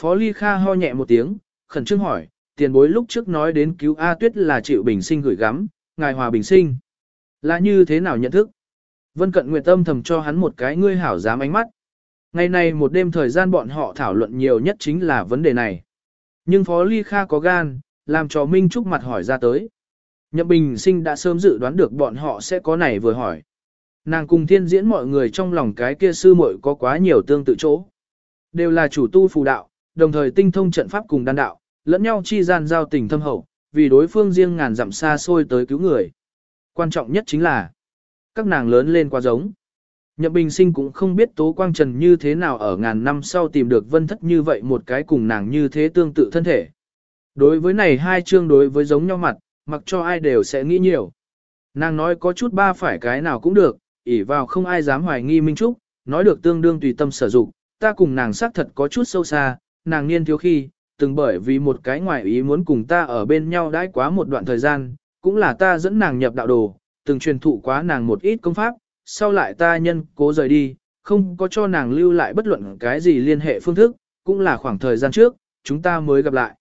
Phó Ly Kha ho nhẹ một tiếng, khẩn trương hỏi, tiền bối lúc trước nói đến cứu A Tuyết là chịu bình sinh gửi gắm, ngài hòa bình sinh. Là như thế nào nhận thức? Vân Cận Nguyệt tâm thầm cho hắn một cái ngươi hảo dám ánh mắt. Ngày này một đêm thời gian bọn họ thảo luận nhiều nhất chính là vấn đề này. Nhưng Phó Ly Kha có gan, làm cho Minh Trúc mặt hỏi ra tới. Nhậm Bình Sinh đã sớm dự đoán được bọn họ sẽ có này vừa hỏi. Nàng cùng thiên diễn mọi người trong lòng cái kia sư muội có quá nhiều tương tự chỗ. Đều là chủ tu phù đạo, đồng thời tinh thông trận pháp cùng đan đạo, lẫn nhau chi gian giao tình thâm hậu, vì đối phương riêng ngàn dặm xa xôi tới cứu người. Quan trọng nhất chính là, các nàng lớn lên quá giống. Nhậm Bình Sinh cũng không biết Tố Quang Trần như thế nào ở ngàn năm sau tìm được vân thất như vậy một cái cùng nàng như thế tương tự thân thể. Đối với này hai chương đối với giống nhau mặt, mặc cho ai đều sẽ nghĩ nhiều. Nàng nói có chút ba phải cái nào cũng được, ỉ vào không ai dám hoài nghi Minh Trúc, nói được tương đương tùy tâm sử dụng, ta cùng nàng xác thật có chút sâu xa, nàng niên thiếu khi, từng bởi vì một cái ngoại ý muốn cùng ta ở bên nhau đãi quá một đoạn thời gian, cũng là ta dẫn nàng nhập đạo đồ, từng truyền thụ quá nàng một ít công pháp, sau lại ta nhân cố rời đi, không có cho nàng lưu lại bất luận cái gì liên hệ phương thức, cũng là khoảng thời gian trước, chúng ta mới gặp lại.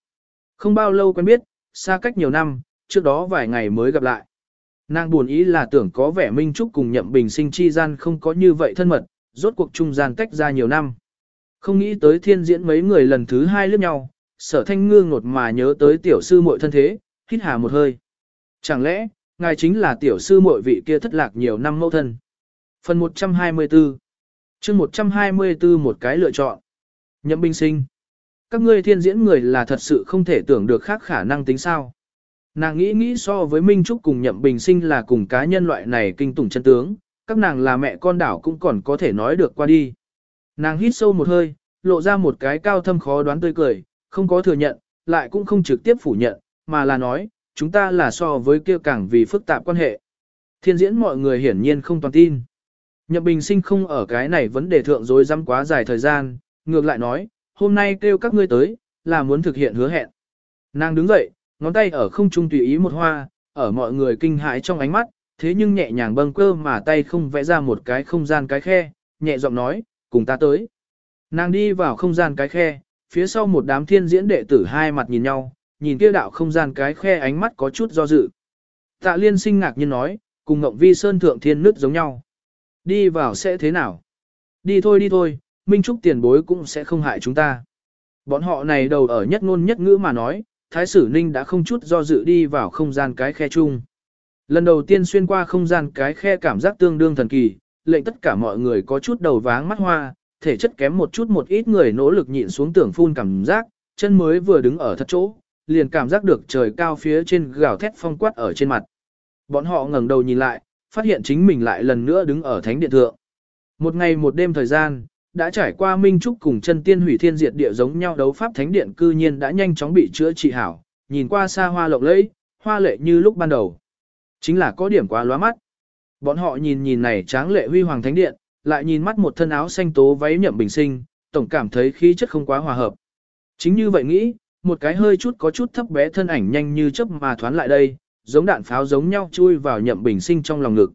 Không bao lâu quen biết, xa cách nhiều năm, trước đó vài ngày mới gặp lại. Nàng buồn ý là tưởng có vẻ Minh Trúc cùng nhậm bình sinh chi gian không có như vậy thân mật, rốt cuộc trung gian tách ra nhiều năm. Không nghĩ tới thiên diễn mấy người lần thứ hai liếc nhau, sở thanh ngương ngột mà nhớ tới tiểu sư muội thân thế, hít hà một hơi. Chẳng lẽ, ngài chính là tiểu sư muội vị kia thất lạc nhiều năm mẫu thân. Phần 124 chương 124 một cái lựa chọn. Nhậm binh sinh. Các ngươi thiên diễn người là thật sự không thể tưởng được khác khả năng tính sao. Nàng nghĩ nghĩ so với Minh Trúc cùng nhậm bình sinh là cùng cá nhân loại này kinh tủng chân tướng, các nàng là mẹ con đảo cũng còn có thể nói được qua đi. Nàng hít sâu một hơi, lộ ra một cái cao thâm khó đoán tươi cười, không có thừa nhận, lại cũng không trực tiếp phủ nhận, mà là nói, chúng ta là so với kia càng vì phức tạp quan hệ. Thiên diễn mọi người hiển nhiên không toàn tin. Nhậm Bình Sinh không ở cái này vấn đề thượng dối dám quá dài thời gian, ngược lại nói, hôm nay kêu các ngươi tới, là muốn thực hiện hứa hẹn. Nàng đứng dậy, ngón tay ở không trung tùy ý một hoa, ở mọi người kinh hãi trong ánh mắt, thế nhưng nhẹ nhàng bâng cơ mà tay không vẽ ra một cái không gian cái khe, nhẹ giọng nói, cùng ta tới. Nàng đi vào không gian cái khe, phía sau một đám thiên diễn đệ tử hai mặt nhìn nhau, nhìn kia đạo không gian cái khe ánh mắt có chút do dự. Tạ liên sinh ngạc nhiên nói, cùng Ngộng Vi Sơn Thượng Thiên nứt giống nhau. Đi vào sẽ thế nào? Đi thôi đi thôi, Minh Trúc tiền bối cũng sẽ không hại chúng ta. Bọn họ này đầu ở nhất ngôn nhất ngữ mà nói, Thái sử Ninh đã không chút do dự đi vào không gian cái khe chung. Lần đầu tiên xuyên qua không gian cái khe cảm giác tương đương thần kỳ, lệnh tất cả mọi người có chút đầu váng mắt hoa, thể chất kém một chút một ít người nỗ lực nhịn xuống tưởng phun cảm giác, chân mới vừa đứng ở thật chỗ, liền cảm giác được trời cao phía trên gào thét phong quát ở trên mặt. Bọn họ ngẩng đầu nhìn lại, phát hiện chính mình lại lần nữa đứng ở thánh điện thượng. Một ngày một đêm thời gian, đã trải qua Minh Trúc cùng chân tiên hủy thiên diệt địa giống nhau đấu pháp thánh điện cư nhiên đã nhanh chóng bị chữa trị hảo, nhìn qua xa hoa lộng lẫy, hoa lệ như lúc ban đầu. Chính là có điểm quá lóa mắt. Bọn họ nhìn nhìn này tráng lệ huy hoàng thánh điện, lại nhìn mắt một thân áo xanh tố váy nhậm bình sinh, tổng cảm thấy khí chất không quá hòa hợp. Chính như vậy nghĩ, một cái hơi chút có chút thấp bé thân ảnh nhanh như chớp mà thoán lại đây, giống đạn pháo giống nhau chui vào nhậm bình sinh trong lòng ngực.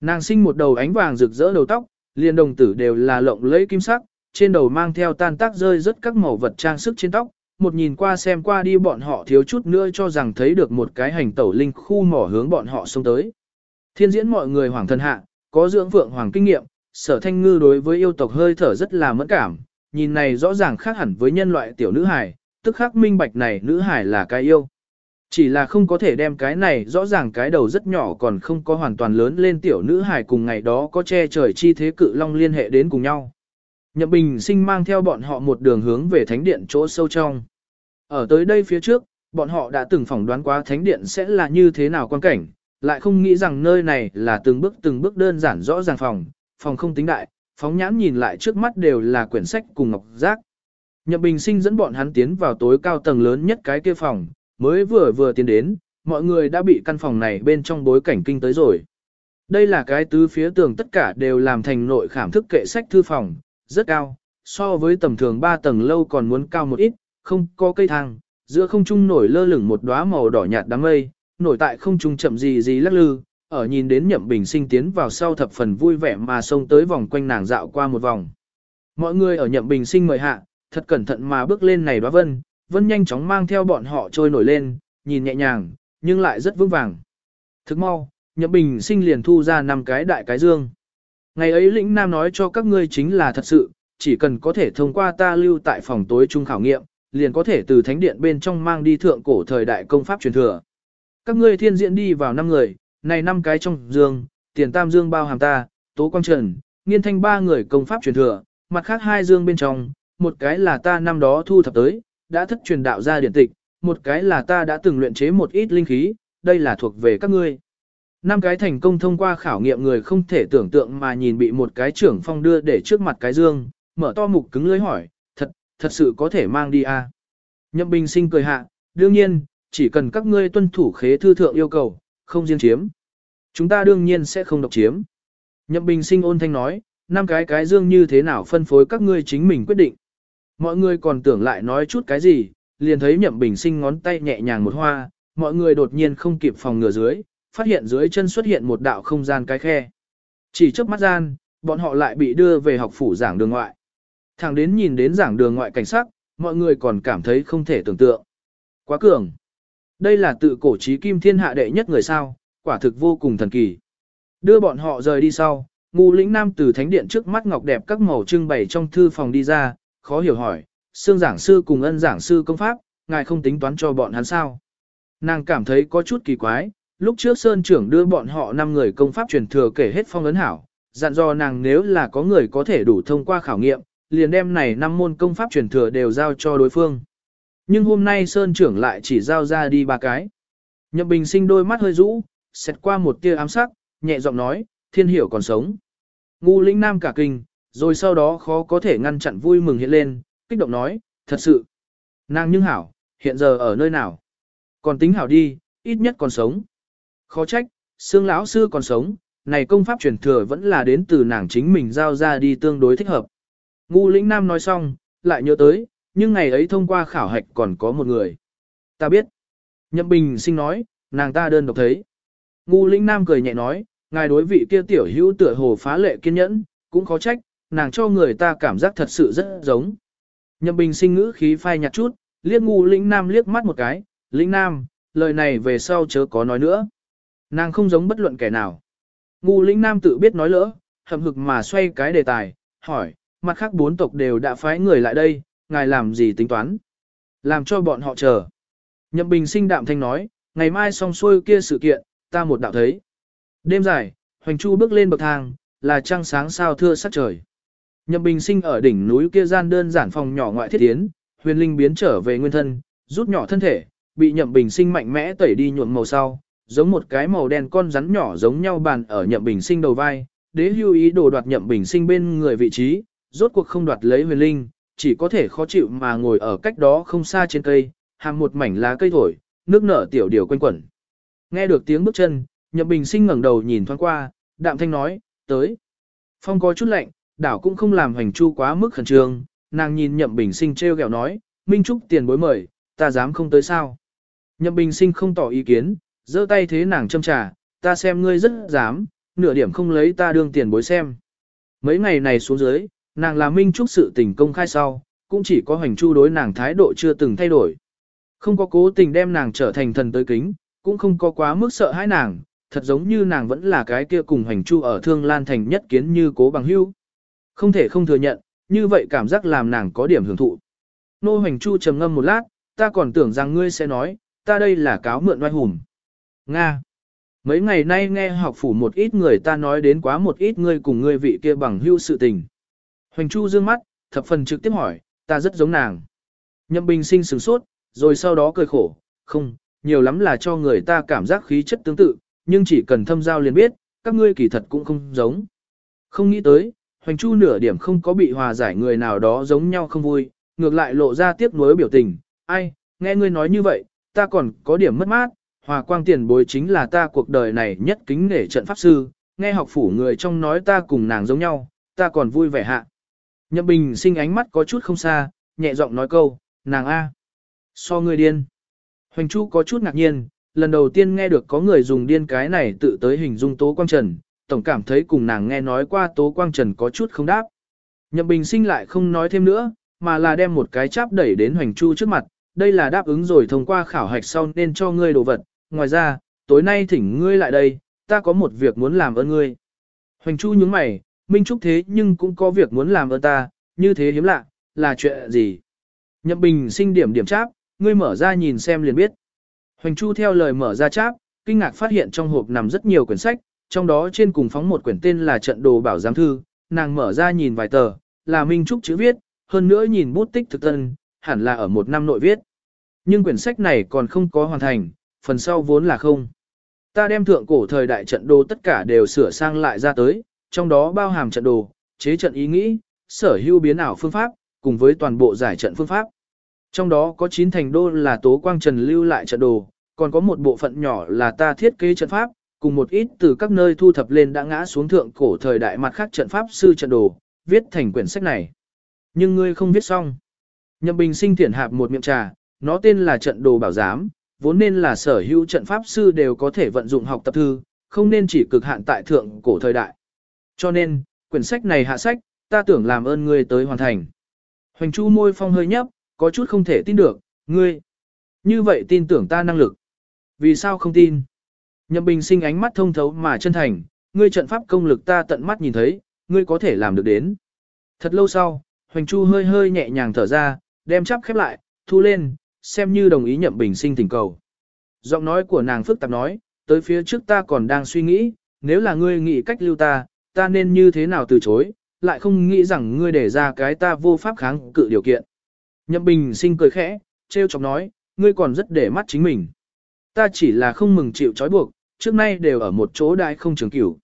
Nàng sinh một đầu ánh vàng rực rỡ đầu tóc, liền đồng tử đều là lộng lẫy kim sắc, trên đầu mang theo tan tác rơi rất các màu vật trang sức trên tóc, một nhìn qua xem qua đi bọn họ thiếu chút nữa cho rằng thấy được một cái hành tẩu linh khu mỏ hướng bọn họ xông tới. Thiên diễn mọi người hoàng thân hạ, có dưỡng vượng hoàng kinh nghiệm, sở thanh ngư đối với yêu tộc hơi thở rất là mẫn cảm, nhìn này rõ ràng khác hẳn với nhân loại tiểu nữ hải, tức khắc minh bạch này nữ hải là cái yêu. Chỉ là không có thể đem cái này rõ ràng cái đầu rất nhỏ còn không có hoàn toàn lớn lên tiểu nữ hải cùng ngày đó có che trời chi thế cự long liên hệ đến cùng nhau. Nhậm Bình sinh mang theo bọn họ một đường hướng về thánh điện chỗ sâu trong. Ở tới đây phía trước, bọn họ đã từng phỏng đoán quá thánh điện sẽ là như thế nào quan cảnh, lại không nghĩ rằng nơi này là từng bước từng bước đơn giản rõ ràng phòng, phòng không tính đại, phóng nhãn nhìn lại trước mắt đều là quyển sách cùng ngọc giác. Nhậm Bình Sinh dẫn bọn hắn tiến vào tối cao tầng lớn nhất cái kia phòng, mới vừa vừa tiến đến, mọi người đã bị căn phòng này bên trong bối cảnh kinh tới rồi. Đây là cái tứ phía tường tất cả đều làm thành nội khảm thức kệ sách thư phòng, rất cao, so với tầm thường 3 tầng lâu còn muốn cao một ít, không có cây thang, giữa không trung nổi lơ lửng một đóa màu đỏ nhạt đám mây, nổi tại không trung chậm gì gì lắc lư, ở nhìn đến nhậm bình sinh tiến vào sau thập phần vui vẻ mà xông tới vòng quanh nàng dạo qua một vòng. Mọi người ở nhậm bình sinh mời hạ, thật cẩn thận mà bước lên này đóa vân, vân nhanh chóng mang theo bọn họ trôi nổi lên, nhìn nhẹ nhàng, nhưng lại rất vững vàng. Thức mau, Nhậm Bình sinh liền thu ra năm cái đại cái dương. Ngày ấy lĩnh nam nói cho các ngươi chính là thật sự, chỉ cần có thể thông qua ta lưu tại phòng tối trung khảo nghiệm, liền có thể từ thánh điện bên trong mang đi thượng cổ thời đại công pháp truyền thừa. Các ngươi thiên diễn đi vào năm người, này năm cái trong dương, tiền tam dương bao hàm ta, tố quang trần, nghiên thanh ba người công pháp truyền thừa, mặt khác hai dương bên trong, một cái là ta năm đó thu thập tới, đã thất truyền đạo ra điển tịch, một cái là ta đã từng luyện chế một ít linh khí, đây là thuộc về các ngươi. Năm cái thành công thông qua khảo nghiệm người không thể tưởng tượng mà nhìn bị một cái trưởng phong đưa để trước mặt cái dương, mở to mục cứng lưới hỏi, thật, thật sự có thể mang đi à. Nhậm Bình sinh cười hạ, đương nhiên, chỉ cần các ngươi tuân thủ khế thư thượng yêu cầu, không riêng chiếm. Chúng ta đương nhiên sẽ không độc chiếm. Nhậm Bình sinh ôn thanh nói, năm cái cái dương như thế nào phân phối các ngươi chính mình quyết định. Mọi người còn tưởng lại nói chút cái gì, liền thấy Nhậm Bình sinh ngón tay nhẹ nhàng một hoa, mọi người đột nhiên không kịp phòng ngừa dưới, phát hiện dưới chân xuất hiện một đạo không gian cái khe. Chỉ trước mắt gian, bọn họ lại bị đưa về học phủ giảng đường ngoại. Thẳng đến nhìn đến giảng đường ngoại cảnh sắc, mọi người còn cảm thấy không thể tưởng tượng. Quá cường. Đây là tự cổ trí kim thiên hạ đệ nhất người sao, quả thực vô cùng thần kỳ. Đưa bọn họ rời đi sau, ngu lĩnh nam từ thánh điện trước mắt ngọc đẹp các màu trưng bày trong thư phòng đi ra, khó hiểu hỏi, xương giảng sư cùng ân giảng sư công pháp, ngài không tính toán cho bọn hắn sao. Nàng cảm thấy có chút kỳ quái, lúc trước Sơn trưởng đưa bọn họ 5 người công pháp truyền thừa kể hết phong ấn hảo, dặn dò nàng nếu là có người có thể đủ thông qua khảo nghiệm, liền đem này năm môn công pháp truyền thừa đều giao cho đối phương. Nhưng hôm nay Sơn trưởng lại chỉ giao ra đi ba cái. Nhậm Bình sinh đôi mắt hơi rũ, xét qua một tia ám sắc, nhẹ giọng nói, thiên hiểu còn sống. Ngu lĩnh nam cả kinh, rồi sau đó khó có thể ngăn chặn vui mừng hiện lên, kích động nói, thật sự. Nàng nhưng hảo, hiện giờ ở nơi nào? Còn tính hảo đi, ít nhất còn sống. Khó trách, xương lão sư còn sống, này công pháp truyền thừa vẫn là đến từ nàng chính mình giao ra đi tương đối thích hợp. Ngu lĩnh nam nói xong, lại nhớ tới, nhưng ngày ấy thông qua khảo hạch còn có một người. Ta biết. Nhậm bình sinh nói, nàng ta đơn độc thấy. Ngu lĩnh nam cười nhẹ nói, ngài đối vị kia tiểu hữu tựa hồ phá lệ kiên nhẫn, cũng khó trách, nàng cho người ta cảm giác thật sự rất giống. Nhậm bình sinh ngữ khí phai nhạt chút, liếc ngu lĩnh nam liếc mắt một cái, lĩnh nam, lời này về sau chớ có nói nữa. Nàng không giống bất luận kẻ nào. Ngu lĩnh nam tự biết nói lỡ, hậm hực mà xoay cái đề tài, hỏi, mặt khác bốn tộc đều đã phái người lại đây, ngài làm gì tính toán? Làm cho bọn họ chờ. Nhậm bình sinh đạm thanh nói, ngày mai xong xuôi kia sự kiện, ta một đạo thấy. Đêm dài, Hoành Chu bước lên bậc thang, là trăng sáng sao thưa sắc trời. Nhậm bình sinh ở đỉnh núi kia gian đơn giản phòng nhỏ ngoại thiết tiến, huyền linh biến trở về nguyên thân, rút nhỏ thân thể, bị nhậm bình sinh mạnh mẽ tẩy đi nhuộm màu sau, giống một cái màu đen con rắn nhỏ giống nhau bàn ở nhậm bình sinh đầu vai, đế hưu ý đồ đoạt nhậm bình sinh bên người vị trí, rốt cuộc không đoạt lấy huyền linh, chỉ có thể khó chịu mà ngồi ở cách đó không xa trên cây, hàm một mảnh lá cây thổi, nước nở tiểu điều quanh quẩn. Nghe được tiếng bước chân, nhậm bình sinh ngẩng đầu nhìn thoáng qua, đạm thanh nói, tới. Phong có chút lạnh, đảo cũng không làm hành chu quá mức khẩn trương, nàng nhìn nhậm bình sinh treo gẹo nói, Minh Trúc tiền bối mời, ta dám không tới sao. Nhậm bình sinh không tỏ ý kiến, giơ tay thế nàng châm trà, ta xem ngươi rất dám, nửa điểm không lấy ta đương tiền bối xem. Mấy ngày này xuống dưới, nàng là minh chúc sự tình công khai sau, cũng chỉ có hoành chu đối nàng thái độ chưa từng thay đổi. Không có cố tình đem nàng trở thành thần tới kính, cũng không có quá mức sợ hãi nàng, thật giống như nàng vẫn là cái kia cùng hoành chu ở thương lan thành nhất kiến như cố bằng hưu. Không thể không thừa nhận, như vậy cảm giác làm nàng có điểm hưởng thụ. Nô hoành chu trầm ngâm một lát, ta còn tưởng rằng ngươi sẽ nói, ta đây là cáo mượn oai hùng. Nga. Mấy ngày nay nghe học phủ một ít người ta nói đến quá một ít ngươi cùng ngươi vị kia bằng hưu sự tình. Hoành Chu dương mắt, thập phần trực tiếp hỏi, ta rất giống nàng. Nhậm Bình sinh sửng sốt, rồi sau đó cười khổ, không, nhiều lắm là cho người ta cảm giác khí chất tương tự, nhưng chỉ cần thâm giao liền biết, các ngươi kỳ thật cũng không giống. Không nghĩ tới, Hoành Chu nửa điểm không có bị hòa giải người nào đó giống nhau không vui, ngược lại lộ ra tiếc nuối biểu tình, ai, nghe ngươi nói như vậy, ta còn có điểm mất mát, Hòa quang tiền bối chính là ta cuộc đời này nhất kính nể trận pháp sư, nghe học phủ người trong nói ta cùng nàng giống nhau, ta còn vui vẻ hạ. Nhậm bình sinh ánh mắt có chút không xa, nhẹ giọng nói câu, nàng A. So người điên. Hoành Chu có chút ngạc nhiên, lần đầu tiên nghe được có người dùng điên cái này tự tới hình dung Tố Quang Trần, tổng cảm thấy cùng nàng nghe nói qua Tố Quang Trần có chút không đáp. Nhậm bình sinh lại không nói thêm nữa, mà là đem một cái cháp đẩy đến Hoành Chu trước mặt, đây là đáp ứng rồi thông qua khảo hạch sau nên cho ngươi đồ vật, ngoài ra, tối nay thỉnh ngươi lại đây, ta có một việc muốn làm ơn ngươi. Hoành Chu nhướng mày, Minh Trúc thế nhưng cũng có việc muốn làm ơn ta, như thế hiếm lạ, là chuyện gì? Nhậm Bình sinh điểm điểm cháp, ngươi mở ra nhìn xem liền biết. Hoành Chu theo lời mở ra cháp, kinh ngạc phát hiện trong hộp nằm rất nhiều quyển sách, trong đó trên cùng phóng một quyển tên là trận đồ bảo giám thư, nàng mở ra nhìn vài tờ, là Minh Trúc chữ viết, hơn nữa nhìn bút tích thực tân, hẳn là ở một năm nội viết. Nhưng quyển sách này còn không có hoàn thành, phần sau vốn là không. Ta đem thượng cổ thời đại trận đồ tất cả đều sửa sang lại ra tới, trong đó bao hàm trận đồ, chế trận ý nghĩ, sở hữu biến ảo phương pháp, cùng với toàn bộ giải trận phương pháp. Trong đó có 9 thành đô là tố quang trần lưu lại trận đồ, còn có một bộ phận nhỏ là ta thiết kế trận pháp, cùng một ít từ các nơi thu thập lên đã ngã xuống thượng cổ thời đại mặt khác trận pháp sư trận đồ, viết thành quyển sách này. Nhưng ngươi không viết xong. Nhậm Bình sinh thiển hạp một miệng trà, nó tên là trận đồ bảo giám, vốn nên là sở hữu trận pháp sư đều có thể vận dụng học tập thư, không nên chỉ cực hạn tại thượng cổ thời đại. Cho nên, quyển sách này hạ sách, ta tưởng làm ơn ngươi tới hoàn thành. Hoành Chu môi phong hơi nhấp, có chút không thể tin được, ngươi. Như vậy tin tưởng ta năng lực. Vì sao không tin? Nhậm Bình sinh ánh mắt thông thấu mà chân thành, ngươi trận pháp công lực ta tận mắt nhìn thấy, ngươi có thể làm được đến. Thật lâu sau, Hoành Chu hơi hơi nhẹ nhàng thở ra, đem chắp khép lại, thu lên, xem như đồng ý Nhậm Bình sinh tình cầu. Giọng nói của nàng phức tạp nói, tới phía trước ta còn đang suy nghĩ, nếu là ngươi nghĩ cách lưu ta, ta nên như thế nào từ chối, lại không nghĩ rằng ngươi để ra cái ta vô pháp kháng cự điều kiện. Nhậm Bình sinh cười khẽ, trêu chọc nói, ngươi còn rất để mắt chính mình. Ta chỉ là không mừng chịu trói buộc, trước nay đều ở một chỗ đại không trường cửu.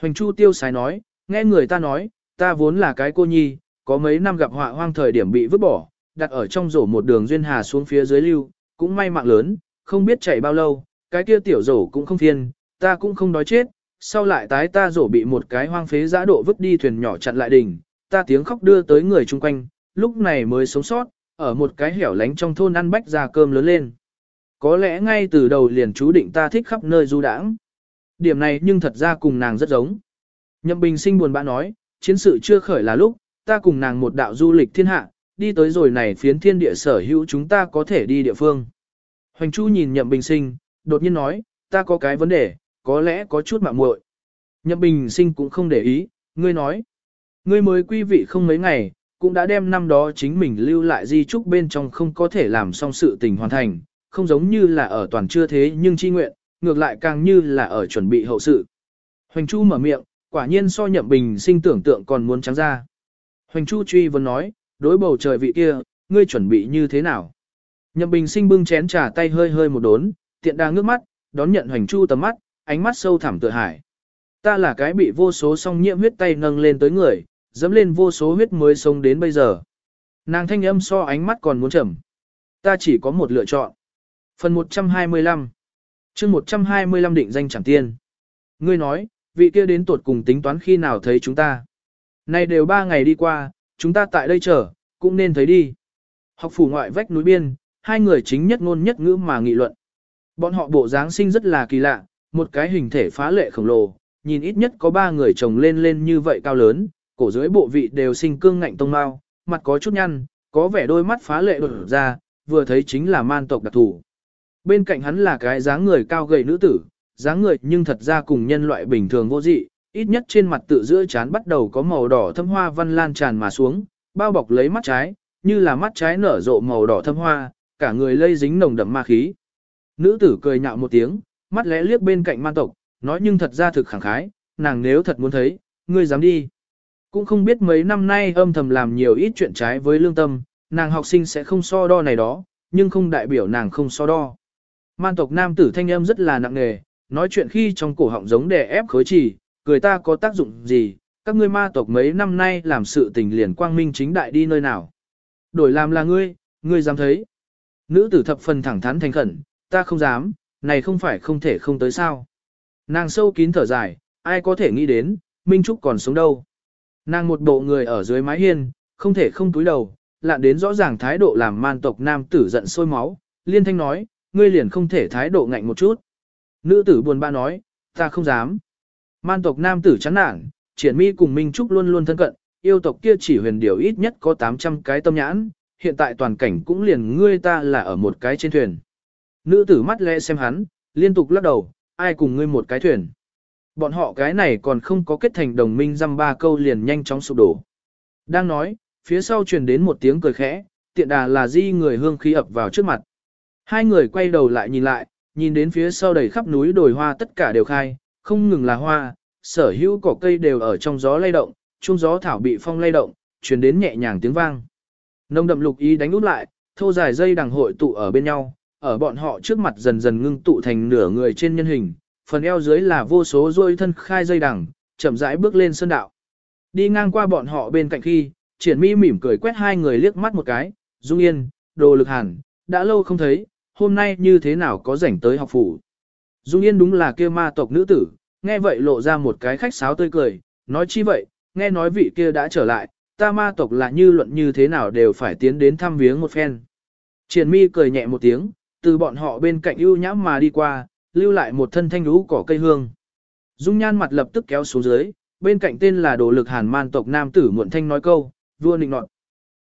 Hoành Chu tiêu sái nói, nghe người ta nói, ta vốn là cái cô nhi, có mấy năm gặp họa hoang thời điểm bị vứt bỏ, đặt ở trong rổ một đường duyên hà xuống phía dưới lưu, cũng may mạng lớn, không biết chạy bao lâu, cái kia tiểu rổ cũng không thiên, ta cũng không đói chết, sau lại tái ta rổ bị một cái hoang phế giã độ vứt đi thuyền nhỏ chặn lại đỉnh, ta tiếng khóc đưa tới người chung quanh, lúc này mới sống sót, ở một cái hẻo lánh trong thôn ăn bách ra cơm lớn lên. Có lẽ ngay từ đầu liền chú định ta thích khắp nơi du đãng. Điểm này nhưng thật ra cùng nàng rất giống. Nhậm Bình sinh buồn bã nói, chiến sự chưa khởi là lúc, ta cùng nàng một đạo du lịch thiên hạ, đi tới rồi này phiến thiên địa sở hữu chúng ta có thể đi địa phương. Hoành Chu nhìn Nhậm Bình sinh, đột nhiên nói, ta có cái vấn đề, có lẽ có chút mạo muội. Nhậm Bình sinh cũng không để ý, ngươi nói. Ngươi mới quy vị không mấy ngày, cũng đã đem năm đó chính mình lưu lại di trúc bên trong không có thể làm xong sự tình hoàn thành, không giống như là ở toàn chưa thế nhưng chi nguyện, ngược lại càng như là ở chuẩn bị hậu sự. Hoành Chu mở miệng, quả nhiên so nhậm bình sinh tưởng tượng còn muốn trắng ra. Hoành Chu truy vấn nói, đối bầu trời vị kia, ngươi chuẩn bị như thế nào? Nhậm bình sinh bưng chén trà tay hơi hơi một đốn, tiện đang ngước mắt, đón nhận Hoành Chu tầm mắt, ánh mắt sâu thẳm tựa hải. Ta là cái bị vô số song nhiễm huyết tay nâng lên tới người, dẫm lên vô số huyết mới sống đến bây giờ. Nàng thanh âm so ánh mắt còn muốn trầm, Ta chỉ có một lựa chọn. Phần 125 chương 125 định danh chẳng tiên. Ngươi nói, vị kia đến tuột cùng tính toán khi nào thấy chúng ta. Này đều ba ngày đi qua, chúng ta tại đây chờ, cũng nên thấy đi. Học phủ ngoại vách núi biên, hai người chính nhất ngôn nhất ngữ mà nghị luận. Bọn họ bộ dáng sinh rất là kỳ lạ, một cái hình thể phá lệ khổng lồ, nhìn ít nhất có ba người chồng lên lên như vậy cao lớn, cổ dưới bộ vị đều sinh cương ngạnh tông mao, mặt có chút nhăn, có vẻ đôi mắt phá lệ đột ra, vừa thấy chính là man tộc đặc thủ. Bên cạnh hắn là cái dáng người cao gầy nữ tử, dáng người nhưng thật ra cùng nhân loại bình thường vô dị, ít nhất trên mặt tự giữa chán bắt đầu có màu đỏ thâm hoa văn lan tràn mà xuống, bao bọc lấy mắt trái, như là mắt trái nở rộ màu đỏ thâm hoa, cả người lây dính nồng đậm ma khí. Nữ tử cười nhạo một tiếng, mắt lẽ liếc bên cạnh man tộc, nói nhưng thật ra thực khẳng khái, nàng nếu thật muốn thấy, ngươi dám đi. Cũng không biết mấy năm nay âm thầm làm nhiều ít chuyện trái với lương tâm, nàng học sinh sẽ không so đo này đó, nhưng không đại biểu nàng không so đo. Man tộc nam tử thanh âm rất là nặng nề, nói chuyện khi trong cổ họng giống đè ép khối chỉ, cười ta có tác dụng gì, các ngươi ma tộc mấy năm nay làm sự tình liền quang minh chính đại đi nơi nào. Đổi làm là ngươi, ngươi dám thấy. Nữ tử thập phần thẳng thắn thành khẩn, ta không dám, này không phải không thể không tới sao. Nàng sâu kín thở dài, ai có thể nghĩ đến, Minh Trúc còn sống đâu. Nàng một bộ người ở dưới mái hiên, không thể không túi đầu, lạn đến rõ ràng thái độ làm man tộc nam tử giận sôi máu, liên thanh nói, ngươi liền không thể thái độ ngạnh một chút. Nữ tử buồn bã nói, ta không dám. Man tộc nam tử chán nản, triển mi cùng Minh Trúc luôn luôn thân cận, yêu tộc kia chỉ huyền điều ít nhất có 800 cái tâm nhãn, hiện tại toàn cảnh cũng liền ngươi ta là ở một cái trên thuyền. Nữ tử mắt lẽ xem hắn, liên tục lắc đầu, ai cùng ngươi một cái thuyền. Bọn họ cái này còn không có kết thành đồng minh dăm ba câu liền nhanh chóng sụp đổ. Đang nói, phía sau truyền đến một tiếng cười khẽ, tiện đà là di người hương khí ập vào trước mặt. Hai người quay đầu lại nhìn lại, nhìn đến phía sau đầy khắp núi đồi hoa tất cả đều khai, không ngừng là hoa, sở hữu cỏ cây đều ở trong gió lay động, chung gió thảo bị phong lay động, truyền đến nhẹ nhàng tiếng vang. Nông đậm lục ý đánh út lại, thô dài dây đằng hội tụ ở bên nhau, ở bọn họ trước mặt dần dần ngưng tụ thành nửa người trên nhân hình, phần eo dưới là vô số rôi thân khai dây đằng, chậm rãi bước lên sơn đạo. Đi ngang qua bọn họ bên cạnh khi, triển mi mỉm cười quét hai người liếc mắt một cái, dung yên, đồ lực hàn, đã lâu không thấy, hôm nay như thế nào có rảnh tới học phủ. Dung yên đúng là kia ma tộc nữ tử, nghe vậy lộ ra một cái khách sáo tươi cười, nói chi vậy, nghe nói vị kia đã trở lại, ta ma tộc là như luận như thế nào đều phải tiến đến thăm viếng một phen. Triển mi cười nhẹ một tiếng, từ bọn họ bên cạnh ưu nhãm mà đi qua, lưu lại một thân thanh lũ cỏ cây hương. Dung nhan mặt lập tức kéo xuống dưới, bên cạnh tên là đồ lực hàn man tộc nam tử muộn thanh nói câu, vua nịnh nọt.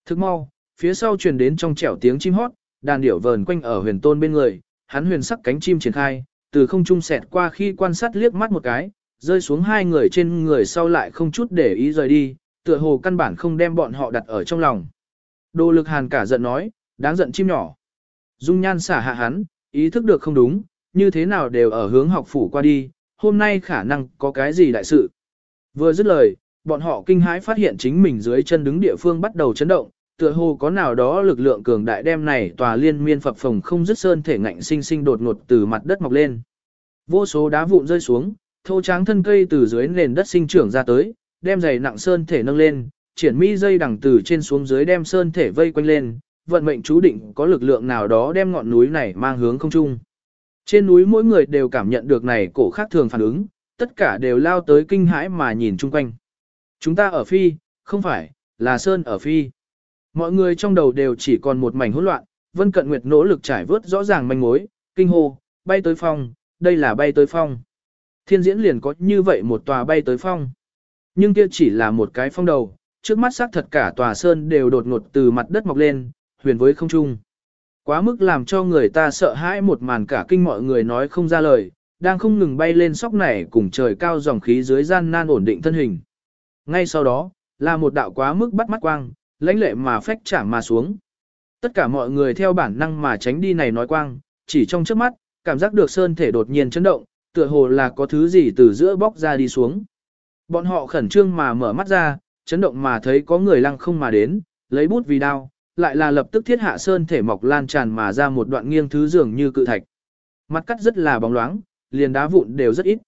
Thức mau, phía sau truyền đến trong trẻo tiếng chim hót, đàn điểu vờn quanh ở huyền tôn bên người, hắn huyền sắc cánh chim triển khai, từ không trung xẹt qua khi quan sát liếc mắt một cái, rơi xuống hai người trên người sau lại không chút để ý rời đi, tựa hồ căn bản không đem bọn họ đặt ở trong lòng. Đồ lực hàn cả giận nói, đáng giận chim nhỏ. Dung nhan xả hạ hắn, ý thức được không đúng, như thế nào đều ở hướng học phủ qua đi, hôm nay khả năng có cái gì đại sự. Vừa dứt lời, bọn họ kinh hãi phát hiện chính mình dưới chân đứng địa phương bắt đầu chấn động, tựa hồ có nào đó lực lượng cường đại đem này tòa liên miên phập phồng không dứt sơn thể ngạnh sinh sinh đột ngột từ mặt đất mọc lên. Vô số đá vụn rơi xuống, thô tráng thân cây từ dưới nền đất sinh trưởng ra tới, đem dày nặng sơn thể nâng lên, triển mi dây đằng từ trên xuống dưới đem sơn thể vây quanh lên, vận mệnh chú định có lực lượng nào đó đem ngọn núi này mang hướng không trung. Trên núi mỗi người đều cảm nhận được này cổ khác thường phản ứng, tất cả đều lao tới kinh hãi mà nhìn chung quanh. Chúng ta ở phi, không phải, là sơn ở phi. Mọi người trong đầu đều chỉ còn một mảnh hỗn loạn, Vân Cận Nguyệt nỗ lực trải vớt rõ ràng manh mối, kinh hô, bay tới phong, đây là bay tới phong. Thiên diễn liền có như vậy một tòa bay tới phong. Nhưng kia chỉ là một cái phong đầu, trước mắt xác thật cả tòa sơn đều đột ngột từ mặt đất mọc lên, huyền với không trung. Quá mức làm cho người ta sợ hãi một màn cả kinh mọi người nói không ra lời, đang không ngừng bay lên sóc nảy cùng trời cao dòng khí dưới gian nan ổn định thân hình. Ngay sau đó, là một đạo quá mức bắt mắt quang, lãnh lệ mà phách chạm mà xuống. Tất cả mọi người theo bản năng mà tránh đi này nói quang, chỉ trong trước mắt, cảm giác được sơn thể đột nhiên chấn động, tựa hồ là có thứ gì từ giữa bóc ra đi xuống. Bọn họ khẩn trương mà mở mắt ra, chấn động mà thấy có người lăng không mà đến, lấy bút vì đao, lại là lập tức thiết hạ sơn thể mọc lan tràn mà ra một đoạn nghiêng thứ dường như cự thạch. Mặt cắt rất là bóng loáng, liền đá vụn đều rất ít.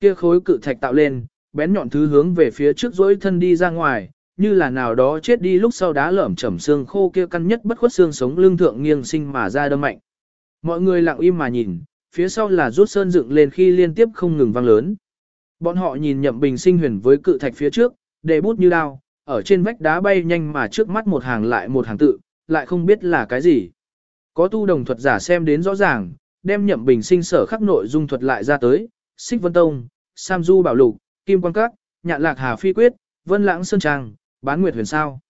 Kia khối cự thạch tạo lên, bén nhọn thứ hướng về phía trước dối thân đi ra ngoài, như là nào đó chết đi lúc sau đá lởm chẩm xương khô kia căn nhất bất khuất xương sống lưng thượng nghiêng sinh mà ra đâm mạnh. Mọi người lặng im mà nhìn, phía sau là rút sơn dựng lên khi liên tiếp không ngừng vang lớn. Bọn họ nhìn nhậm bình sinh huyền với cự thạch phía trước, đề bút như đao, ở trên vách đá bay nhanh mà trước mắt một hàng lại một hàng tự, lại không biết là cái gì. Có tu đồng thuật giả xem đến rõ ràng, đem nhậm bình sinh sở khắc nội dung thuật lại ra tới, xích vân tông, sam du bảo lục, kim quan các, nhạn lạc hà phi quyết, vân lãng sơn trang, bán nguyệt huyền sao.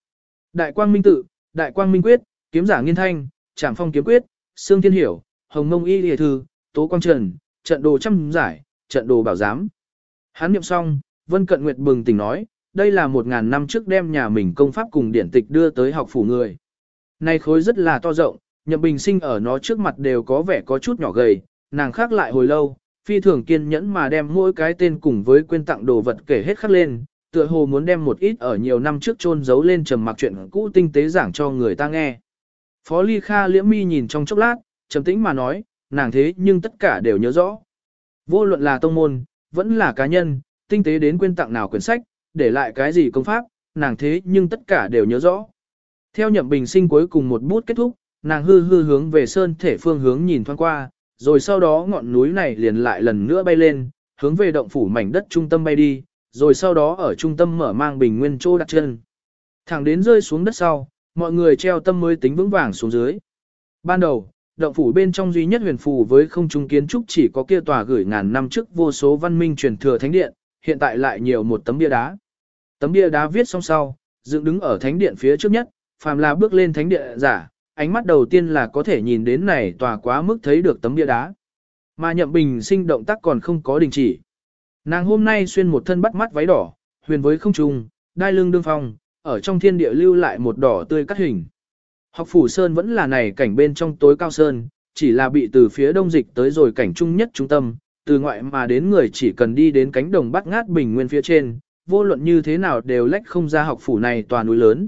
Đại quang minh tự, đại quang minh quyết, kiếm giả nghiên thanh, trảm phong kiếm quyết, xương thiên hiểu, hồng mông y lìa thư, tố quang trần, trận đồ trăm giải, trận đồ bảo giám. Hắn niệm xong, vân cận nguyệt bừng tỉnh nói, đây là một ngàn năm trước đem nhà mình công pháp cùng điển tịch đưa tới học phủ người. Nay khối rất là to rộng, nhậm bình sinh ở nó trước mặt đều có vẻ có chút nhỏ gầy, nàng khác lại hồi lâu, phi thường kiên nhẫn mà đem mỗi cái tên cùng với quên tặng đồ vật kể hết khắc lên, tựa hồ muốn đem một ít ở nhiều năm trước chôn giấu lên trầm mặc chuyện cũ tinh tế giảng cho người ta nghe. Phó Ly Kha liễm mi nhìn trong chốc lát, trầm tĩnh mà nói, nàng thế nhưng tất cả đều nhớ rõ. Vô luận là tông môn, vẫn là cá nhân, tinh tế đến quên tặng nào quyển sách, để lại cái gì công pháp, nàng thế nhưng tất cả đều nhớ rõ. Theo nhậm bình sinh cuối cùng một bút kết thúc, nàng hư hư hướng về sơn thể phương hướng nhìn thoáng qua, rồi sau đó ngọn núi này liền lại lần nữa bay lên, hướng về động phủ mảnh đất trung tâm bay đi, rồi sau đó ở trung tâm mở mang bình nguyên chỗ đặt chân. Thẳng đến rơi xuống đất sau, mọi người treo tâm mới tính vững vàng xuống dưới. Ban đầu, động phủ bên trong duy nhất huyền phù với không trung kiến trúc chỉ có kia tòa gửi ngàn năm trước vô số văn minh truyền thừa thánh điện, hiện tại lại nhiều một tấm bia đá. Tấm bia đá viết xong sau, dựng đứng ở thánh điện phía trước nhất, phàm là bước lên thánh điện giả, ánh mắt đầu tiên là có thể nhìn đến này tòa quá mức thấy được tấm bia đá. Mà nhậm bình sinh động tác còn không có đình chỉ. Nàng hôm nay xuyên một thân bắt mắt váy đỏ, huyền với không trung, đai lưng đương phong, ở trong thiên địa lưu lại một đỏ tươi cắt hình. Học phủ sơn vẫn là này cảnh bên trong tối cao sơn, chỉ là bị từ phía đông dịch tới rồi cảnh trung nhất trung tâm, từ ngoại mà đến người chỉ cần đi đến cánh đồng bắt ngát bình nguyên phía trên, vô luận như thế nào đều lách không ra học phủ này tòa núi lớn.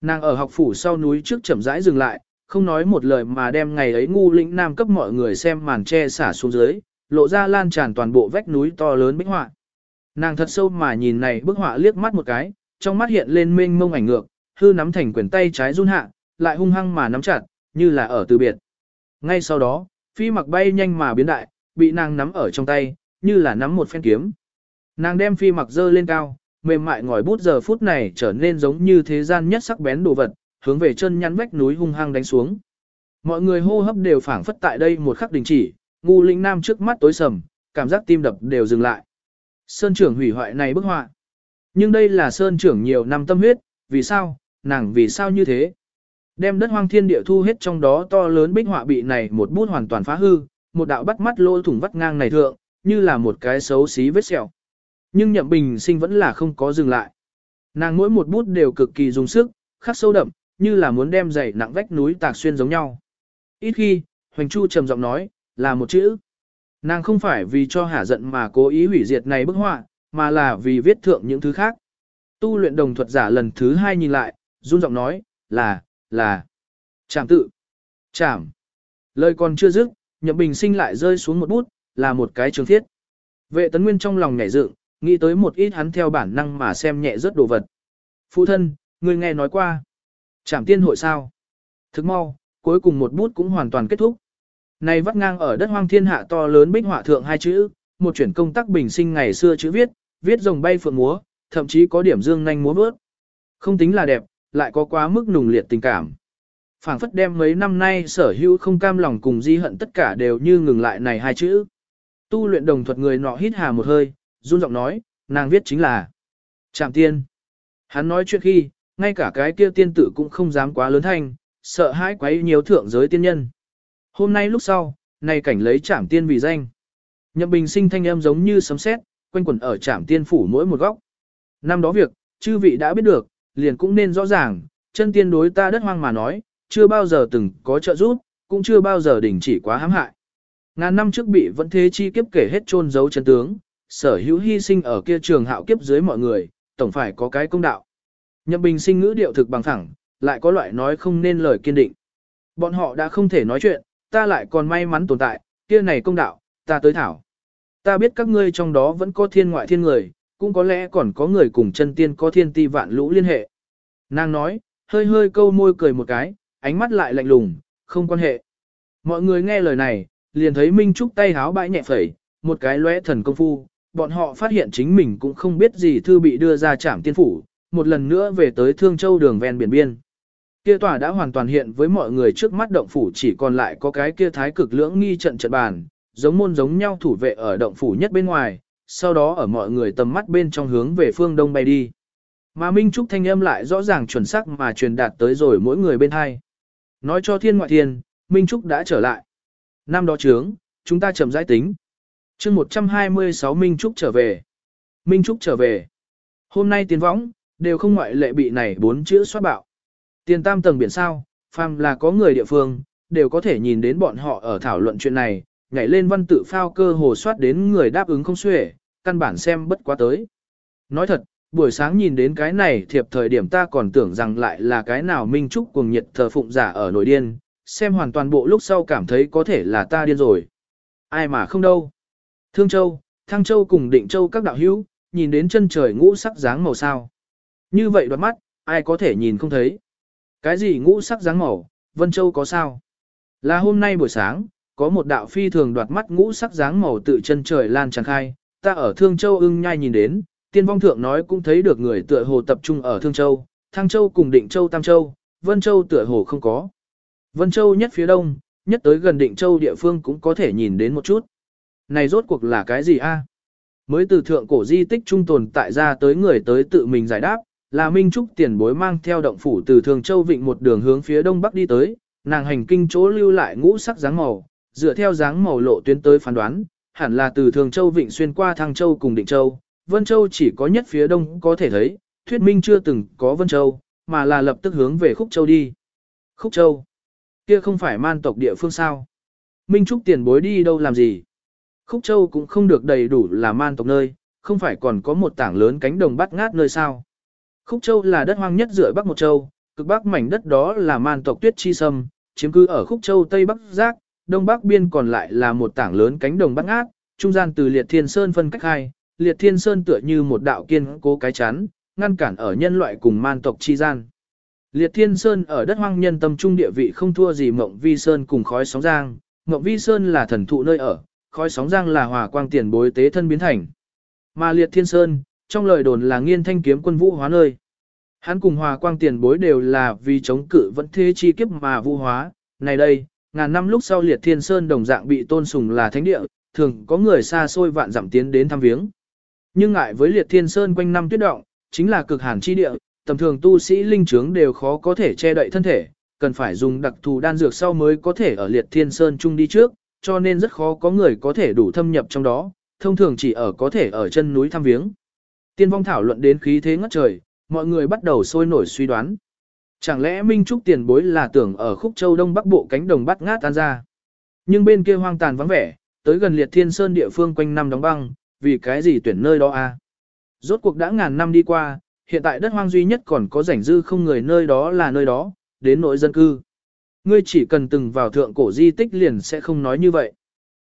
Nàng ở học phủ sau núi trước chậm rãi dừng lại, không nói một lời mà đem ngày ấy ngu lĩnh nam cấp mọi người xem màn che xả xuống dưới, lộ ra lan tràn toàn bộ vách núi to lớn bích họa. Nàng thật sâu mà nhìn này bức họa liếc mắt một cái, trong mắt hiện lên mênh mông ảnh ngược, hư nắm thành quyền tay trái run hạ, lại hung hăng mà nắm chặt, như là ở từ biệt. Ngay sau đó, phi mặc bay nhanh mà biến đại, bị nàng nắm ở trong tay, như là nắm một phen kiếm. Nàng đem phi mặc dơ lên cao, mềm mại ngòi bút giờ phút này trở nên giống như thế gian nhất sắc bén đồ vật, hướng về chân nhắn vách núi hung hăng đánh xuống. Mọi người hô hấp đều phảng phất tại đây một khắc đình chỉ, ngu linh nam trước mắt tối sầm, cảm giác tim đập đều dừng lại. Sơn trưởng hủy hoại này bức họa. Nhưng đây là sơn trưởng nhiều năm tâm huyết, vì sao, nàng vì sao như thế? Đem đất hoang thiên địa thu hết trong đó to lớn bích họa bị này một bút hoàn toàn phá hư, một đạo bắt mắt lỗ thủng vắt ngang này thượng, như là một cái xấu xí vết sẹo. Nhưng nhậm bình sinh vẫn là không có dừng lại. Nàng mỗi một bút đều cực kỳ dùng sức, khắc sâu đậm, như là muốn đem dày nặng vách núi tạc xuyên giống nhau. Ít khi, Hoành Chu trầm giọng nói, là một chữ. Nàng không phải vì cho hả giận mà cố ý hủy diệt này bức họa, mà là vì viết thượng những thứ khác. Tu luyện đồng thuật giả lần thứ hai nhìn lại, run giọng nói, là, là, chạm tự, chạm. Lời còn chưa dứt, nhậm bình sinh lại rơi xuống một bút, là một cái trường thiết. Vệ tấn nguyên trong lòng nhảy dựng, nghĩ tới một ít hắn theo bản năng mà xem nhẹ rất đồ vật. Phụ thân, người nghe nói qua. trảm tiên hội sao? Thức mau, cuối cùng một bút cũng hoàn toàn kết thúc. Này vắt ngang ở đất hoang thiên hạ to lớn bích họa thượng hai chữ, một chuyển công tác bình sinh ngày xưa chữ viết, viết rồng bay phượng múa, thậm chí có điểm dương nhanh múa vớt. Không tính là đẹp, lại có quá mức nùng liệt tình cảm. phảng phất đem mấy năm nay sở hữu không cam lòng cùng di hận tất cả đều như ngừng lại này hai chữ. Tu luyện đồng thuật người nọ hít hà một hơi, run giọng nói, nàng viết chính là Trạm tiên. Hắn nói chuyện khi, ngay cả cái kia tiên tử cũng không dám quá lớn thanh, sợ hãi quấy nhiều thượng giới tiên nhân. Hôm nay lúc sau, này cảnh lấy Trạm tiên vì danh. Nhậm bình sinh thanh âm giống như sấm sét, quanh quẩn ở Trạm tiên phủ mỗi một góc. Năm đó việc, chư vị đã biết được, liền cũng nên rõ ràng, chân tiên đối ta đất hoang mà nói, chưa bao giờ từng có trợ giúp, cũng chưa bao giờ đình chỉ quá hãm hại. Ngàn năm trước bị vẫn thế chi kiếp kể hết trôn giấu chân tướng, sở hữu hy sinh ở kia trường hạo kiếp dưới mọi người, tổng phải có cái công đạo. Nhậm bình sinh ngữ điệu thực bằng thẳng, lại có loại nói không nên lời kiên định. Bọn họ đã không thể nói chuyện, ta lại còn may mắn tồn tại, kia này công đạo, ta tới thảo. Ta biết các ngươi trong đó vẫn có thiên ngoại thiên người, cũng có lẽ còn có người cùng chân tiên có thiên ti vạn lũ liên hệ. Nàng nói, hơi hơi câu môi cười một cái, ánh mắt lại lạnh lùng, không quan hệ. Mọi người nghe lời này, liền thấy Minh Trúc tay háo bãi nhẹ phẩy, một cái lóe thần công phu, bọn họ phát hiện chính mình cũng không biết gì thư bị đưa ra trạm tiên phủ, một lần nữa về tới Thương Châu đường ven biển biên. Kia tòa đã hoàn toàn hiện với mọi người trước mắt động phủ chỉ còn lại có cái kia thái cực lưỡng nghi trận trận bàn, giống môn giống nhau thủ vệ ở động phủ nhất bên ngoài, sau đó ở mọi người tầm mắt bên trong hướng về phương đông bay đi. Mà Minh Trúc thanh âm lại rõ ràng chuẩn xác mà truyền đạt tới rồi mỗi người bên hai. Nói cho thiên ngoại thiên, Minh Trúc đã trở lại. Năm đó trướng, chúng ta chậm giải tính chương 126 Minh Trúc trở về. Minh Trúc trở về. Hôm nay tiến võng, đều không ngoại lệ bị này bốn chữ xoát bạo. Tiền tam tầng biển sao, phàm là có người địa phương, đều có thể nhìn đến bọn họ ở thảo luận chuyện này, nhảy lên văn tự phao cơ hồ soát đến người đáp ứng không xuể, căn bản xem bất quá tới. Nói thật, buổi sáng nhìn đến cái này thiệp thời điểm ta còn tưởng rằng lại là cái nào minh trúc cuồng nhiệt thờ phụng giả ở nội điên, xem hoàn toàn bộ lúc sau cảm thấy có thể là ta điên rồi. Ai mà không đâu. Thương Châu, Thăng Châu cùng Định Châu các đạo hữu, nhìn đến chân trời ngũ sắc dáng màu sao. Như vậy đoạt mắt, ai có thể nhìn không thấy. Cái gì ngũ sắc dáng màu, Vân Châu có sao? Là hôm nay buổi sáng, có một đạo phi thường đoạt mắt ngũ sắc dáng màu tự chân trời lan tràn khai, ta ở Thương Châu ưng nhai nhìn đến, tiên vong thượng nói cũng thấy được người tựa hồ tập trung ở Thương Châu, Thăng Châu cùng Định Châu Tam Châu, Vân Châu tựa hồ không có. Vân Châu nhất phía đông, nhất tới gần Định Châu địa phương cũng có thể nhìn đến một chút. Này rốt cuộc là cái gì a? Mới từ thượng cổ di tích trung tồn tại ra tới người tới tự mình giải đáp, là Minh Trúc tiền bối mang theo động phủ từ Thường Châu Vịnh một đường hướng phía đông bắc đi tới, nàng hành kinh chỗ lưu lại ngũ sắc dáng màu, dựa theo dáng màu lộ tuyến tới phán đoán, hẳn là từ Thường Châu Vịnh xuyên qua Thăng Châu cùng Định Châu, Vân Châu chỉ có nhất phía đông có thể thấy, thuyết minh chưa từng có Vân Châu, mà là lập tức hướng về Khúc Châu đi. Khúc Châu, kia không phải man tộc địa phương sao? Minh Trúc tiền bối đi đâu làm gì? Khúc Châu cũng không được đầy đủ là man tộc nơi, không phải còn có một tảng lớn cánh đồng bắt ngát nơi sao? Khúc Châu là đất hoang nhất rưỡi Bắc một châu, cực bắc mảnh đất đó là man tộc tuyết chi sâm, chiếm cư ở Khúc Châu Tây Bắc Giác, Đông Bắc biên còn lại là một tảng lớn cánh đồng bắt ngát, trung gian từ Liệt Thiên Sơn phân cách hai, Liệt Thiên Sơn tựa như một đạo kiên cố cái chắn, ngăn cản ở nhân loại cùng man tộc chi gian. Liệt Thiên Sơn ở đất hoang nhân tâm trung địa vị không thua gì Mộng Vi Sơn cùng khói sóng giang, Mộng Vi Sơn là thần thụ nơi ở, khói sóng giang là hòa quang tiền bối tế thân biến thành. Mà Liệt Thiên Sơn, trong lời đồn là nghiên thanh kiếm quân vũ hóa nơi. Hắn cùng hòa quang tiền bối đều là vì chống cự vẫn thế chi kiếp mà vũ hóa. Này đây, ngàn năm lúc sau Liệt Thiên Sơn đồng dạng bị tôn sùng là thánh địa, thường có người xa xôi vạn dặm tiến đến thăm viếng. Nhưng ngại với Liệt Thiên Sơn quanh năm tuyết động, chính là cực hàn chi địa, tầm thường tu sĩ linh trướng đều khó có thể che đậy thân thể, cần phải dùng đặc thù đan dược sau mới có thể ở liệt thiên sơn chung đi trước, cho nên rất khó có người có thể đủ thâm nhập trong đó, thông thường chỉ ở có thể ở chân núi thăm viếng. Tiên vong thảo luận đến khí thế ngất trời, mọi người bắt đầu sôi nổi suy đoán. Chẳng lẽ Minh Trúc tiền bối là tưởng ở khúc châu đông bắc bộ cánh đồng bắt ngát tan ra. Nhưng bên kia hoang tàn vắng vẻ, tới gần liệt thiên sơn địa phương quanh năm đóng băng, vì cái gì tuyển nơi đó a? À? Rốt cuộc đã ngàn năm đi qua, hiện tại đất hoang duy nhất còn có rảnh dư không người nơi đó là nơi đó, đến nỗi dân cư. Ngươi chỉ cần từng vào thượng cổ di tích liền sẽ không nói như vậy.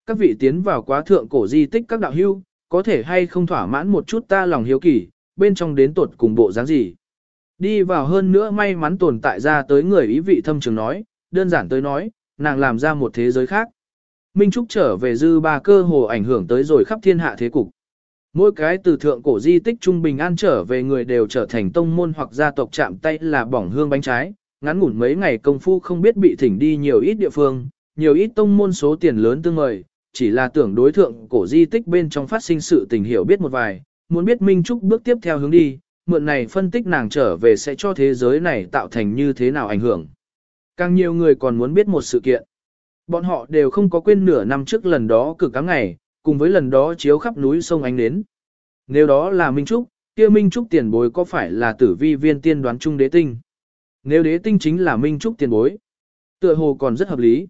Các vị tiến vào quá thượng cổ di tích các đạo hưu, có thể hay không thỏa mãn một chút ta lòng hiếu kỳ, bên trong đến tột cùng bộ dáng gì. Đi vào hơn nữa may mắn tồn tại ra tới người ý vị thâm trường nói, đơn giản tới nói, nàng làm ra một thế giới khác. Minh Trúc trở về dư ba cơ hồ ảnh hưởng tới rồi khắp thiên hạ thế cục. Mỗi cái từ thượng cổ di tích trung bình an trở về người đều trở thành tông môn hoặc gia tộc chạm tay là bỏng hương bánh trái, ngắn ngủn mấy ngày công phu không biết bị thỉnh đi nhiều ít địa phương, nhiều ít tông môn số tiền lớn tương mời, chỉ là tưởng đối thượng cổ di tích bên trong phát sinh sự tình hiểu biết một vài, muốn biết Minh Trúc bước tiếp theo hướng đi, mượn này phân tích nàng trở về sẽ cho thế giới này tạo thành như thế nào ảnh hưởng. Càng nhiều người còn muốn biết một sự kiện. Bọn họ đều không có quên nửa năm trước lần đó cực cám ngày, cùng với lần đó chiếu khắp núi sông ánh đến. Nếu đó là Minh Trúc, kia Minh Trúc tiền bối có phải là tử vi viên tiên đoán trung đế tinh? Nếu đế tinh chính là Minh Trúc tiền bối, tựa hồ còn rất hợp lý.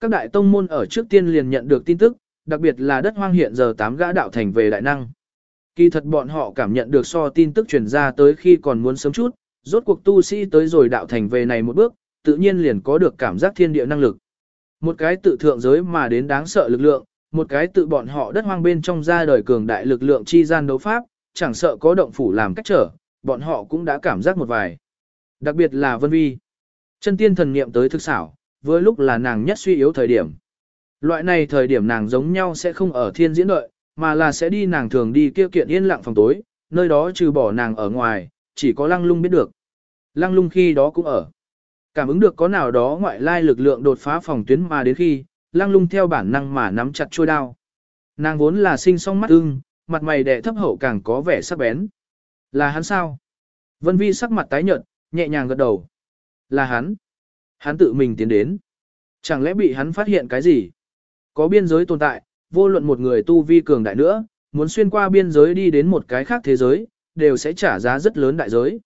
Các đại tông môn ở trước tiên liền nhận được tin tức, đặc biệt là đất hoang hiện giờ tám gã đạo thành về đại năng. Kỳ thật bọn họ cảm nhận được so tin tức truyền ra tới khi còn muốn sớm chút, rốt cuộc tu sĩ tới rồi đạo thành về này một bước, tự nhiên liền có được cảm giác thiên địa năng lực. Một cái tự thượng giới mà đến đáng sợ lực lượng, một cái tự bọn họ đất hoang bên trong ra đời cường đại lực lượng chi gian đấu pháp, chẳng sợ có động phủ làm cách trở, bọn họ cũng đã cảm giác một vài. Đặc biệt là Vân Vi. Chân tiên thần niệm tới thực xảo, với lúc là nàng nhất suy yếu thời điểm. Loại này thời điểm nàng giống nhau sẽ không ở thiên diễn đợi, mà là sẽ đi nàng thường đi kia kiện yên lặng phòng tối, nơi đó trừ bỏ nàng ở ngoài, chỉ có lăng lung biết được. Lăng lung khi đó cũng ở. Cảm ứng được có nào đó ngoại lai lực lượng đột phá phòng tuyến mà đến khi, lăng lung theo bản năng mà nắm chặt chuôi đao. Nàng vốn là sinh song mắt ưng, mặt mày đẻ thấp hậu càng có vẻ sắc bén. Là hắn sao? Vân Vi sắc mặt tái nhợt, nhẹ nhàng gật đầu. Là hắn. Hắn tự mình tiến đến. Chẳng lẽ bị hắn phát hiện cái gì? Có biên giới tồn tại, vô luận một người tu vi cường đại nữa, muốn xuyên qua biên giới đi đến một cái khác thế giới, đều sẽ trả giá rất lớn đại giới.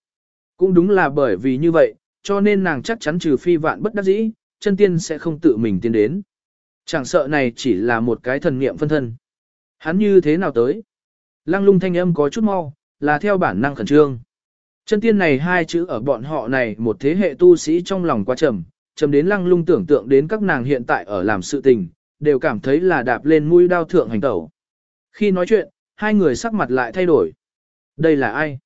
Cũng đúng là bởi vì như vậy, cho nên nàng chắc chắn trừ phi vạn bất đắc dĩ, chân tiên sẽ không tự mình tiến đến. Chẳng sợ này chỉ là một cái thần niệm phân thân. Hắn như thế nào tới? Lăng lung thanh âm có chút mau, là theo bản năng khẩn trương. Chân tiên này hai chữ ở bọn họ này một thế hệ tu sĩ trong lòng quá trầm, trầm đến lăng lung tưởng tượng đến các nàng hiện tại ở làm sự tình, đều cảm thấy là đạp lên mũi đao thượng hành tẩu. Khi nói chuyện, hai người sắc mặt lại thay đổi. Đây là ai?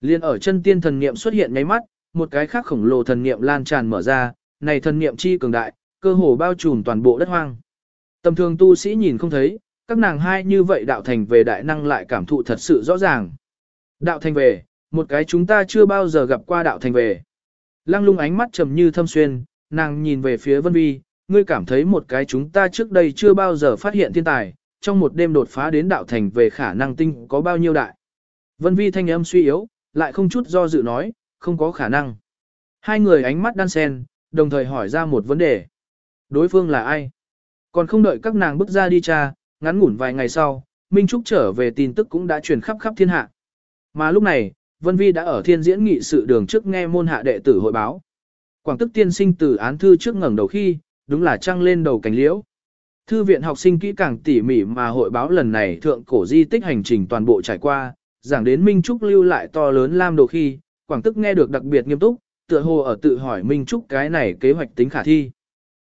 Liên ở chân tiên thần niệm xuất hiện ngay mắt, một cái khác khổng lồ thần niệm lan tràn mở ra, này thần niệm chi cường đại, cơ hồ bao trùm toàn bộ đất hoang. Tầm thường tu sĩ nhìn không thấy, các nàng hai như vậy đạo thành về đại năng lại cảm thụ thật sự rõ ràng. Đạo thành về, một cái chúng ta chưa bao giờ gặp qua đạo thành về. Lăng lung ánh mắt trầm như thâm xuyên, nàng nhìn về phía Vân Vi, ngươi cảm thấy một cái chúng ta trước đây chưa bao giờ phát hiện thiên tài, trong một đêm đột phá đến đạo thành về khả năng tinh có bao nhiêu đại. Vân Vi thanh âm suy yếu, lại không chút do dự nói, không có khả năng. Hai người ánh mắt đan sen, đồng thời hỏi ra một vấn đề. Đối phương là ai? Còn không đợi các nàng bước ra đi cha, ngắn ngủn vài ngày sau, Minh Trúc trở về tin tức cũng đã truyền khắp khắp thiên hạ. Mà lúc này, Vân Vi đã ở thiên diễn nghị sự đường trước nghe môn hạ đệ tử hội báo. Quảng tức tiên sinh từ án thư trước ngẩng đầu khi, đúng là trăng lên đầu cánh liễu. Thư viện học sinh kỹ càng tỉ mỉ mà hội báo lần này thượng cổ di tích hành trình toàn bộ trải qua, giảng đến Minh Trúc lưu lại to lớn lam đồ khi, Quảng tức nghe được đặc biệt nghiêm túc, tựa hồ ở tự hỏi Minh Trúc cái này kế hoạch tính khả thi.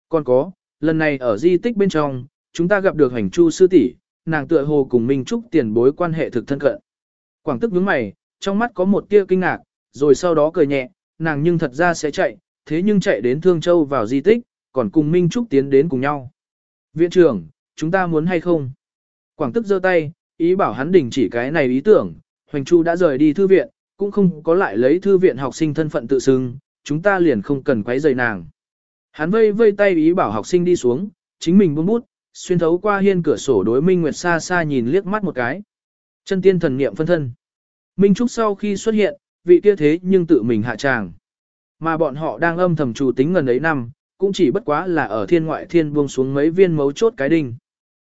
Còn có, lần này ở di tích bên trong, chúng ta gặp được hành chu sư tỷ, nàng tựa hồ cùng Minh Trúc tiền bối quan hệ thực thân cận. Quảng tức nhướng mày, trong mắt có một tia kinh ngạc, rồi sau đó cười nhẹ, nàng nhưng thật ra sẽ chạy, thế nhưng chạy đến Thương Châu vào di tích, còn cùng Minh Trúc tiến đến cùng nhau. Viện trưởng, chúng ta muốn hay không? Quảng tức giơ tay, ý bảo hắn đình chỉ cái này ý tưởng, Hoành Chu đã rời đi thư viện, cũng không có lại lấy thư viện học sinh thân phận tự xưng, chúng ta liền không cần quấy rầy nàng. Hắn vây vây tay ý bảo học sinh đi xuống, chính mình buông bút, xuyên thấu qua hiên cửa sổ đối Minh Nguyệt xa xa nhìn liếc mắt một cái. Chân tiên thần niệm phân thân. Minh Trúc sau khi xuất hiện, vị kia thế nhưng tự mình hạ tràng. Mà bọn họ đang âm thầm chủ tính gần ấy năm, cũng chỉ bất quá là ở thiên ngoại thiên buông xuống mấy viên mấu chốt cái đinh.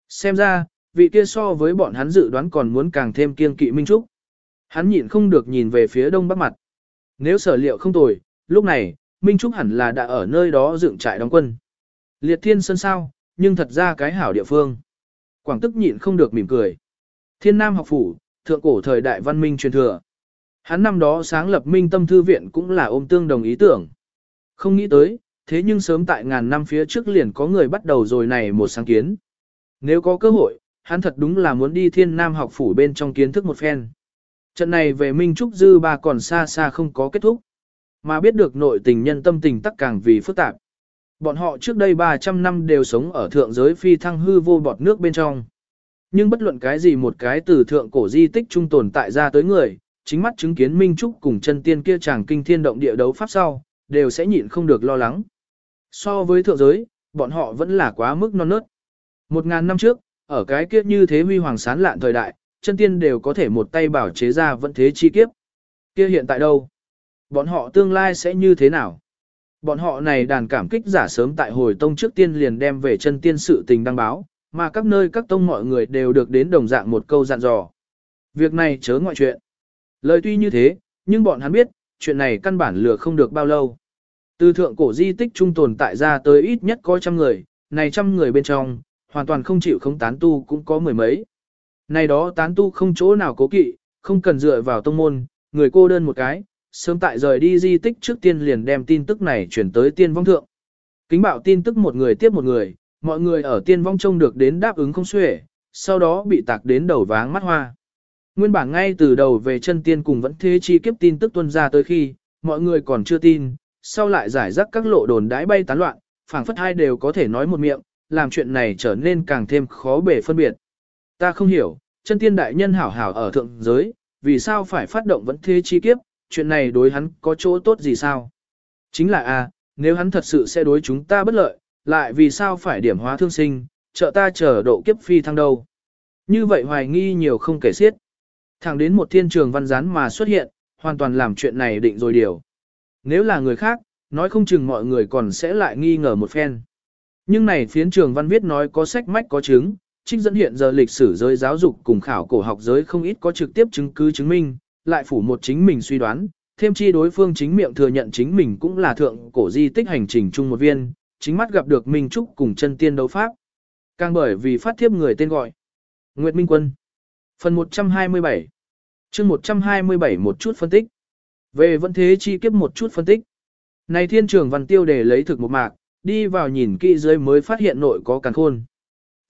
Xem ra, vị kia so với bọn hắn dự đoán còn muốn càng thêm kiên kỵ Minh Trúc. Hắn nhịn không được nhìn về phía đông bắc mặt. Nếu sở liệu không tồi, lúc này, Minh Trúc hẳn là đã ở nơi đó dựng trại đóng quân. Liệt thiên sơn sao, nhưng thật ra cái hảo địa phương. Quảng tức nhịn không được mỉm cười. Thiên Nam học phủ, thượng cổ thời đại văn minh truyền thừa. Hắn năm đó sáng lập minh tâm thư viện cũng là ôm tương đồng ý tưởng. Không nghĩ tới, thế nhưng sớm tại ngàn năm phía trước liền có người bắt đầu rồi này một sáng kiến. Nếu có cơ hội, hắn thật đúng là muốn đi thiên nam học phủ bên trong kiến thức một phen. Trận này về Minh Trúc Dư ba còn xa xa không có kết thúc. Mà biết được nội tình nhân tâm tình tắc càng vì phức tạp. Bọn họ trước đây 300 năm đều sống ở thượng giới phi thăng hư vô bọt nước bên trong. Nhưng bất luận cái gì một cái từ thượng cổ di tích trung tồn tại ra tới người, chính mắt chứng kiến Minh Trúc cùng chân tiên kia chàng kinh thiên động địa đấu pháp sau, đều sẽ nhịn không được lo lắng. So với thượng giới, bọn họ vẫn là quá mức non nớt. Một ngàn năm trước, ở cái kiếp như thế huy hoàng sán lạn thời đại, chân tiên đều có thể một tay bảo chế ra vận thế chi kiếp. Kia hiện tại đâu? Bọn họ tương lai sẽ như thế nào? Bọn họ này đàn cảm kích giả sớm tại hồi tông trước tiên liền đem về chân tiên sự tình đăng báo, mà các nơi các tông mọi người đều được đến đồng dạng một câu dặn dò. Việc này chớ ngoại chuyện. Lời tuy như thế, nhưng bọn hắn biết, chuyện này căn bản lừa không được bao lâu. Từ thượng cổ di tích trung tồn tại ra tới ít nhất có trăm người, này trăm người bên trong, hoàn toàn không chịu không tán tu cũng có mười mấy. Này đó tán tu không chỗ nào cố kỵ, không cần dựa vào tông môn, người cô đơn một cái, sớm tại rời đi di tích trước tiên liền đem tin tức này chuyển tới tiên vong thượng. Kính bảo tin tức một người tiếp một người, mọi người ở tiên vong trông được đến đáp ứng không xuể, sau đó bị tạc đến đầu váng mắt hoa. Nguyên bản ngay từ đầu về chân tiên cùng vẫn thế chi kiếp tin tức tuân ra tới khi, mọi người còn chưa tin, sau lại giải rắc các lộ đồn đãi bay tán loạn, phảng phất hai đều có thể nói một miệng, làm chuyện này trở nên càng thêm khó bể phân biệt. Ta không hiểu, chân tiên đại nhân hảo hảo ở thượng giới, vì sao phải phát động vẫn thế chi kiếp, chuyện này đối hắn có chỗ tốt gì sao? Chính là a, nếu hắn thật sự sẽ đối chúng ta bất lợi, lại vì sao phải điểm hóa thương sinh, trợ ta chờ độ kiếp phi thăng đâu? Như vậy hoài nghi nhiều không kể xiết. Thẳng đến một thiên trường văn gián mà xuất hiện, hoàn toàn làm chuyện này định rồi điều. Nếu là người khác, nói không chừng mọi người còn sẽ lại nghi ngờ một phen. Nhưng này phiến trường văn viết nói có sách mách có chứng, trích dẫn hiện giờ lịch sử giới giáo dục cùng khảo cổ học giới không ít có trực tiếp chứng cứ chứng minh, lại phủ một chính mình suy đoán, thêm chi đối phương chính miệng thừa nhận chính mình cũng là thượng cổ di tích hành trình chung một viên, chính mắt gặp được Minh Trúc cùng chân tiên đấu pháp. Càng bởi vì phát thiếp người tên gọi. Nguyệt Minh Quân. Phần 127. chương 127 một chút phân tích. Về vẫn thế chi kiếp một chút phân tích. Này thiên trường văn tiêu để lấy thực một mạc, đi vào nhìn kỹ dưới mới phát hiện nội có càng khôn.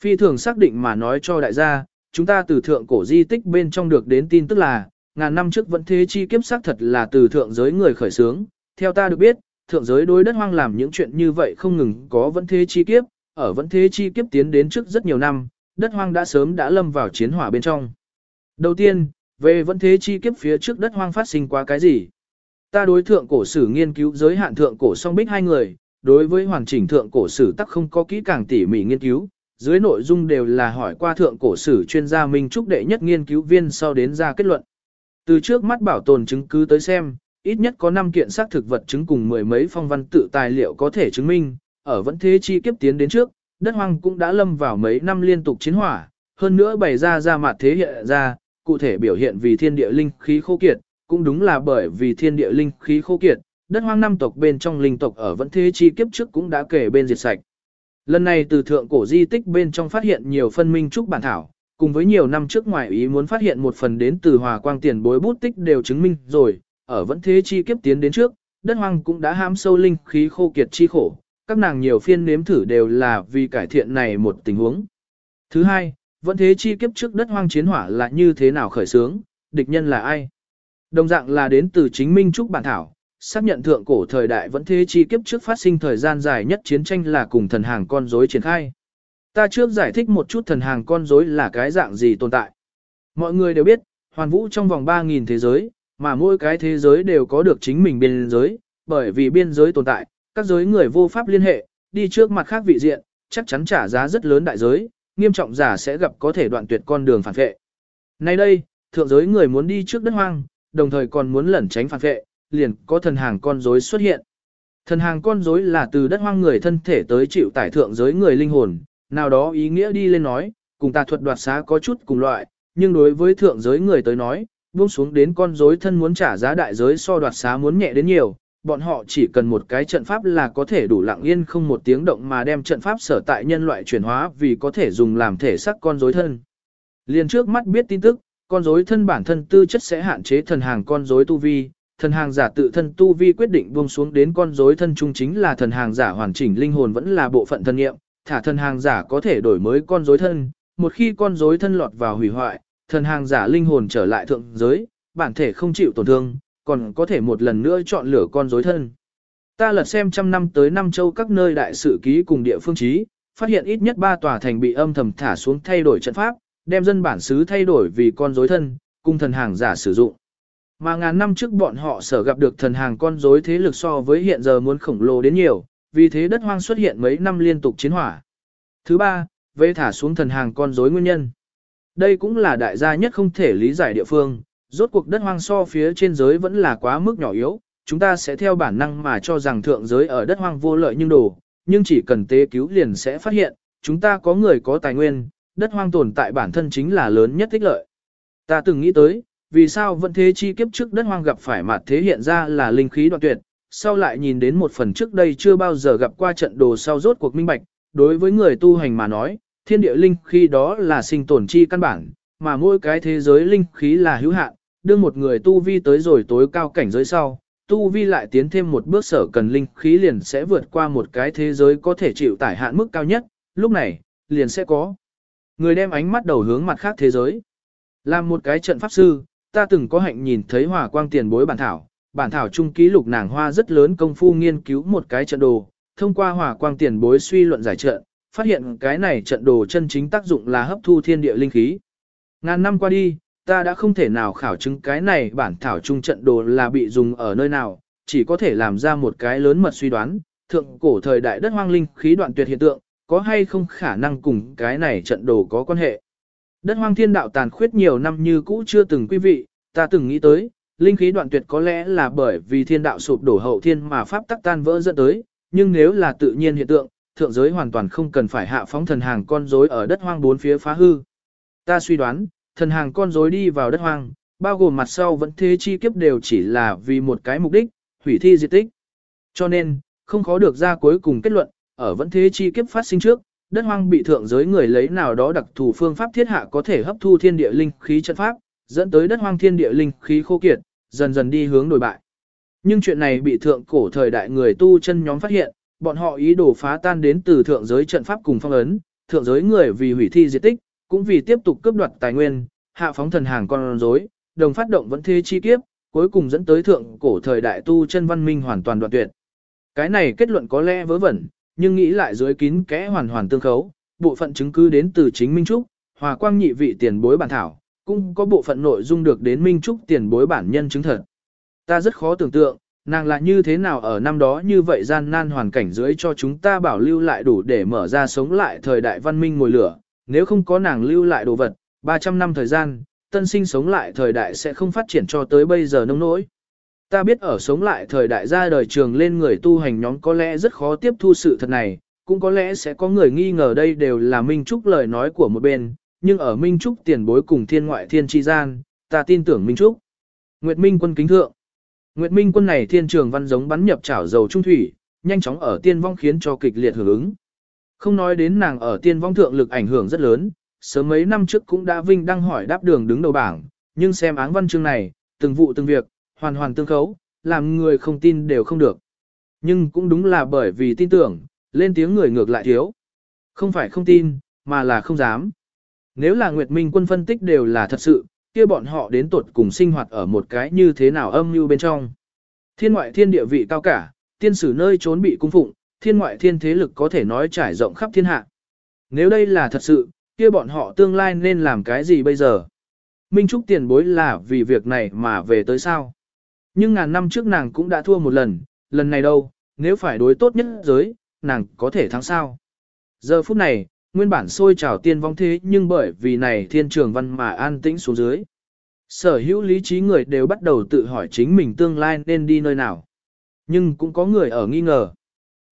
Phi thường xác định mà nói cho đại gia, chúng ta từ thượng cổ di tích bên trong được đến tin tức là, ngàn năm trước vẫn thế chi kiếp xác thật là từ thượng giới người khởi sướng Theo ta được biết, thượng giới đối đất hoang làm những chuyện như vậy không ngừng có vẫn thế chi kiếp, ở vẫn thế chi kiếp tiến đến trước rất nhiều năm, đất hoang đã sớm đã lâm vào chiến hỏa bên trong. Đầu tiên, về vẫn thế chi kiếp phía trước đất hoang phát sinh qua cái gì? Ta đối thượng cổ sử nghiên cứu giới hạn thượng cổ song bích hai người, đối với hoàn chỉnh thượng cổ sử tắc không có kỹ càng tỉ mỉ nghiên cứu, dưới nội dung đều là hỏi qua thượng cổ sử chuyên gia Minh Trúc đệ nhất nghiên cứu viên sau đến ra kết luận. Từ trước mắt bảo tồn chứng cứ tới xem, ít nhất có 5 kiện xác thực vật chứng cùng mười mấy phong văn tự tài liệu có thể chứng minh, ở vẫn thế chi kiếp tiến đến trước, đất hoang cũng đã lâm vào mấy năm liên tục chiến hỏa, hơn nữa bày ra ra mặt thế hiện ra, cụ thể biểu hiện vì thiên địa linh khí khô kiệt, cũng đúng là bởi vì thiên địa linh khí khô kiệt, đất hoang năm tộc bên trong linh tộc ở vẫn thế chi kiếp trước cũng đã kể bên diệt sạch. Lần này từ thượng cổ di tích bên trong phát hiện nhiều phân minh trúc bản thảo, cùng với nhiều năm trước ngoài ý muốn phát hiện một phần đến từ hòa quang tiền bối bút tích đều chứng minh rồi, ở vẫn thế chi kiếp tiến đến trước, đất hoang cũng đã hãm sâu linh khí khô kiệt chi khổ, các nàng nhiều phiên nếm thử đều là vì cải thiện này một tình huống. Thứ hai, vẫn thế chi kiếp trước đất hoang chiến hỏa là như thế nào khởi sướng, địch nhân là ai? Đồng dạng là đến từ chính minh trúc bản thảo, xác nhận thượng cổ thời đại vẫn thế chi kiếp trước phát sinh thời gian dài nhất chiến tranh là cùng thần hàng con rối triển khai. Ta trước giải thích một chút thần hàng con rối là cái dạng gì tồn tại. Mọi người đều biết, hoàn vũ trong vòng 3.000 thế giới, mà mỗi cái thế giới đều có được chính mình biên giới, bởi vì biên giới tồn tại, các giới người vô pháp liên hệ, đi trước mặt khác vị diện, chắc chắn trả giá rất lớn đại giới, nghiêm trọng giả sẽ gặp có thể đoạn tuyệt con đường phản vệ. Nay đây, thượng giới người muốn đi trước đất hoang, đồng thời còn muốn lẩn tránh phản vệ, liền có thần hàng con rối xuất hiện. Thần hàng con rối là từ đất hoang người thân thể tới chịu tải thượng giới người linh hồn, nào đó ý nghĩa đi lên nói, cùng tà thuật đoạt xá có chút cùng loại, nhưng đối với thượng giới người tới nói, buông xuống đến con rối thân muốn trả giá đại giới so đoạt xá muốn nhẹ đến nhiều, bọn họ chỉ cần một cái trận pháp là có thể đủ lặng yên không một tiếng động mà đem trận pháp sở tại nhân loại chuyển hóa vì có thể dùng làm thể xác con rối thân. liền trước mắt biết tin tức, con rối thân bản thân tư chất sẽ hạn chế thần hàng con rối tu vi, thần hàng giả tự thân tu vi quyết định buông xuống đến con rối thân trung chính là thần hàng giả hoàn chỉnh linh hồn vẫn là bộ phận thân nghiệm, thả thần hàng giả có thể đổi mới con rối thân, một khi con rối thân lọt vào hủy hoại, thần hàng giả linh hồn trở lại thượng giới, bản thể không chịu tổn thương, còn có thể một lần nữa chọn lựa con rối thân. Ta lật xem trăm năm tới năm châu các nơi đại sự ký cùng địa phương trí, phát hiện ít nhất ba tòa thành bị âm thầm thả xuống thay đổi trận pháp, đem dân bản xứ thay đổi vì con rối thân, cung thần hàng giả sử dụng. Mà ngàn năm trước bọn họ sở gặp được thần hàng con rối thế lực so với hiện giờ muốn khổng lồ đến nhiều, vì thế đất hoang xuất hiện mấy năm liên tục chiến hỏa. Thứ ba, về thả xuống thần hàng con rối nguyên nhân. Đây cũng là đại gia nhất không thể lý giải địa phương, rốt cuộc đất hoang so phía trên giới vẫn là quá mức nhỏ yếu, chúng ta sẽ theo bản năng mà cho rằng thượng giới ở đất hoang vô lợi nhưng đồ, nhưng chỉ cần tế cứu liền sẽ phát hiện, chúng ta có người có tài nguyên, đất hoang tồn tại bản thân chính là lớn nhất thích lợi. Ta từng nghĩ tới, vì sao vẫn thế chi kiếp trước đất hoang gặp phải mặt thế hiện ra là linh khí đoạn tuyệt, sau lại nhìn đến một phần trước đây chưa bao giờ gặp qua trận đồ sau rốt cuộc minh bạch, đối với người tu hành mà nói, thiên địa linh khí đó là sinh tồn chi căn bản, mà mỗi cái thế giới linh khí là hữu hạn, đưa một người tu vi tới rồi tối cao cảnh giới sau, tu vi lại tiến thêm một bước sở cần linh khí liền sẽ vượt qua một cái thế giới có thể chịu tải hạn mức cao nhất, lúc này, liền sẽ có. Người đem ánh mắt đầu hướng mặt khác thế giới. Làm một cái trận pháp sư, ta từng có hạnh nhìn thấy hòa quang tiền bối bản thảo, bản thảo trung ký lục nàng hoa rất lớn công phu nghiên cứu một cái trận đồ, thông qua hòa quang tiền bối suy luận giải trận, phát hiện cái này trận đồ chân chính tác dụng là hấp thu thiên địa linh khí. Ngàn năm qua đi, ta đã không thể nào khảo chứng cái này bản thảo trung trận đồ là bị dùng ở nơi nào, chỉ có thể làm ra một cái lớn mật suy đoán, thượng cổ thời đại đất hoang linh khí đoạn tuyệt hiện tượng, có hay không khả năng cùng cái này trận đồ có quan hệ. Đất hoang thiên đạo tàn khuyết nhiều năm như cũ chưa từng quý vị, ta từng nghĩ tới, linh khí đoạn tuyệt có lẽ là bởi vì thiên đạo sụp đổ hậu thiên mà pháp tắc tan vỡ dẫn tới, nhưng nếu là tự nhiên hiện tượng, thượng giới hoàn toàn không cần phải hạ phóng thần hàng con rối ở đất hoang bốn phía phá hư. Ta suy đoán, thần hàng con rối đi vào đất hoang, bao gồm mặt sau vẫn thế chi kiếp đều chỉ là vì một cái mục đích, hủy thi diệt tích. Cho nên, không khó được ra cuối cùng kết luận, ở vẫn thế chi kiếp phát sinh trước, đất hoang bị thượng giới người lấy nào đó đặc thù phương pháp thiết hạ có thể hấp thu thiên địa linh khí chân pháp, dẫn tới đất hoang thiên địa linh khí khô kiệt, dần dần đi hướng đổi bại. Nhưng chuyện này bị thượng cổ thời đại người tu chân nhóm phát hiện, bọn họ ý đồ phá tan đến từ thượng giới trận pháp cùng phong ấn, thượng giới người vì hủy thi diệt tích, cũng vì tiếp tục cướp đoạt tài nguyên, hạ phóng thần hàng con rối, đồng phát động vẫn thế chi kiếp, cuối cùng dẫn tới thượng cổ thời đại tu chân văn minh hoàn toàn đoạn tuyệt. Cái này kết luận có lẽ vớ vẩn, nhưng nghĩ lại dưới kín kẽ hoàn hoàn tương khấu, bộ phận chứng cứ đến từ chính Minh Trúc, hòa quang nhị vị tiền bối bản thảo, cũng có bộ phận nội dung được đến Minh Trúc tiền bối bản nhân chứng thật. Ta rất khó tưởng tượng, nàng là như thế nào ở năm đó như vậy gian nan hoàn cảnh dưới cho chúng ta bảo lưu lại đủ để mở ra sống lại thời đại văn minh ngồi lửa, nếu không có nàng lưu lại đồ vật, 300 năm thời gian, tân sinh sống lại thời đại sẽ không phát triển cho tới bây giờ nông nỗi. Ta biết ở sống lại thời đại ra đời trường lên người tu hành nhóm có lẽ rất khó tiếp thu sự thật này, cũng có lẽ sẽ có người nghi ngờ đây đều là Minh Trúc lời nói của một bên, nhưng ở Minh Trúc tiền bối cùng thiên ngoại thiên tri gian, ta tin tưởng Minh Trúc. Nguyệt Minh quân kính thượng. Nguyệt Minh quân này thiên trường văn giống bắn nhập chảo dầu trung thủy, nhanh chóng ở tiên vong khiến cho kịch liệt hưởng ứng. Không nói đến nàng ở tiên vong thượng lực ảnh hưởng rất lớn, sớm mấy năm trước cũng đã vinh đăng hỏi đáp đường đứng đầu bảng, nhưng xem áng văn chương này, từng vụ từng việc, hoàn hoàn tương khấu, làm người không tin đều không được. Nhưng cũng đúng là bởi vì tin tưởng, lên tiếng người ngược lại thiếu. Không phải không tin, mà là không dám. Nếu là Nguyệt Minh quân phân tích đều là thật sự, kia bọn họ đến tuột cùng sinh hoạt ở một cái như thế nào âm mưu bên trong. Thiên ngoại thiên địa vị cao cả, tiên sử nơi trốn bị cung phụng, thiên ngoại thiên thế lực có thể nói trải rộng khắp thiên hạ. Nếu đây là thật sự, kia bọn họ tương lai nên làm cái gì bây giờ? Minh Trúc tiền bối là vì việc này mà về tới sao? Nhưng ngàn năm trước nàng cũng đã thua một lần, lần này đâu, nếu phải đối tốt nhất giới, nàng có thể thắng sao? Giờ phút này, nguyên bản sôi trào tiên vong thế nhưng bởi vì này thiên trường văn mà an tĩnh xuống dưới. Sở hữu lý trí người đều bắt đầu tự hỏi chính mình tương lai nên đi nơi nào. Nhưng cũng có người ở nghi ngờ.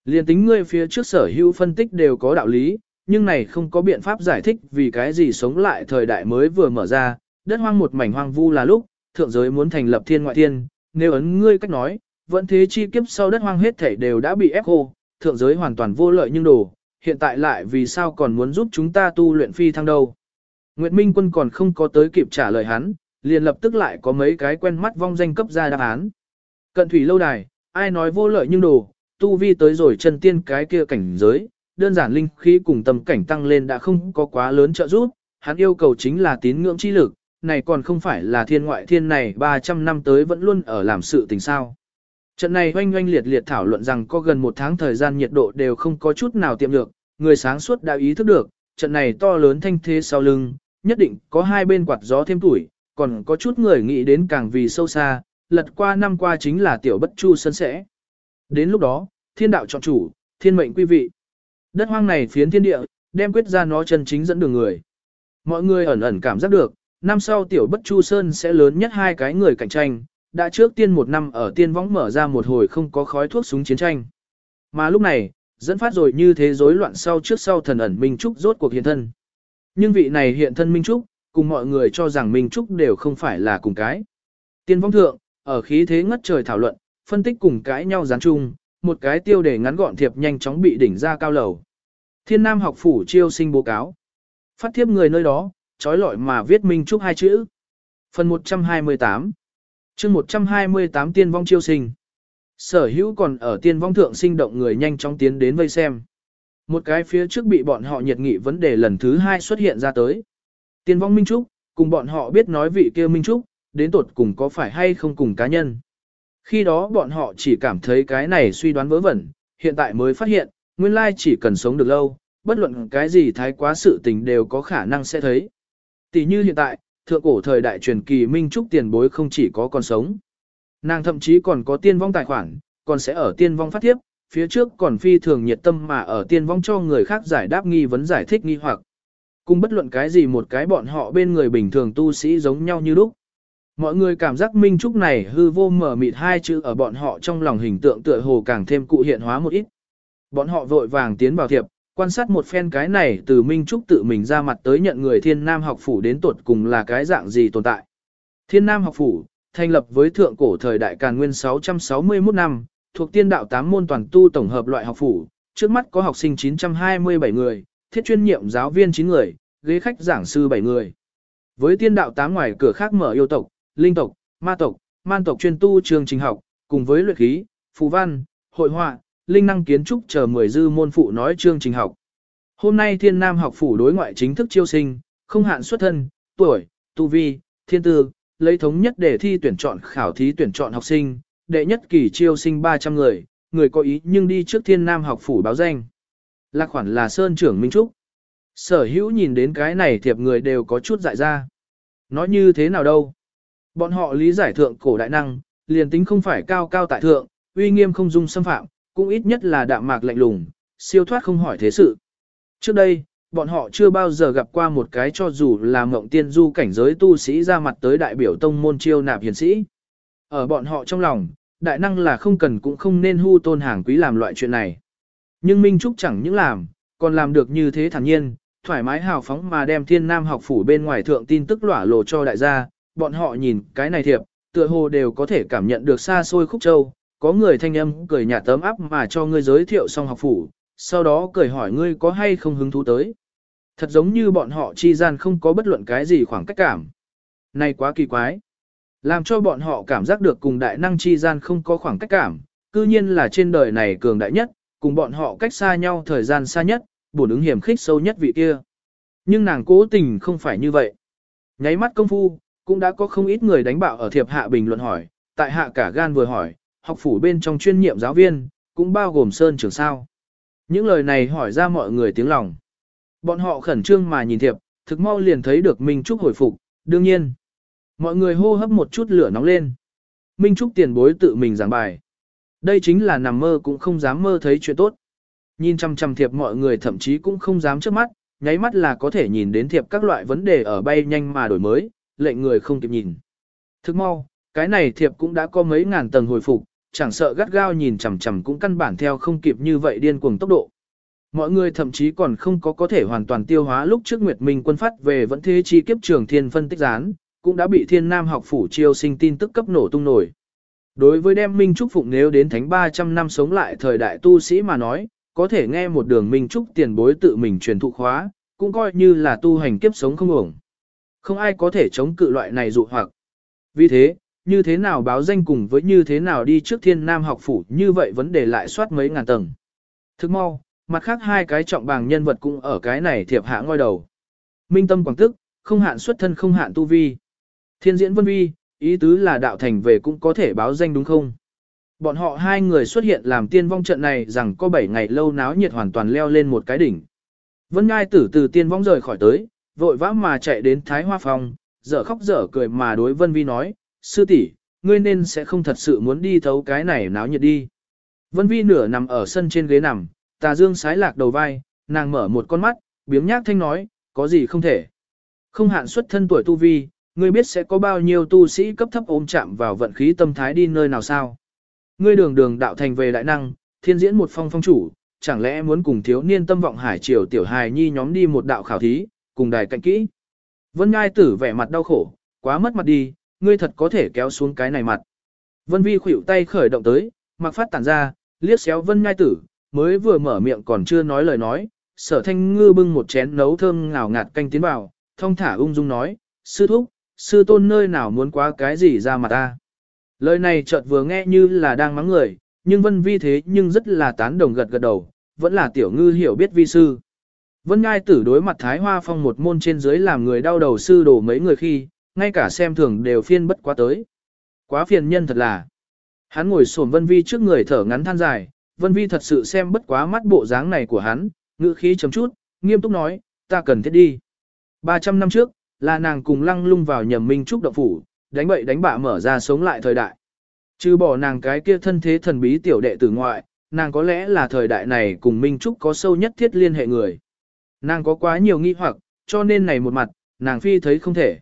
Liên tính ngươi phía trước sở hữu phân tích đều có đạo lý, nhưng này không có biện pháp giải thích vì cái gì sống lại thời đại mới vừa mở ra, đất hoang một mảnh hoang vu là lúc, thượng giới muốn thành lập thiên ngoại thiên, nếu ấn ngươi cách nói, vẫn thế chi kiếp sau đất hoang hết thảy đều đã bị ép khô, thượng giới hoàn toàn vô lợi nhưng đồ, hiện tại lại vì sao còn muốn giúp chúng ta tu luyện phi thăng đâu. Nguyệt Minh Quân còn không có tới kịp trả lời hắn, liền lập tức lại có mấy cái quen mắt vong danh cấp ra đáp án. Cận thủy lâu đài, ai nói vô lợi nhưng đồ, tu vi tới rồi chân tiên cái kia cảnh giới, đơn giản linh khí cùng tâm cảnh tăng lên đã không có quá lớn trợ giúp, hắn yêu cầu chính là tín ngưỡng chi lực, này còn không phải là thiên ngoại thiên này 300 năm tới vẫn luôn ở làm sự tình sao. Trận này oanh oanh liệt liệt thảo luận rằng có gần một tháng thời gian nhiệt độ đều không có chút nào tiệm được, người sáng suốt đã ý thức được, trận này to lớn thanh thế sau lưng, nhất định có hai bên quạt gió thêm tuổi, còn có chút người nghĩ đến càng vì sâu xa, lật qua năm qua chính là tiểu bất chu sân sẽ. Đến lúc đó, thiên đạo chọn chủ, thiên mệnh quý vị. Đất hoang này phiến thiên địa, đem quyết ra nó chân chính dẫn đường người. Mọi người ẩn ẩn cảm giác được, năm sau tiểu bất chu sơn sẽ lớn nhất hai cái người cạnh tranh, đã trước tiên một năm ở tiên võng mở ra một hồi không có khói thuốc súng chiến tranh. Mà lúc này, dẫn phát rồi như thế rối loạn sau trước sau thần ẩn Minh Trúc rốt cuộc hiện thân. Nhưng vị này hiện thân Minh Trúc, cùng mọi người cho rằng Minh Trúc đều không phải là cùng cái. Tiên vong thượng, ở khí thế ngất trời thảo luận, phân tích cùng cãi nhau gián chung, một cái tiêu đề ngắn gọn thiệp nhanh chóng bị đỉnh ra cao lầu. Thiên Nam học phủ chiêu sinh bố cáo. Phát thiếp người nơi đó, trói lọi mà viết Minh Trúc hai chữ. Phần 128 chương 128 tiên vong chiêu sinh. Sở hữu còn ở tiên vong thượng sinh động người nhanh chóng tiến đến vây xem. Một cái phía trước bị bọn họ nhiệt nghị vấn đề lần thứ hai xuất hiện ra tới. Tiên vong Minh Trúc, cùng bọn họ biết nói vị kia Minh Trúc, đến tột cùng có phải hay không cùng cá nhân. Khi đó bọn họ chỉ cảm thấy cái này suy đoán vớ vẩn, hiện tại mới phát hiện, nguyên lai chỉ cần sống được lâu, bất luận cái gì thái quá sự tình đều có khả năng sẽ thấy. Tỷ như hiện tại, thượng cổ thời đại truyền kỳ Minh Trúc tiền bối không chỉ có còn sống. Nàng thậm chí còn có tiên vong tài khoản, còn sẽ ở tiên vong phát tiếp, phía trước còn phi thường nhiệt tâm mà ở tiên vong cho người khác giải đáp nghi vấn giải thích nghi hoặc. Cùng bất luận cái gì một cái bọn họ bên người bình thường tu sĩ giống nhau như lúc. Mọi người cảm giác Minh Trúc này hư vô mở mịt hai chữ ở bọn họ trong lòng hình tượng tựa hồ càng thêm cụ hiện hóa một ít. Bọn họ vội vàng tiến vào thiệp, quan sát một phen cái này từ Minh Trúc tự mình ra mặt tới nhận người Thiên Nam học phủ đến tuột cùng là cái dạng gì tồn tại. Thiên Nam học phủ, thành lập với thượng cổ thời đại Càn Nguyên 661 năm, thuộc tiên đạo 8 môn toàn tu tổng hợp loại học phủ, trước mắt có học sinh 927 người, thiết chuyên nhiệm giáo viên 9 người, ghế khách giảng sư 7 người. Với tiên đạo 8 ngoài cửa khác mở yêu tộc, linh tộc, ma tộc, man tộc chuyên tu trường trình học, cùng với luyện khí, phù văn, hội họa, linh năng kiến trúc chờ 10 dư môn phụ nói chương trình học. Hôm nay Thiên Nam học phủ đối ngoại chính thức chiêu sinh, không hạn xuất thân, tuổi, tu vi, thiên tư, lấy thống nhất để thi tuyển chọn khảo thí tuyển chọn học sinh, đệ nhất kỳ chiêu sinh 300 người, người có ý nhưng đi trước Thiên Nam học phủ báo danh. Lạc khoản là Sơn trưởng Minh Trúc. Sở hữu nhìn đến cái này thiệp người đều có chút dại ra. Nói như thế nào đâu? Bọn họ lý giải thượng cổ đại năng, liền tính không phải cao cao tại thượng, uy nghiêm không dung xâm phạm, cũng ít nhất là đạm mạc lạnh lùng, siêu thoát không hỏi thế sự. Trước đây, bọn họ chưa bao giờ gặp qua một cái cho dù là mộng tiên du cảnh giới tu sĩ ra mặt tới đại biểu tông môn chiêu nạp hiền sĩ. Ở bọn họ trong lòng, đại năng là không cần cũng không nên hưu tôn hàng quý làm loại chuyện này. Nhưng Minh Trúc chẳng những làm, còn làm được như thế thản nhiên, thoải mái hào phóng mà đem thiên nam học phủ bên ngoài thượng tin tức lỏa lộ cho đại gia, bọn họ nhìn cái này thiệp, tựa hồ đều có thể cảm nhận được xa xôi khúc châu, có người thanh âm cười nhạt tấm áp mà cho ngươi giới thiệu xong học phủ, sau đó cười hỏi ngươi có hay không hứng thú tới. Thật giống như bọn họ chi gian không có bất luận cái gì khoảng cách cảm. Này quá kỳ quái. Làm cho bọn họ cảm giác được cùng đại năng chi gian không có khoảng cách cảm, cư nhiên là trên đời này cường đại nhất, cùng bọn họ cách xa nhau thời gian xa nhất, bổn ứng hiểm khích sâu nhất vị kia. Nhưng nàng cố tình không phải như vậy. Nháy mắt công phu, cũng đã có không ít người đánh bạo ở thiệp hạ bình luận hỏi, tại hạ cả gan vừa hỏi, học phủ bên trong chuyên nhiệm giáo viên, cũng bao gồm sơn trường sao. Những lời này hỏi ra mọi người tiếng lòng. Bọn họ khẩn trương mà nhìn thiệp, thực mau liền thấy được Minh Trúc hồi phục, đương nhiên. Mọi người hô hấp một chút lửa nóng lên. Minh Trúc tiền bối tự mình giảng bài. Đây chính là nằm mơ cũng không dám mơ thấy chuyện tốt. Nhìn chăm chăm thiệp mọi người thậm chí cũng không dám trước mắt, nháy mắt là có thể nhìn đến thiệp các loại vấn đề ở bay nhanh mà đổi mới, lệnh người không kịp nhìn. Thức mau, cái này thiệp cũng đã có mấy ngàn tầng hồi phục, chẳng sợ gắt gao nhìn chằm chằm cũng căn bản theo không kịp như vậy điên cuồng tốc độ. Mọi người thậm chí còn không có có thể hoàn toàn tiêu hóa lúc trước Nguyệt Minh quân phát về vẫn thế chi kiếp trường thiên phân tích gián, cũng đã bị thiên nam học phủ chiêu sinh tin tức cấp nổ tung nổi. Đối với đem Minh Trúc Phụng nếu đến thánh 300 năm sống lại thời đại tu sĩ mà nói, có thể nghe một đường Minh Trúc tiền bối tự mình truyền thụ khóa, cũng coi như là tu hành kiếp sống không ổng. Không ai có thể chống cự loại này dụ hoặc. Vì thế, như thế nào báo danh cùng với như thế nào đi trước thiên nam học phủ như vậy vấn đề lại soát mấy ngàn tầng. Thức mau, mặt khác hai cái trọng bàng nhân vật cũng ở cái này thiệp hạ ngôi đầu. Minh tâm quảng tức, không hạn xuất thân không hạn tu vi. Thiên diễn vân vi, ý tứ là đạo thành về cũng có thể báo danh đúng không? Bọn họ hai người xuất hiện làm tiên vong trận này rằng có 7 ngày lâu náo nhiệt hoàn toàn leo lên một cái đỉnh. Vân Ngai tử từ tiên vong rời khỏi tới, vội vã mà chạy đến Thái Hoa Phòng, dở khóc dở cười mà đối Vân Vi nói, sư tỷ, ngươi nên sẽ không thật sự muốn đi thấu cái này náo nhiệt đi. Vân Vi nửa nằm ở sân trên ghế nằm, tà dương sái lạc đầu vai, nàng mở một con mắt, biếng nhác thanh nói, có gì không thể. Không hạn xuất thân tuổi tu vi, ngươi biết sẽ có bao nhiêu tu sĩ cấp thấp ôm chạm vào vận khí tâm thái đi nơi nào sao. Ngươi đường đường đạo thành về đại năng, thiên diễn một phong phong chủ, chẳng lẽ muốn cùng thiếu niên tâm vọng hải triều tiểu hài nhi nhóm đi một đạo khảo thí, cùng đài cạnh kỹ. Vân Ngai tử vẻ mặt đau khổ, quá mất mặt đi, ngươi thật có thể kéo xuống cái này mặt. Vân Vi khuỷu tay khởi động tới, mặc phát tản ra, liếc xéo Vân Ngai tử, mới vừa mở miệng còn chưa nói lời nói, sở thanh ngư bưng một chén nấu thơm ngào ngạt canh tiến vào, thông thả ung dung nói, sư thúc, sư tôn nơi nào muốn quá cái gì ra mặt ta. Lời này chợt vừa nghe như là đang mắng người, nhưng vân vi thế nhưng rất là tán đồng gật gật đầu, vẫn là tiểu ngư hiểu biết vi sư. Vân Ngai tử đối mặt Thái Hoa Phong một môn trên dưới làm người đau đầu sư đổ mấy người khi, ngay cả xem thường đều phiên bất quá tới. Quá phiền nhân thật là. Hắn ngồi xổm Vân Vi trước người thở ngắn than dài, Vân Vi thật sự xem bất quá mắt bộ dáng này của hắn, ngữ khí chấm chút, nghiêm túc nói, ta cần thiết đi. 300 năm trước, là nàng cùng lăng lung vào nhầm minh trúc động phủ, đánh bậy đánh bạ mở ra sống lại thời đại. Trừ bỏ nàng cái kia thân thế thần bí tiểu đệ tử ngoại, nàng có lẽ là thời đại này cùng Minh Trúc có sâu nhất thiết liên hệ người. Nàng có quá nhiều nghi hoặc, cho nên này một mặt, nàng phi thấy không thể.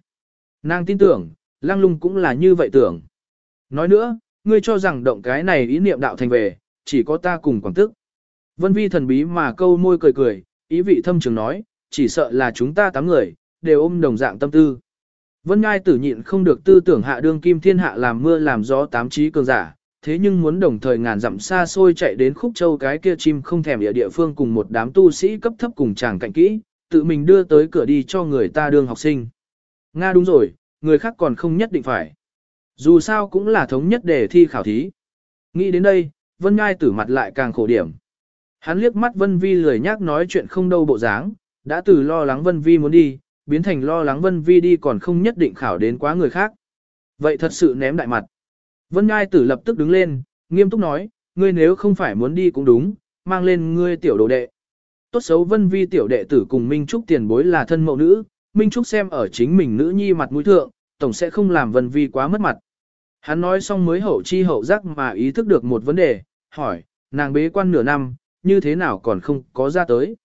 Nàng tin tưởng, lăng lung cũng là như vậy tưởng. Nói nữa, ngươi cho rằng động cái này ý niệm đạo thành về, chỉ có ta cùng quảng tức. Vân vi thần bí mà câu môi cười cười, ý vị thâm trường nói, chỉ sợ là chúng ta tám người, đều ôm đồng dạng tâm tư. Vân Ngai tử nhịn không được tư tưởng hạ đương kim thiên hạ làm mưa làm gió tám trí cường giả, thế nhưng muốn đồng thời ngàn dặm xa xôi chạy đến khúc châu cái kia chim không thèm địa địa phương cùng một đám tu sĩ cấp thấp cùng chàng cạnh kỹ, tự mình đưa tới cửa đi cho người ta đương học sinh. Nga đúng rồi, người khác còn không nhất định phải. Dù sao cũng là thống nhất để thi khảo thí. Nghĩ đến đây, Vân Ngai tử mặt lại càng khổ điểm. Hắn liếc mắt Vân Vi lười nhác nói chuyện không đâu bộ dáng, đã từ lo lắng Vân Vi muốn đi, biến thành lo lắng Vân Vi đi còn không nhất định khảo đến quá người khác. Vậy thật sự ném đại mặt. Vân Ngai tử lập tức đứng lên, nghiêm túc nói, ngươi nếu không phải muốn đi cũng đúng, mang lên ngươi tiểu đồ đệ. Tốt xấu Vân Vi tiểu đệ tử cùng Minh Trúc tiền bối là thân mẫu nữ, Minh Trúc xem ở chính mình nữ nhi mặt mũi thượng, tổng sẽ không làm Vân Vi quá mất mặt. Hắn nói xong mới hậu chi hậu giác mà ý thức được một vấn đề, hỏi, nàng bế quan nửa năm, như thế nào còn không có ra tới.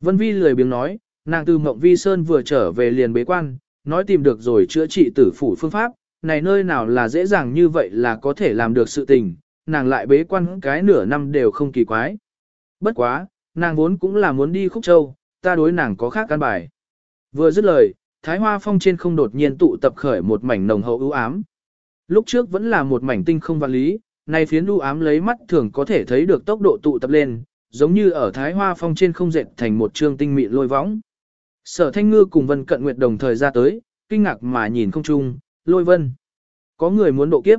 Vân Vi lười biếng nói, nàng từ Mộng Vi Sơn vừa trở về liền bế quan, nói tìm được rồi chữa trị tử phủ phương pháp, này nơi nào là dễ dàng như vậy là có thể làm được sự tình, nàng lại bế quan cái nửa năm đều không kỳ quái. Bất quá, nàng vốn cũng là muốn đi khúc châu, ta đối nàng có khác căn bài. Vừa dứt lời, Thái Hoa Phong trên không đột nhiên tụ tập khởi một mảnh nồng hậu ưu ám. Lúc trước vẫn là một mảnh tinh không vạn lý, nay phiến đu ám lấy mắt thường có thể thấy được tốc độ tụ tập lên, giống như ở Thái Hoa Phong trên không dệt thành một trương tinh mịn lôi võng. Sở Thanh Ngư cùng Vân Cận Nguyệt đồng thời ra tới, kinh ngạc mà nhìn không chung, lôi vân. Có người muốn độ kiếp.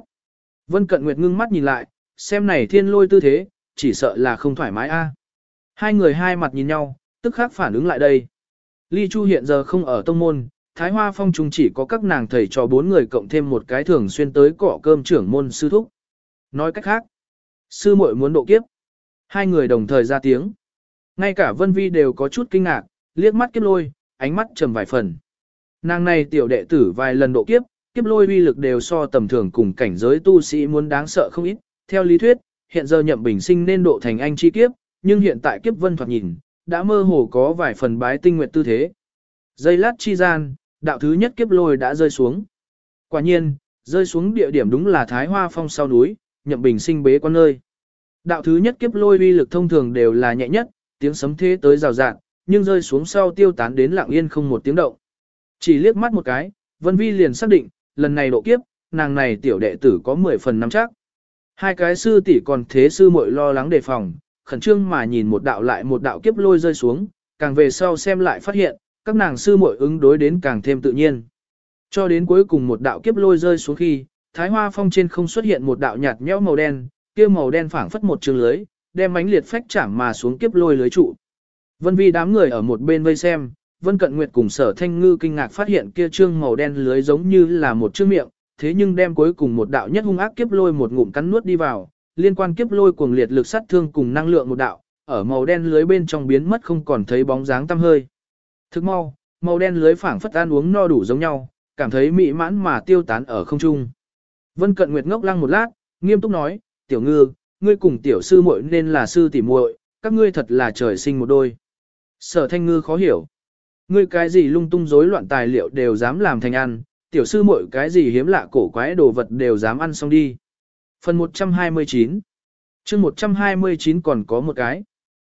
Vân Cận Nguyệt ngưng mắt nhìn lại, xem này thiên lôi tư thế, chỉ sợ là không thoải mái a. Hai người hai mặt nhìn nhau, tức khắc phản ứng lại đây. Ly Chu hiện giờ không ở tông môn, Thái Hoa Phong trung chỉ có các nàng thầy cho bốn người cộng thêm một cái thường xuyên tới cỏ cơm trưởng môn sư thúc. Nói cách khác, sư muội muốn độ kiếp. Hai người đồng thời ra tiếng. Ngay cả Vân Vi đều có chút kinh ngạc, liếc mắt kiếp lôi, ánh mắt trầm vài phần. Nàng này tiểu đệ tử vài lần độ kiếp, kiếp lôi uy lực đều so tầm thường cùng cảnh giới tu sĩ muốn đáng sợ không ít. Theo lý thuyết, hiện giờ nhậm bình sinh nên độ thành anh chi kiếp, nhưng hiện tại kiếp vân thoạt nhìn, đã mơ hồ có vài phần bái tinh nguyện tư thế. Giây lát chi gian, đạo thứ nhất kiếp lôi đã rơi xuống. Quả nhiên, rơi xuống địa điểm đúng là Thái Hoa Phong sau núi, nhậm bình sinh bế quan nơi. Đạo thứ nhất kiếp lôi uy lực thông thường đều là nhẹ nhất, tiếng sấm thế tới rào rạng, nhưng rơi xuống sau tiêu tán đến lặng yên không một tiếng động. Chỉ liếc mắt một cái, Vân Vi liền xác định, lần này độ kiếp, nàng này tiểu đệ tử có 10 phần nắm chắc. Hai cái sư tỷ còn thế sư muội lo lắng đề phòng, khẩn trương mà nhìn một đạo lại một đạo kiếp lôi rơi xuống, càng về sau xem lại phát hiện, các nàng sư muội ứng đối đến càng thêm tự nhiên. Cho đến cuối cùng một đạo kiếp lôi rơi xuống khi, Thái Hoa Phong trên không xuất hiện một đạo nhạt nhẽo màu đen, kia màu đen phảng phất một trường lưới, đem mánh liệt phách chạm mà xuống kiếp lôi lưới trụ. Vân Vi đám người ở một bên vây xem, Vân Cận Nguyệt cùng Sở Thanh Ngư kinh ngạc phát hiện kia trương màu đen lưới giống như là một chiếc miệng, thế nhưng đem cuối cùng một đạo nhất hung ác kiếp lôi một ngụm cắn nuốt đi vào, liên quan kiếp lôi cuồng liệt lực sát thương cùng năng lượng một đạo, ở màu đen lưới bên trong biến mất không còn thấy bóng dáng tăm hơi. Thức mau, màu đen lưới phảng phất ăn uống no đủ giống nhau, cảm thấy mị mãn mà tiêu tán ở không trung. Vân Cận Nguyệt ngốc lăng một lát, nghiêm túc nói, "Tiểu Ngư, ngươi cùng tiểu sư muội nên là sư tỷ muội, các ngươi thật là trời sinh một đôi." Sở Thanh Ngư khó hiểu. Ngươi cái gì lung tung rối loạn tài liệu đều dám làm thành ăn, tiểu sư muội cái gì hiếm lạ cổ quái đồ vật đều dám ăn xong đi. Phần 129 chương 129 còn có một cái.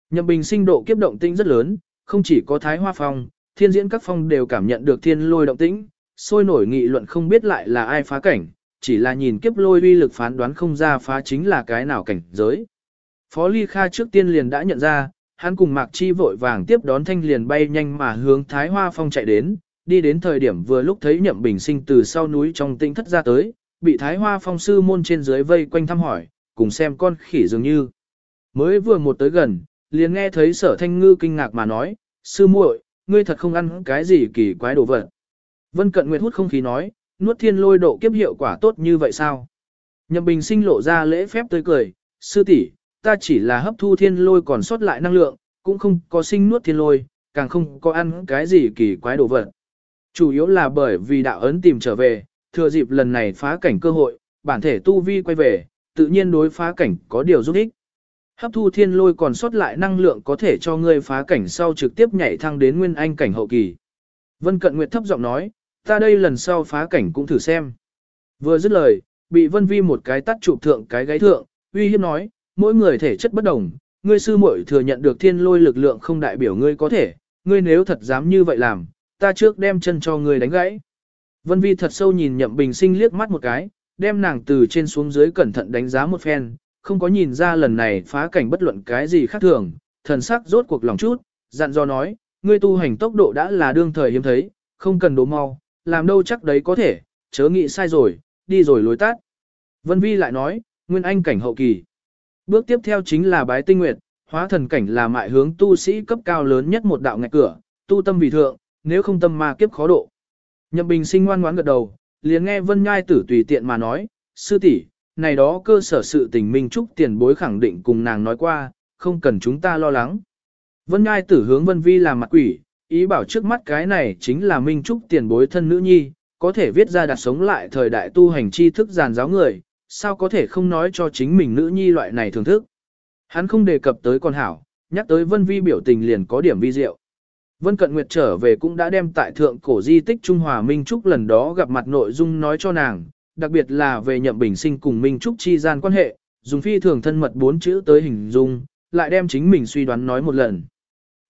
Nhậm bình sinh độ kiếp động tĩnh rất lớn, không chỉ có thái hoa phong, thiên diễn các phong đều cảm nhận được thiên lôi động tĩnh, sôi nổi nghị luận không biết lại là ai phá cảnh, chỉ là nhìn kiếp lôi uy lực phán đoán không ra phá chính là cái nào cảnh giới. Phó Ly Kha trước tiên liền đã nhận ra, hắn cùng Mạc Chi vội vàng tiếp đón thanh liền bay nhanh mà hướng Thái Hoa Phong chạy đến, đi đến thời điểm vừa lúc thấy Nhậm Bình Sinh từ sau núi trong tinh thất ra tới, bị Thái Hoa Phong sư môn trên dưới vây quanh thăm hỏi, cùng xem con khỉ dường như. Mới vừa một tới gần, liền nghe thấy Sở Thanh Ngư kinh ngạc mà nói, sư muội, ngươi thật không ăn cái gì kỳ quái đồ vật. Vân Cận Nguyệt hút không khí nói, nuốt thiên lôi độ kiếp hiệu quả tốt như vậy sao? Nhậm Bình Sinh lộ ra lễ phép tươi cười, sư tỷ, ta chỉ là hấp thu thiên lôi còn sót lại năng lượng, cũng không có sinh nuốt thiên lôi, càng không có ăn cái gì kỳ quái đồ vật. Chủ yếu là bởi vì đạo ấn tìm trở về, thừa dịp lần này phá cảnh cơ hội, bản thể tu vi quay về, tự nhiên đối phá cảnh có điều giúp ích. Hấp thu thiên lôi còn sót lại năng lượng có thể cho ngươi phá cảnh sau trực tiếp nhảy thăng đến nguyên anh cảnh hậu kỳ. Vân Cận Nguyệt thấp giọng nói, ta đây lần sau phá cảnh cũng thử xem. Vừa dứt lời, bị Vân Vi một cái tắt chụp thượng cái gáy thượng, uy hiếp nói, mỗi người thể chất bất đồng, ngươi sư muội thừa nhận được thiên lôi lực lượng không đại biểu ngươi có thể, ngươi nếu thật dám như vậy làm, ta trước đem chân cho ngươi đánh gãy. Vân Vi thật sâu nhìn Nhậm Bình Sinh liếc mắt một cái, đem nàng từ trên xuống dưới cẩn thận đánh giá một phen, không có nhìn ra lần này phá cảnh bất luận cái gì khác thường, thần sắc rốt cuộc lòng chút, dặn dò nói, ngươi tu hành tốc độ đã là đương thời hiếm thấy, không cần đố mau, làm đâu chắc đấy có thể, chớ nghĩ sai rồi, đi rồi lối tát. Vân Vi lại nói, nguyên anh cảnh hậu kỳ. Bước tiếp theo chính là bái tinh nguyệt, hóa thần cảnh là mại hướng tu sĩ cấp cao lớn nhất một đạo ngạch cửa, tu tâm vì thượng, nếu không tâm ma kiếp khó độ. Nhậm Bình sinh ngoan ngoãn gật đầu, liền nghe Vân Nhai tử tùy tiện mà nói, sư tỷ, này đó cơ sở sự tình minh trúc tiền bối khẳng định cùng nàng nói qua, không cần chúng ta lo lắng. Vân Nhai tử hướng Vân Vi làm mặt quỷ, ý bảo trước mắt cái này chính là minh trúc tiền bối thân nữ nhi, có thể viết ra đặt sống lại thời đại tu hành tri thức giàn giáo người, sao có thể không nói cho chính mình nữ nhi loại này thưởng thức. Hắn không đề cập tới con hảo, nhắc tới Vân Vi biểu tình liền có điểm vi diệu. Vân Cận Nguyệt trở về cũng đã đem tại thượng cổ di tích Trung Hòa Minh Trúc lần đó gặp mặt nội dung nói cho nàng, đặc biệt là về nhậm bình sinh cùng Minh Trúc chi gian quan hệ, dùng phi thường thân mật bốn chữ tới hình dung, lại đem chính mình suy đoán nói một lần.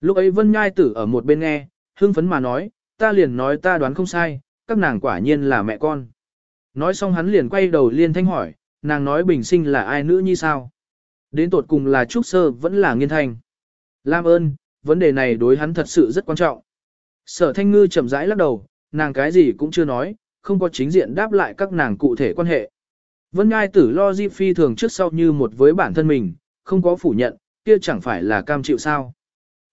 Lúc ấy Vân Nhai Tử ở một bên nghe, hưng phấn mà nói, ta liền nói ta đoán không sai, các nàng quả nhiên là mẹ con. Nói xong hắn liền quay đầu liên thanh hỏi, nàng nói bình sinh là ai nữ như sao? Đến tột cùng là Trúc Sơ vẫn là nghiên thành Lam ơn, vấn đề này đối hắn thật sự rất quan trọng. Sở thanh ngư chậm rãi lắc đầu, nàng cái gì cũng chưa nói, không có chính diện đáp lại các nàng cụ thể quan hệ. Vân Ngai tử lo di phi thường trước sau như một với bản thân mình, không có phủ nhận, kia chẳng phải là cam chịu sao.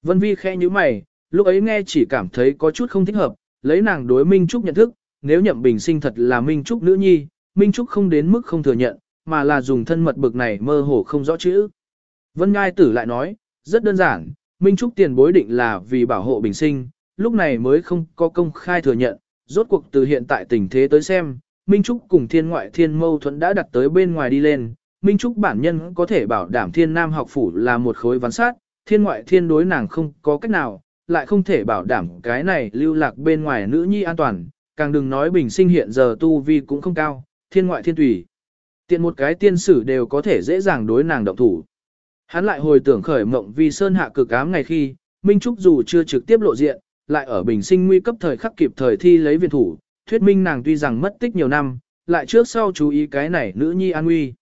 Vân Vi khẽ như mày, lúc ấy nghe chỉ cảm thấy có chút không thích hợp, lấy nàng đối Minh Trúc nhận thức, nếu nhậm bình sinh thật là Minh Trúc nữ nhi, Minh Trúc không đến mức không thừa nhận, mà là dùng thân mật bực này mơ hồ không rõ chữ. Vân Ngai tử lại nói, rất đơn giản, Minh Trúc tiền bối định là vì bảo hộ bình sinh, lúc này mới không có công khai thừa nhận, rốt cuộc từ hiện tại tình thế tới xem, Minh Trúc cùng thiên ngoại thiên mâu thuẫn đã đặt tới bên ngoài đi lên, Minh Trúc bản nhân có thể bảo đảm thiên nam học phủ là một khối ván sát, thiên ngoại thiên đối nàng không có cách nào, lại không thể bảo đảm cái này lưu lạc bên ngoài nữ nhi an toàn, càng đừng nói bình sinh hiện giờ tu vi cũng không cao, thiên ngoại thiên tùy. Tiện một cái tiên sử đều có thể dễ dàng đối nàng động thủ. Hắn lại hồi tưởng khởi mộng vì sơn hạ cực ám ngày khi, Minh Trúc dù chưa trực tiếp lộ diện, lại ở bình sinh nguy cấp thời khắc kịp thời thi lấy viện thủ, thuyết minh nàng tuy rằng mất tích nhiều năm, lại trước sau chú ý cái này nữ nhi an nguy.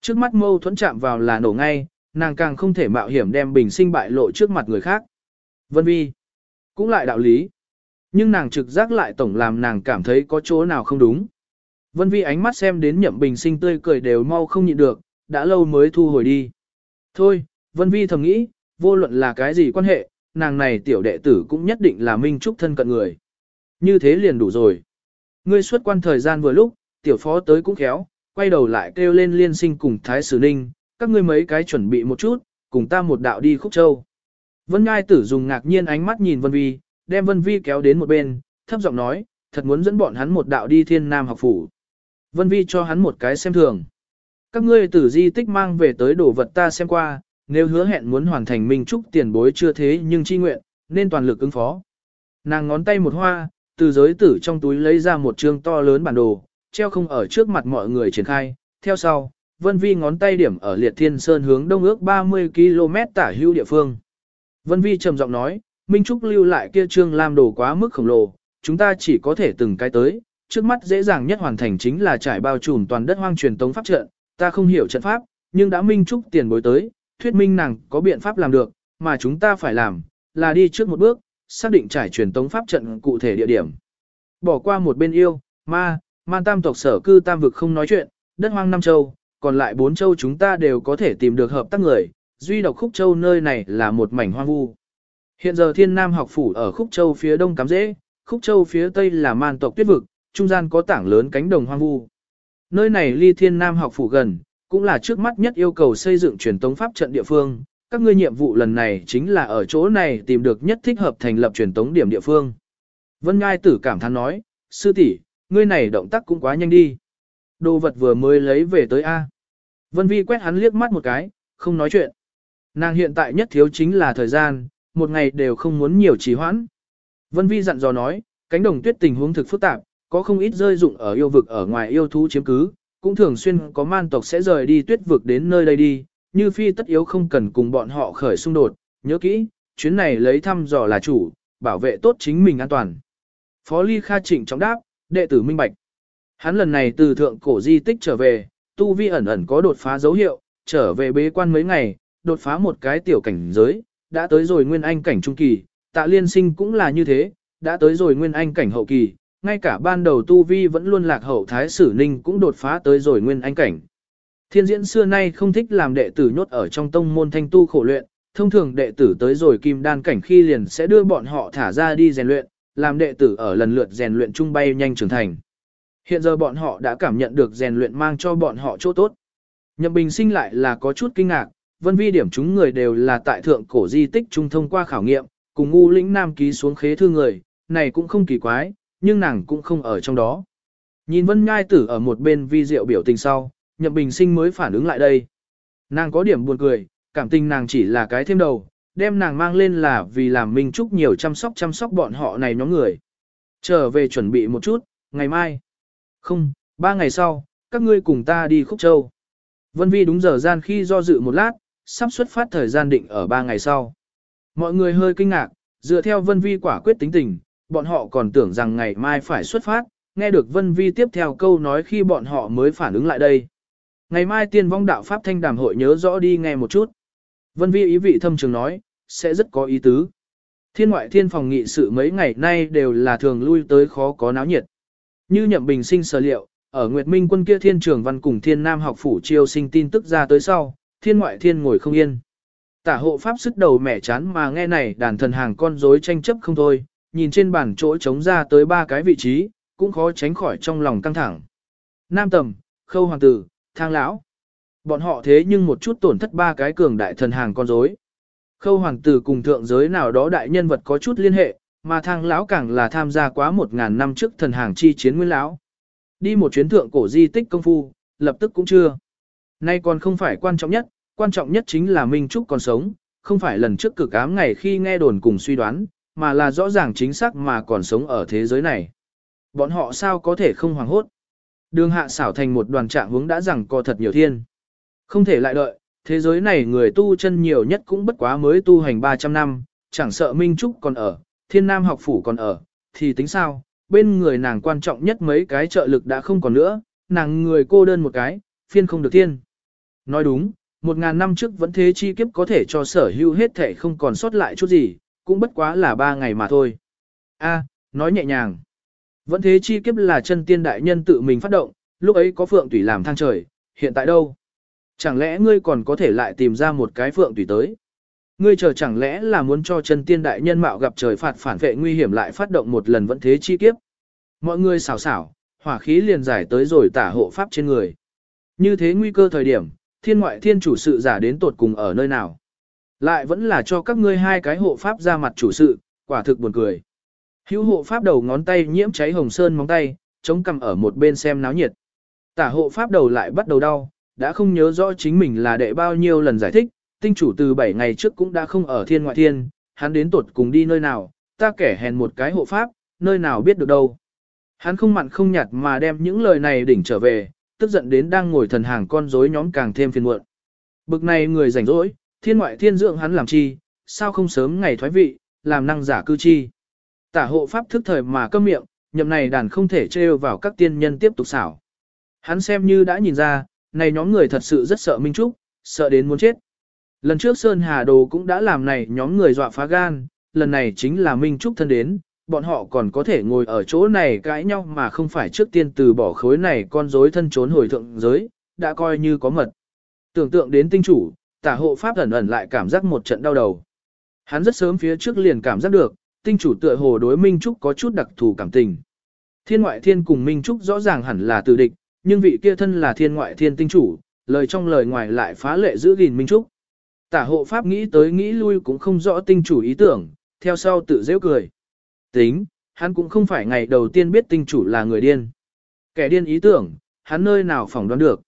Trước mắt mâu thuẫn chạm vào là nổ ngay, nàng càng không thể mạo hiểm đem bình sinh bại lộ trước mặt người khác. Vân vi, cũng lại đạo lý. Nhưng nàng trực giác lại tổng làm nàng cảm thấy có chỗ nào không đúng. Vân vi ánh mắt xem đến nhậm bình sinh tươi cười đều mau không nhịn được, đã lâu mới thu hồi đi. Thôi, Vân vi thầm nghĩ, vô luận là cái gì quan hệ, nàng này tiểu đệ tử cũng nhất định là minh trúc thân cận người. Như thế liền đủ rồi. Ngươi xuất quan thời gian vừa lúc, tiểu phó tới cũng khéo, quay đầu lại kêu lên liên sinh cùng Thái Sử Ninh, các ngươi mấy cái chuẩn bị một chút, cùng ta một đạo đi khúc châu. Vân Ngai tử dùng ngạc nhiên ánh mắt nhìn Vân Vi, đem Vân Vi kéo đến một bên, thấp giọng nói, thật muốn dẫn bọn hắn một đạo đi thiên nam học phủ. Vân Vi cho hắn một cái xem thường. Các ngươi tử di tích mang về tới đồ vật ta xem qua, nếu hứa hẹn muốn hoàn thành minh trúc tiền bối chưa thế nhưng chi nguyện, nên toàn lực ứng phó. Nàng ngón tay một hoa, từ giới tử trong túi lấy ra một chương to lớn bản đồ, treo không ở trước mặt mọi người triển khai, theo sau, Vân Vi ngón tay điểm ở liệt thiên sơn hướng đông ước 30 km tả hưu địa phương. Vân Vi trầm giọng nói, Minh Trúc lưu lại kia trương làm đồ quá mức khổng lồ, chúng ta chỉ có thể từng cái tới, trước mắt dễ dàng nhất hoàn thành chính là trải bao trùm toàn đất hoang truyền tống pháp trận, ta không hiểu trận pháp, nhưng đã Minh Trúc tiền bối tới, thuyết minh nàng có biện pháp làm được, mà chúng ta phải làm, là đi trước một bước, xác định trải truyền tống pháp trận cụ thể địa điểm. Bỏ qua một bên yêu, ma, man tam tộc sở cư tam vực không nói chuyện, đất hoang năm châu, còn lại bốn châu chúng ta đều có thể tìm được hợp tác người, duy độc khúc châu nơi này là một mảnh hoang vu. Hiện giờ thiên nam học phủ ở khúc châu phía đông cắm dễ, khúc châu phía tây là man tộc tuyết vực, trung gian có tảng lớn cánh đồng hoang vu. Nơi này ly thiên nam học phủ gần, cũng là trước mắt nhất yêu cầu xây dựng truyền tống pháp trận địa phương. Các ngươi nhiệm vụ lần này chính là ở chỗ này tìm được nhất thích hợp thành lập truyền tống điểm địa phương. Vân Ngai tử cảm thán nói, sư tỷ, ngươi này động tác cũng quá nhanh đi. Đồ vật vừa mới lấy về tới A. Vân Vi quét hắn liếc mắt một cái, không nói chuyện. Nàng hiện tại nhất thiếu chính là thời gian, một ngày đều không muốn nhiều trì hoãn. Vân Vi dặn dò nói, cánh đồng tuyết tình huống thực phức tạp, có không ít rơi dụng ở yêu vực ở ngoài yêu thú chiếm cứ, cũng thường xuyên có man tộc sẽ rời đi tuyết vực đến nơi đây đi, như phi tất yếu không cần cùng bọn họ khởi xung đột, nhớ kỹ, chuyến này lấy thăm dò là chủ, bảo vệ tốt chính mình an toàn. Phó Ly Kha trịnh trọng đáp, đệ tử minh bạch. Hắn lần này từ thượng cổ di tích trở về, tu vi ẩn ẩn có đột phá dấu hiệu, trở về bế quan mấy ngày, đột phá một cái tiểu cảnh giới, đã tới rồi nguyên anh cảnh trung kỳ, tạ liên sinh cũng là như thế, đã tới rồi nguyên anh cảnh hậu kỳ, ngay cả ban đầu tu vi vẫn luôn lạc hậu thái sử ninh cũng đột phá tới rồi nguyên anh cảnh. Thiên diễn xưa nay không thích làm đệ tử nhốt ở trong tông môn thanh tu khổ luyện, thông thường đệ tử tới rồi kim đan cảnh khi liền sẽ đưa bọn họ thả ra đi rèn luyện, làm đệ tử ở lần lượt rèn luyện trung bay nhanh trưởng thành. Hiện giờ bọn họ đã cảm nhận được rèn luyện mang cho bọn họ chỗ tốt. Nhậm Bình sinh lại là có chút kinh ngạc, vân vi điểm chúng người đều là tại thượng cổ di tích trung thông qua khảo nghiệm, cùng ngu lĩnh nam ký xuống khế thư người, này cũng không kỳ quái, nhưng nàng cũng không ở trong đó. Nhìn vân ngai tử ở một bên vi diệu biểu tình sau, nhậm bình sinh mới phản ứng lại đây. Nàng có điểm buồn cười, cảm tình nàng chỉ là cái thêm đầu, đem nàng mang lên là vì làm Minh chúc nhiều chăm sóc chăm sóc bọn họ này nhóm người. Trở về chuẩn bị một chút, ngày mai. Không, ba ngày sau, các ngươi cùng ta đi Khúc Châu. Vân Vi đúng giờ gian khi do dự một lát, sắp xuất phát thời gian định ở ba ngày sau. Mọi người hơi kinh ngạc, dựa theo Vân Vi quả quyết tính tình, bọn họ còn tưởng rằng ngày mai phải xuất phát, nghe được Vân Vi tiếp theo câu nói khi bọn họ mới phản ứng lại đây. Ngày mai tiên vong đạo Pháp Thanh Đàm hội nhớ rõ đi nghe một chút. Vân Vi ý vị thâm trường nói, sẽ rất có ý tứ. Thiên ngoại thiên phòng nghị sự mấy ngày nay đều là thường lui tới khó có náo nhiệt. Như nhậm bình sinh sở liệu, ở Nguyệt Minh quân kia thiên trường văn cùng thiên nam học phủ chiêu sinh tin tức ra tới sau, thiên ngoại thiên ngồi không yên. Tả hộ pháp sức đầu mẻ chán mà nghe này đàn thần hàng con rối tranh chấp không thôi, nhìn trên bàn chỗ trống ra tới ba cái vị trí, cũng khó tránh khỏi trong lòng căng thẳng. Nam tầm, khâu hoàng tử, thang lão. Bọn họ thế nhưng một chút tổn thất ba cái cường đại thần hàng con rối. Khâu hoàng tử cùng thượng giới nào đó đại nhân vật có chút liên hệ, mà thang lão càng là tham gia quá một ngàn năm trước thần hàng chi chiến nguyên lão. Đi một chuyến thượng cổ di tích công phu, lập tức cũng chưa. Nay còn không phải quan trọng nhất, quan trọng nhất chính là Minh Trúc còn sống, không phải lần trước cực ám ngày khi nghe đồn cùng suy đoán, mà là rõ ràng chính xác mà còn sống ở thế giới này. Bọn họ sao có thể không hoàng hốt? Đường hạ xảo thành một đoàn trạng hướng đã rằng co thật nhiều thiên. Không thể lại đợi, thế giới này người tu chân nhiều nhất cũng bất quá mới tu hành 300 năm, chẳng sợ Minh Trúc còn ở, thiên nam học phủ còn ở, thì tính sao, bên người nàng quan trọng nhất mấy cái trợ lực đã không còn nữa, nàng người cô đơn một cái, phiên không được thiên. Nói đúng, một ngàn năm trước vẫn thế chi kiếp có thể cho sở hữu hết thể không còn sót lại chút gì, cũng bất quá là ba ngày mà thôi. A, à, nói nhẹ nhàng. Vẫn thế chi kiếp là chân tiên đại nhân tự mình phát động, lúc ấy có phượng tùy làm thang trời, hiện tại đâu? Chẳng lẽ ngươi còn có thể lại tìm ra một cái phượng tùy tới? Ngươi chờ chẳng lẽ là muốn cho chân tiên đại nhân mạo gặp trời phạt phản vệ nguy hiểm lại phát động một lần vẫn thế chi kiếp? Mọi người xảo xảo, hỏa khí liền giải tới rồi tả hộ pháp trên người. Như thế nguy cơ thời điểm, thiên ngoại thiên chủ sự giả đến tột cùng ở nơi nào? Lại vẫn là cho các ngươi hai cái hộ pháp ra mặt chủ sự, quả thực buồn cười. Hữu hộ pháp đầu ngón tay nhiễm cháy hồng sơn móng tay, chống cằm ở một bên xem náo nhiệt. Tả hộ pháp đầu lại bắt đầu đau, đã không nhớ rõ chính mình là đệ bao nhiêu lần giải thích, tinh chủ từ 7 ngày trước cũng đã không ở thiên ngoại thiên, hắn đến tuột cùng đi nơi nào, ta kẻ hèn một cái hộ pháp, nơi nào biết được đâu. Hắn không mặn không nhạt mà đem những lời này đỉnh trở về, tức giận đến đang ngồi thần hàng con rối nhóm càng thêm phiền muộn. Bực này người rảnh rỗi, thiên ngoại thiên dưỡng hắn làm chi, sao không sớm ngày thoái vị, làm năng giả cư chi. Tả hộ pháp thức thời mà câm miệng, nhậm này đàn không thể trêu vào các tiên nhân tiếp tục xảo. Hắn xem như đã nhìn ra, này nhóm người thật sự rất sợ Minh Trúc, sợ đến muốn chết. Lần trước Sơn Hà Đồ cũng đã làm này nhóm người dọa phá gan, lần này chính là Minh Trúc thân đến, bọn họ còn có thể ngồi ở chỗ này cãi nhau mà không phải trước tiên từ bỏ khối này con rối thân trốn hồi thượng giới, đã coi như có mật. Tưởng tượng đến tinh chủ, tả hộ pháp ẩn ẩn lại cảm giác một trận đau đầu. Hắn rất sớm phía trước liền cảm giác được, tinh chủ tựa hồ đối Minh Trúc có chút đặc thù cảm tình. Thiên ngoại thiên cùng Minh Trúc rõ ràng hẳn là từ địch, nhưng vị kia thân là thiên ngoại thiên tinh chủ, lời trong lời ngoài lại phá lệ giữ gìn Minh Trúc. Tả hộ pháp nghĩ tới nghĩ lui cũng không rõ tinh chủ ý tưởng, theo sau tự dễ cười. Tính, hắn cũng không phải ngày đầu tiên biết tinh chủ là người điên. Kẻ điên ý tưởng, hắn nơi nào phỏng đoán được.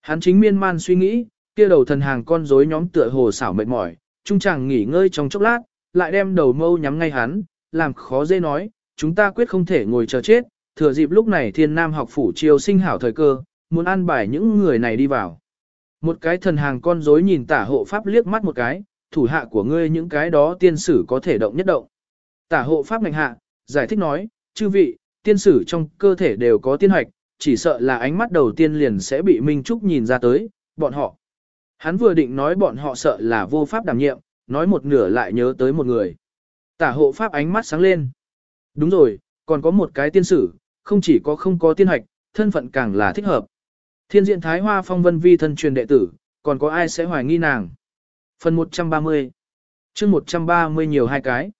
Hắn chính miên man suy nghĩ, kia đầu thần hàng con rối nhóm tựa hồ xảo mệt mỏi, trung chàng nghỉ ngơi trong chốc lát, lại đem đầu mâu nhắm ngay hắn, làm khó dễ nói, chúng ta quyết không thể ngồi chờ chết, thừa dịp lúc này thiên nam học phủ chiêu sinh hảo thời cơ, muốn an bài những người này đi vào. Một cái thần hàng con rối nhìn tả hộ pháp liếc mắt một cái, thủ hạ của ngươi những cái đó tiên sử có thể động nhất động. Tả hộ pháp ngành hạ, giải thích nói, chư vị, tiên sử trong cơ thể đều có tiên hoạch, chỉ sợ là ánh mắt đầu tiên liền sẽ bị Minh Trúc nhìn ra tới, bọn họ. Hắn vừa định nói bọn họ sợ là vô pháp đảm nhiệm, nói một nửa lại nhớ tới một người. Tả hộ pháp ánh mắt sáng lên. Đúng rồi, còn có một cái tiên sử, không chỉ có không có tiên hoạch, thân phận càng là thích hợp. Thiên diện Thái Hoa Phong Vân Vi thân truyền đệ tử, còn có ai sẽ hoài nghi nàng? Phần 130 chương 130 nhiều hai cái.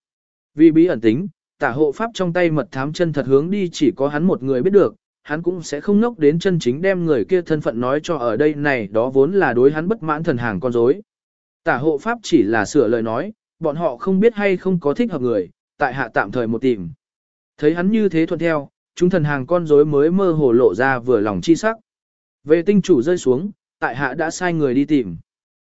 Vì bí ẩn tính, tả hộ pháp trong tay mật thám chân thật hướng đi chỉ có hắn một người biết được, hắn cũng sẽ không nốc đến chân chính đem người kia thân phận nói cho ở đây này đó vốn là đối hắn bất mãn thần hàng con dối. Tả hộ pháp chỉ là sửa lời nói, bọn họ không biết hay không có thích hợp người, tại hạ tạm thời một tìm. Thấy hắn như thế thuận theo, chúng thần hàng con rối mới mơ hồ lộ ra vừa lòng chi sắc. Về tinh chủ rơi xuống, tại hạ đã sai người đi tìm.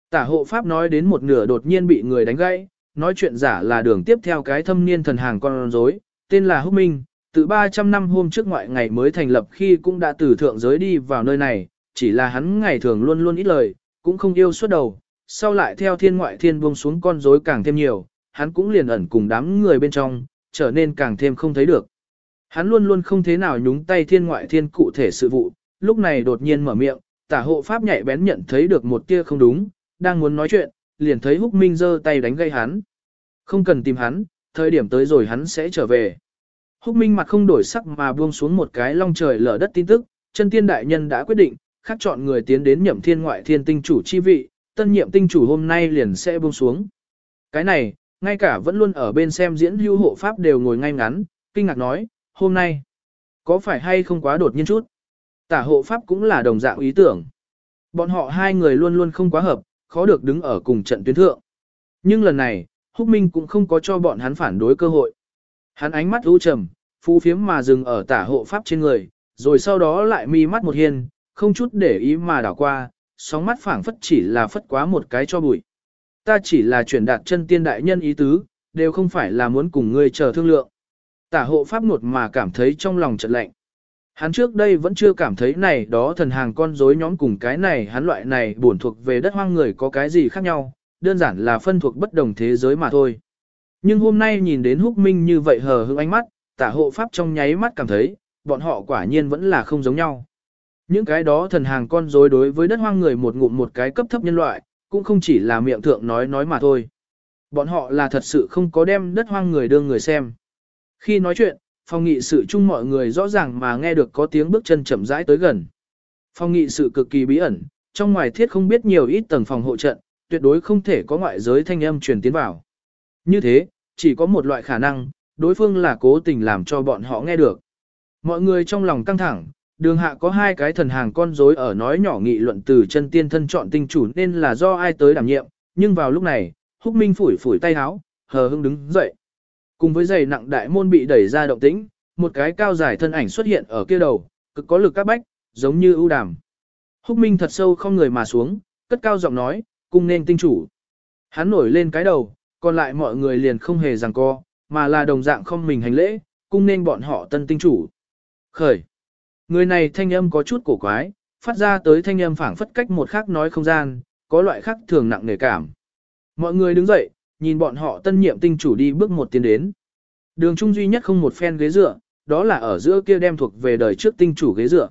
Tả hộ pháp nói đến một nửa đột nhiên bị người đánh gãy, nói chuyện giả là đường tiếp theo cái thâm niên thần hàng con rối, tên là Húc Minh, từ 300 năm hôm trước ngoại ngày mới thành lập khi cũng đã từ thượng giới đi vào nơi này, chỉ là hắn ngày thường luôn luôn ít lời, cũng không yêu suốt đầu, sau lại theo thiên ngoại thiên buông xuống con rối càng thêm nhiều, hắn cũng liền ẩn cùng đám người bên trong, trở nên càng thêm không thấy được. Hắn luôn luôn không thế nào nhúng tay thiên ngoại thiên cụ thể sự vụ, lúc này đột nhiên mở miệng, tả hộ pháp nhạy bén nhận thấy được một tia không đúng, đang muốn nói chuyện, liền thấy húc minh giơ tay đánh gây hắn. Không cần tìm hắn, thời điểm tới rồi hắn sẽ trở về. Húc minh mặt không đổi sắc mà buông xuống một cái long trời lở đất tin tức, chân tiên đại nhân đã quyết định, khắc chọn người tiến đến nhậm thiên ngoại thiên tinh chủ chi vị, tân nhiệm tinh chủ hôm nay liền sẽ buông xuống. Cái này, ngay cả vẫn luôn ở bên xem diễn hưu hộ pháp đều ngồi ngay ngắn, kinh ngạc nói, hôm nay, có phải hay không quá đột nhiên chút? Tả hộ pháp cũng là đồng dạng ý tưởng. Bọn họ hai người luôn luôn không quá hợp, khó được đứng ở cùng trận tuyến thượng. Nhưng lần này, Húc Minh cũng không có cho bọn hắn phản đối cơ hội. Hắn ánh mắt u trầm, phu phiếm mà dừng ở tả hộ pháp trên người, rồi sau đó lại mi mắt một hiên, không chút để ý mà đảo qua, sóng mắt phảng phất chỉ là phất quá một cái cho bụi. Ta chỉ là chuyển đạt chân tiên đại nhân ý tứ, đều không phải là muốn cùng ngươi chờ thương lượng. Tả hộ pháp nột mà cảm thấy trong lòng chợt lạnh. Hắn trước đây vẫn chưa cảm thấy này đó thần hàng con rối nhóm cùng cái này hắn loại này buồn thuộc về đất hoang người có cái gì khác nhau, đơn giản là phân thuộc bất đồng thế giới mà thôi. Nhưng hôm nay nhìn đến húc minh như vậy hờ hững ánh mắt, tả hộ pháp trong nháy mắt cảm thấy, bọn họ quả nhiên vẫn là không giống nhau. Những cái đó thần hàng con rối đối với đất hoang người một ngụm một cái cấp thấp nhân loại, cũng không chỉ là miệng thượng nói nói mà thôi. Bọn họ là thật sự không có đem đất hoang người đưa người xem. Khi nói chuyện, phòng nghị sự chung mọi người rõ ràng mà nghe được có tiếng bước chân chậm rãi tới gần. Phòng nghị sự cực kỳ bí ẩn, trong ngoài thiết không biết nhiều ít tầng phòng hộ trận, tuyệt đối không thể có ngoại giới thanh âm truyền tiến vào. Như thế, chỉ có một loại khả năng, đối phương là cố tình làm cho bọn họ nghe được. Mọi người trong lòng căng thẳng, đường hạ có hai cái thần hàng con rối ở nói nhỏ nghị luận từ chân tiên thân chọn tinh chủ nên là do ai tới đảm nhiệm, nhưng vào lúc này, húc minh phủi phủi tay áo, hờ hững đứng dậy. Cùng với giày nặng đại môn bị đẩy ra động tĩnh, một cái cao dài thân ảnh xuất hiện ở kia đầu, cực có lực các bách, giống như ưu đàm. Húc Minh thật sâu không người mà xuống, cất cao giọng nói, cung nên tinh chủ. Hắn nổi lên cái đầu, còn lại mọi người liền không hề rằng co, mà là đồng dạng không mình hành lễ, cung nên bọn họ tân tinh chủ. Khởi. Người này thanh âm có chút cổ quái, phát ra tới thanh âm phảng phất cách một khác nói không gian, có loại khác thường nặng nề cảm. Mọi người đứng dậy, nhìn bọn họ tân nhiệm tinh chủ đi bước một tiến đến. Đường trung duy nhất không một phen ghế dựa, đó là ở giữa kia đem thuộc về đời trước tinh chủ ghế dựa.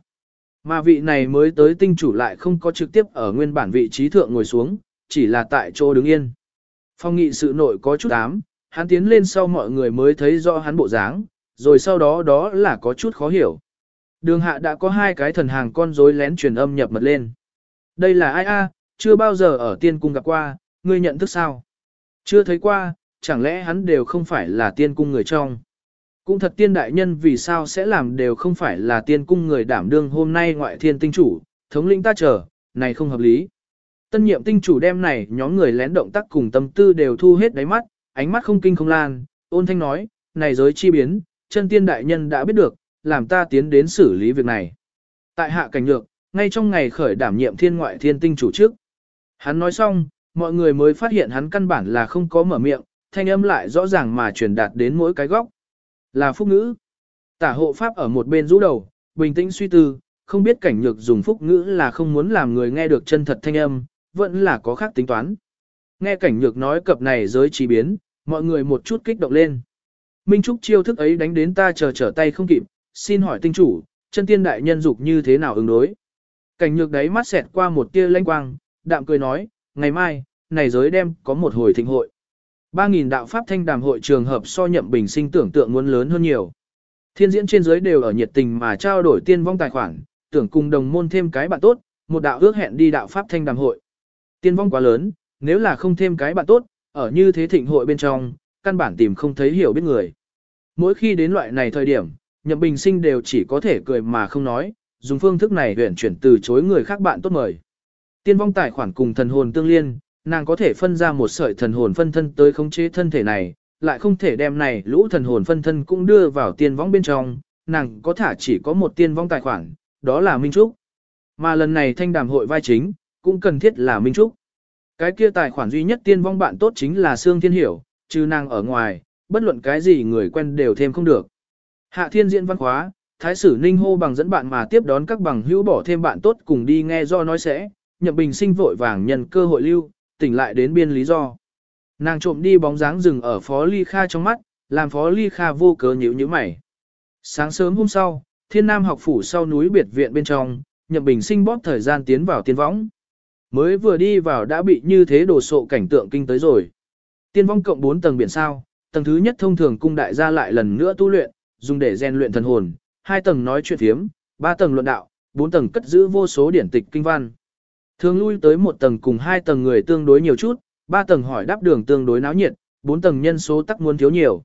Mà vị này mới tới tinh chủ lại không có trực tiếp ở nguyên bản vị trí thượng ngồi xuống, chỉ là tại chỗ đứng yên. Phong nghị sự nội có chút ám, hắn tiến lên sau mọi người mới thấy rõ hắn bộ dáng, rồi sau đó đó là có chút khó hiểu. Đường hạ đã có hai cái thần hàng con rối lén truyền âm nhập mật lên. Đây là ai a? chưa bao giờ ở tiên cung gặp qua, ngươi nhận thức sao? Chưa thấy qua, chẳng lẽ hắn đều không phải là tiên cung người trong. Cũng thật tiên đại nhân vì sao sẽ làm đều không phải là tiên cung người đảm đương hôm nay ngoại thiên tinh chủ, thống lĩnh ta chờ, này không hợp lý. Tân nhiệm tinh chủ đem này nhóm người lén động tác cùng tâm tư đều thu hết đáy mắt, ánh mắt không kinh không lan, ôn thanh nói, này giới chi biến, chân tiên đại nhân đã biết được, làm ta tiến đến xử lý việc này. Tại hạ cảnh nhược, ngay trong ngày khởi đảm nhiệm thiên ngoại thiên tinh chủ trước. Hắn nói xong, mọi người mới phát hiện hắn căn bản là không có mở miệng, thanh âm lại rõ ràng mà truyền đạt đến mỗi cái góc. Là phúc ngữ. Tả hộ pháp ở một bên rũ đầu, bình tĩnh suy tư, không biết cảnh nhược dùng phúc ngữ là không muốn làm người nghe được chân thật thanh âm, vẫn là có khác tính toán. Nghe cảnh nhược nói cập này giới trí biến, mọi người một chút kích động lên. Minh Trúc chiêu thức ấy đánh đến ta chờ trở tay không kịp, xin hỏi tinh chủ, chân tiên đại nhân dục như thế nào ứng đối. Cảnh nhược đấy mắt xẹt qua một tia lanh quang, đạm cười nói, ngày mai, này giới đem có một hồi thịnh hội. 3.000 đạo pháp thanh đàm hội trường hợp so nhậm bình sinh tưởng tượng muốn lớn hơn nhiều. Thiên diễn trên giới đều ở nhiệt tình mà trao đổi tiên vong tài khoản, tưởng cùng đồng môn thêm cái bạn tốt, một đạo ước hẹn đi đạo pháp thanh đàm hội. Tiên vong quá lớn, nếu là không thêm cái bạn tốt, ở như thế thịnh hội bên trong, căn bản tìm không thấy hiểu biết người. Mỗi khi đến loại này thời điểm, nhậm bình sinh đều chỉ có thể cười mà không nói, dùng phương thức này huyển chuyển từ chối người khác bạn tốt mời. Tiên vong tài khoản cùng thần hồn tương liên, nàng có thể phân ra một sợi thần hồn phân thân tới khống chế thân thể này, lại không thể đem này lũ thần hồn phân thân cũng đưa vào tiên vong bên trong, nàng có thả chỉ có một tiên vong tài khoản, đó là Minh Trúc. Mà lần này thanh đàm hội vai chính, cũng cần thiết là Minh Trúc. Cái kia tài khoản duy nhất tiên vong bạn tốt chính là Sương Thiên Hiểu, trừ nàng ở ngoài, bất luận cái gì người quen đều thêm không được. Hạ thiên diễn văn khóa, thái sử ninh hô bằng dẫn bạn mà tiếp đón các bằng hữu bỏ thêm bạn tốt cùng đi nghe do nói sẽ, nhậm bình sinh vội vàng nhận cơ hội lưu, tỉnh lại đến biên lý do. Nàng trộm đi bóng dáng rừng ở phó ly kha trong mắt, làm phó ly kha vô cớ nhíu nhíu mày. Sáng sớm hôm sau, thiên nam học phủ sau núi biệt viện bên trong, nhậm bình sinh bóp thời gian tiến vào tiên võng. Mới vừa đi vào đã bị như thế đồ sộ cảnh tượng kinh tới rồi. Tiên vong cộng 4 tầng biển sao, tầng thứ nhất thông thường cung đại gia lại lần nữa tu luyện, dùng để rèn luyện thần hồn, hai tầng nói chuyện thiếm, ba tầng luận đạo, bốn tầng cất giữ vô số điển tịch kinh văn. Thường lui tới một tầng cùng hai tầng người tương đối nhiều chút, ba tầng hỏi đáp đường tương đối náo nhiệt, bốn tầng nhân số tắc muốn thiếu nhiều.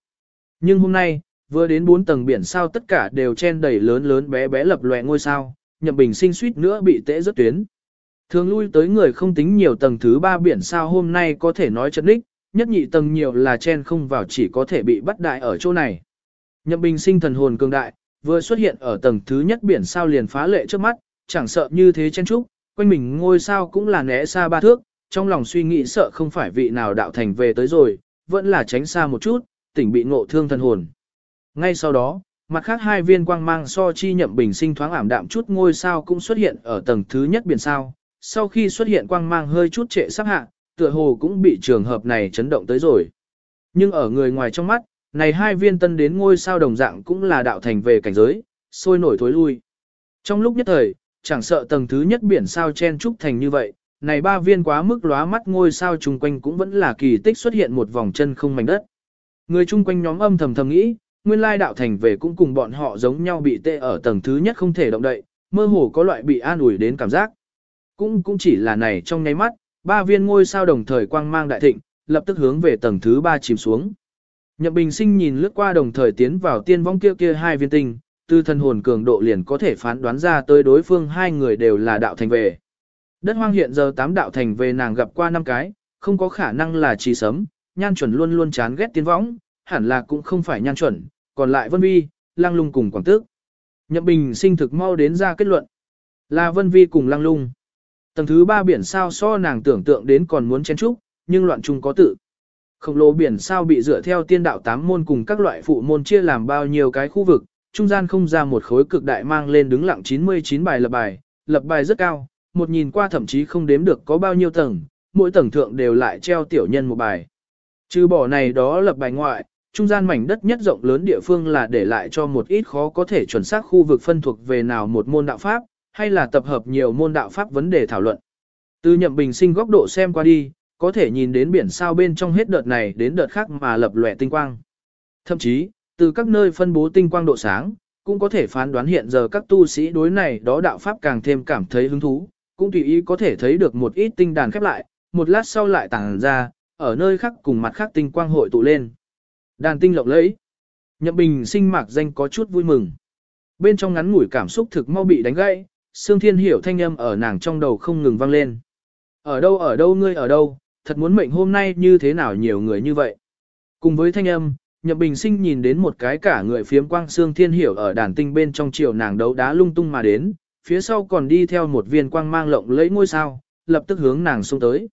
Nhưng hôm nay, vừa đến bốn tầng biển sao tất cả đều chen đầy lớn lớn bé bé lập lòe ngôi sao, nhậm bình sinh suýt nữa bị tễ rất tuyến. Thường lui tới người không tính nhiều tầng thứ ba biển sao hôm nay có thể nói chất đích, nhất nhị tầng nhiều là chen không vào chỉ có thể bị bắt đại ở chỗ này. Nhậm bình sinh thần hồn cường đại, vừa xuất hiện ở tầng thứ nhất biển sao liền phá lệ trước mắt, chẳng sợ như thế chen trúc, quanh mình ngôi sao cũng là né xa ba thước, trong lòng suy nghĩ sợ không phải vị nào đạo thành về tới rồi, vẫn là tránh xa một chút, tỉnh bị ngộ thương thân hồn. Ngay sau đó, mặt khác hai viên quang mang so chi nhậm bình sinh thoáng ảm đạm chút ngôi sao cũng xuất hiện ở tầng thứ nhất biển sao, sau khi xuất hiện quang mang hơi chút trệ sắp hạ, tựa hồ cũng bị trường hợp này chấn động tới rồi. Nhưng ở người ngoài trong mắt, này hai viên tân đến ngôi sao đồng dạng cũng là đạo thành về cảnh giới, sôi nổi thối lui. Trong lúc nhất thời, chẳng sợ tầng thứ nhất biển sao chen trúc thành như vậy, này ba viên quá mức lóa mắt ngôi sao chung quanh cũng vẫn là kỳ tích xuất hiện một vòng chân không mảnh đất. Người chung quanh nhóm âm thầm thầm nghĩ, nguyên lai đạo thành về cũng cùng bọn họ giống nhau bị tê ở tầng thứ nhất không thể động đậy, mơ hồ có loại bị an ủi đến cảm giác. Cũng cũng chỉ là này trong nháy mắt, ba viên ngôi sao đồng thời quang mang đại thịnh, lập tức hướng về tầng thứ ba chìm xuống. Nhậm Bình Sinh nhìn lướt qua đồng thời tiến vào tiên vong kia kia hai viên tinh, từ thân hồn cường độ liền có thể phán đoán ra tới đối phương hai người đều là đạo thành về. Đất hoang hiện giờ tám đạo thành về nàng gặp qua năm cái, không có khả năng là trì sấm, nhan chuẩn luôn luôn chán ghét tiên võng, hẳn là cũng không phải nhan chuẩn, còn lại Vân Vi, lang Lung cùng Quảng Tước. Nhậm Bình Sinh thực mau đến ra kết luận, là Vân Vi cùng lang Lung. Tầng thứ ba biển sao so nàng tưởng tượng đến còn muốn chén trúc, nhưng loạn chung có tự. Khổng lồ biển sao bị dựa theo tiên đạo tám môn cùng các loại phụ môn chia làm bao nhiêu cái khu vực, trung gian không ra một khối cực đại mang lên đứng lặng 99 bài lập bài, lập bài rất cao, một nhìn qua thậm chí không đếm được có bao nhiêu tầng, mỗi tầng thượng đều lại treo tiểu nhân một bài. Trừ bỏ này đó lập bài ngoại, trung gian mảnh đất nhất rộng lớn địa phương là để lại cho một ít khó có thể chuẩn xác khu vực phân thuộc về nào một môn đạo pháp, hay là tập hợp nhiều môn đạo pháp vấn đề thảo luận. Từ nhậm bình sinh góc độ xem qua đi, có thể nhìn đến biển sao bên trong hết đợt này đến đợt khác mà lập lòe tinh quang. Thậm chí, từ các nơi phân bố tinh quang độ sáng, cũng có thể phán đoán hiện giờ các tu sĩ đối này đó đạo pháp càng thêm cảm thấy hứng thú, cũng tùy ý có thể thấy được một ít tinh đàn khép lại, một lát sau lại tàng ra, ở nơi khác cùng mặt khác tinh quang hội tụ lên. Đàn tinh lộng lẫy. Nhậm Bình sinh mạc danh có chút vui mừng. Bên trong ngắn ngủi cảm xúc thực mau bị đánh gãy, Sương Thiên Hiểu thanh âm ở nàng trong đầu không ngừng vang lên. Ở đâu ở đâu ngươi ở đâu, thật muốn mệnh hôm nay như thế nào nhiều người như vậy. Cùng với thanh âm, Nhậm Bình Sinh nhìn đến một cái cả người phiếm quang xương thiên hiểu ở đàn tinh bên trong chiều nàng đấu đá lung tung mà đến, phía sau còn đi theo một viên quang mang lộng lẫy ngôi sao, lập tức hướng nàng xông tới.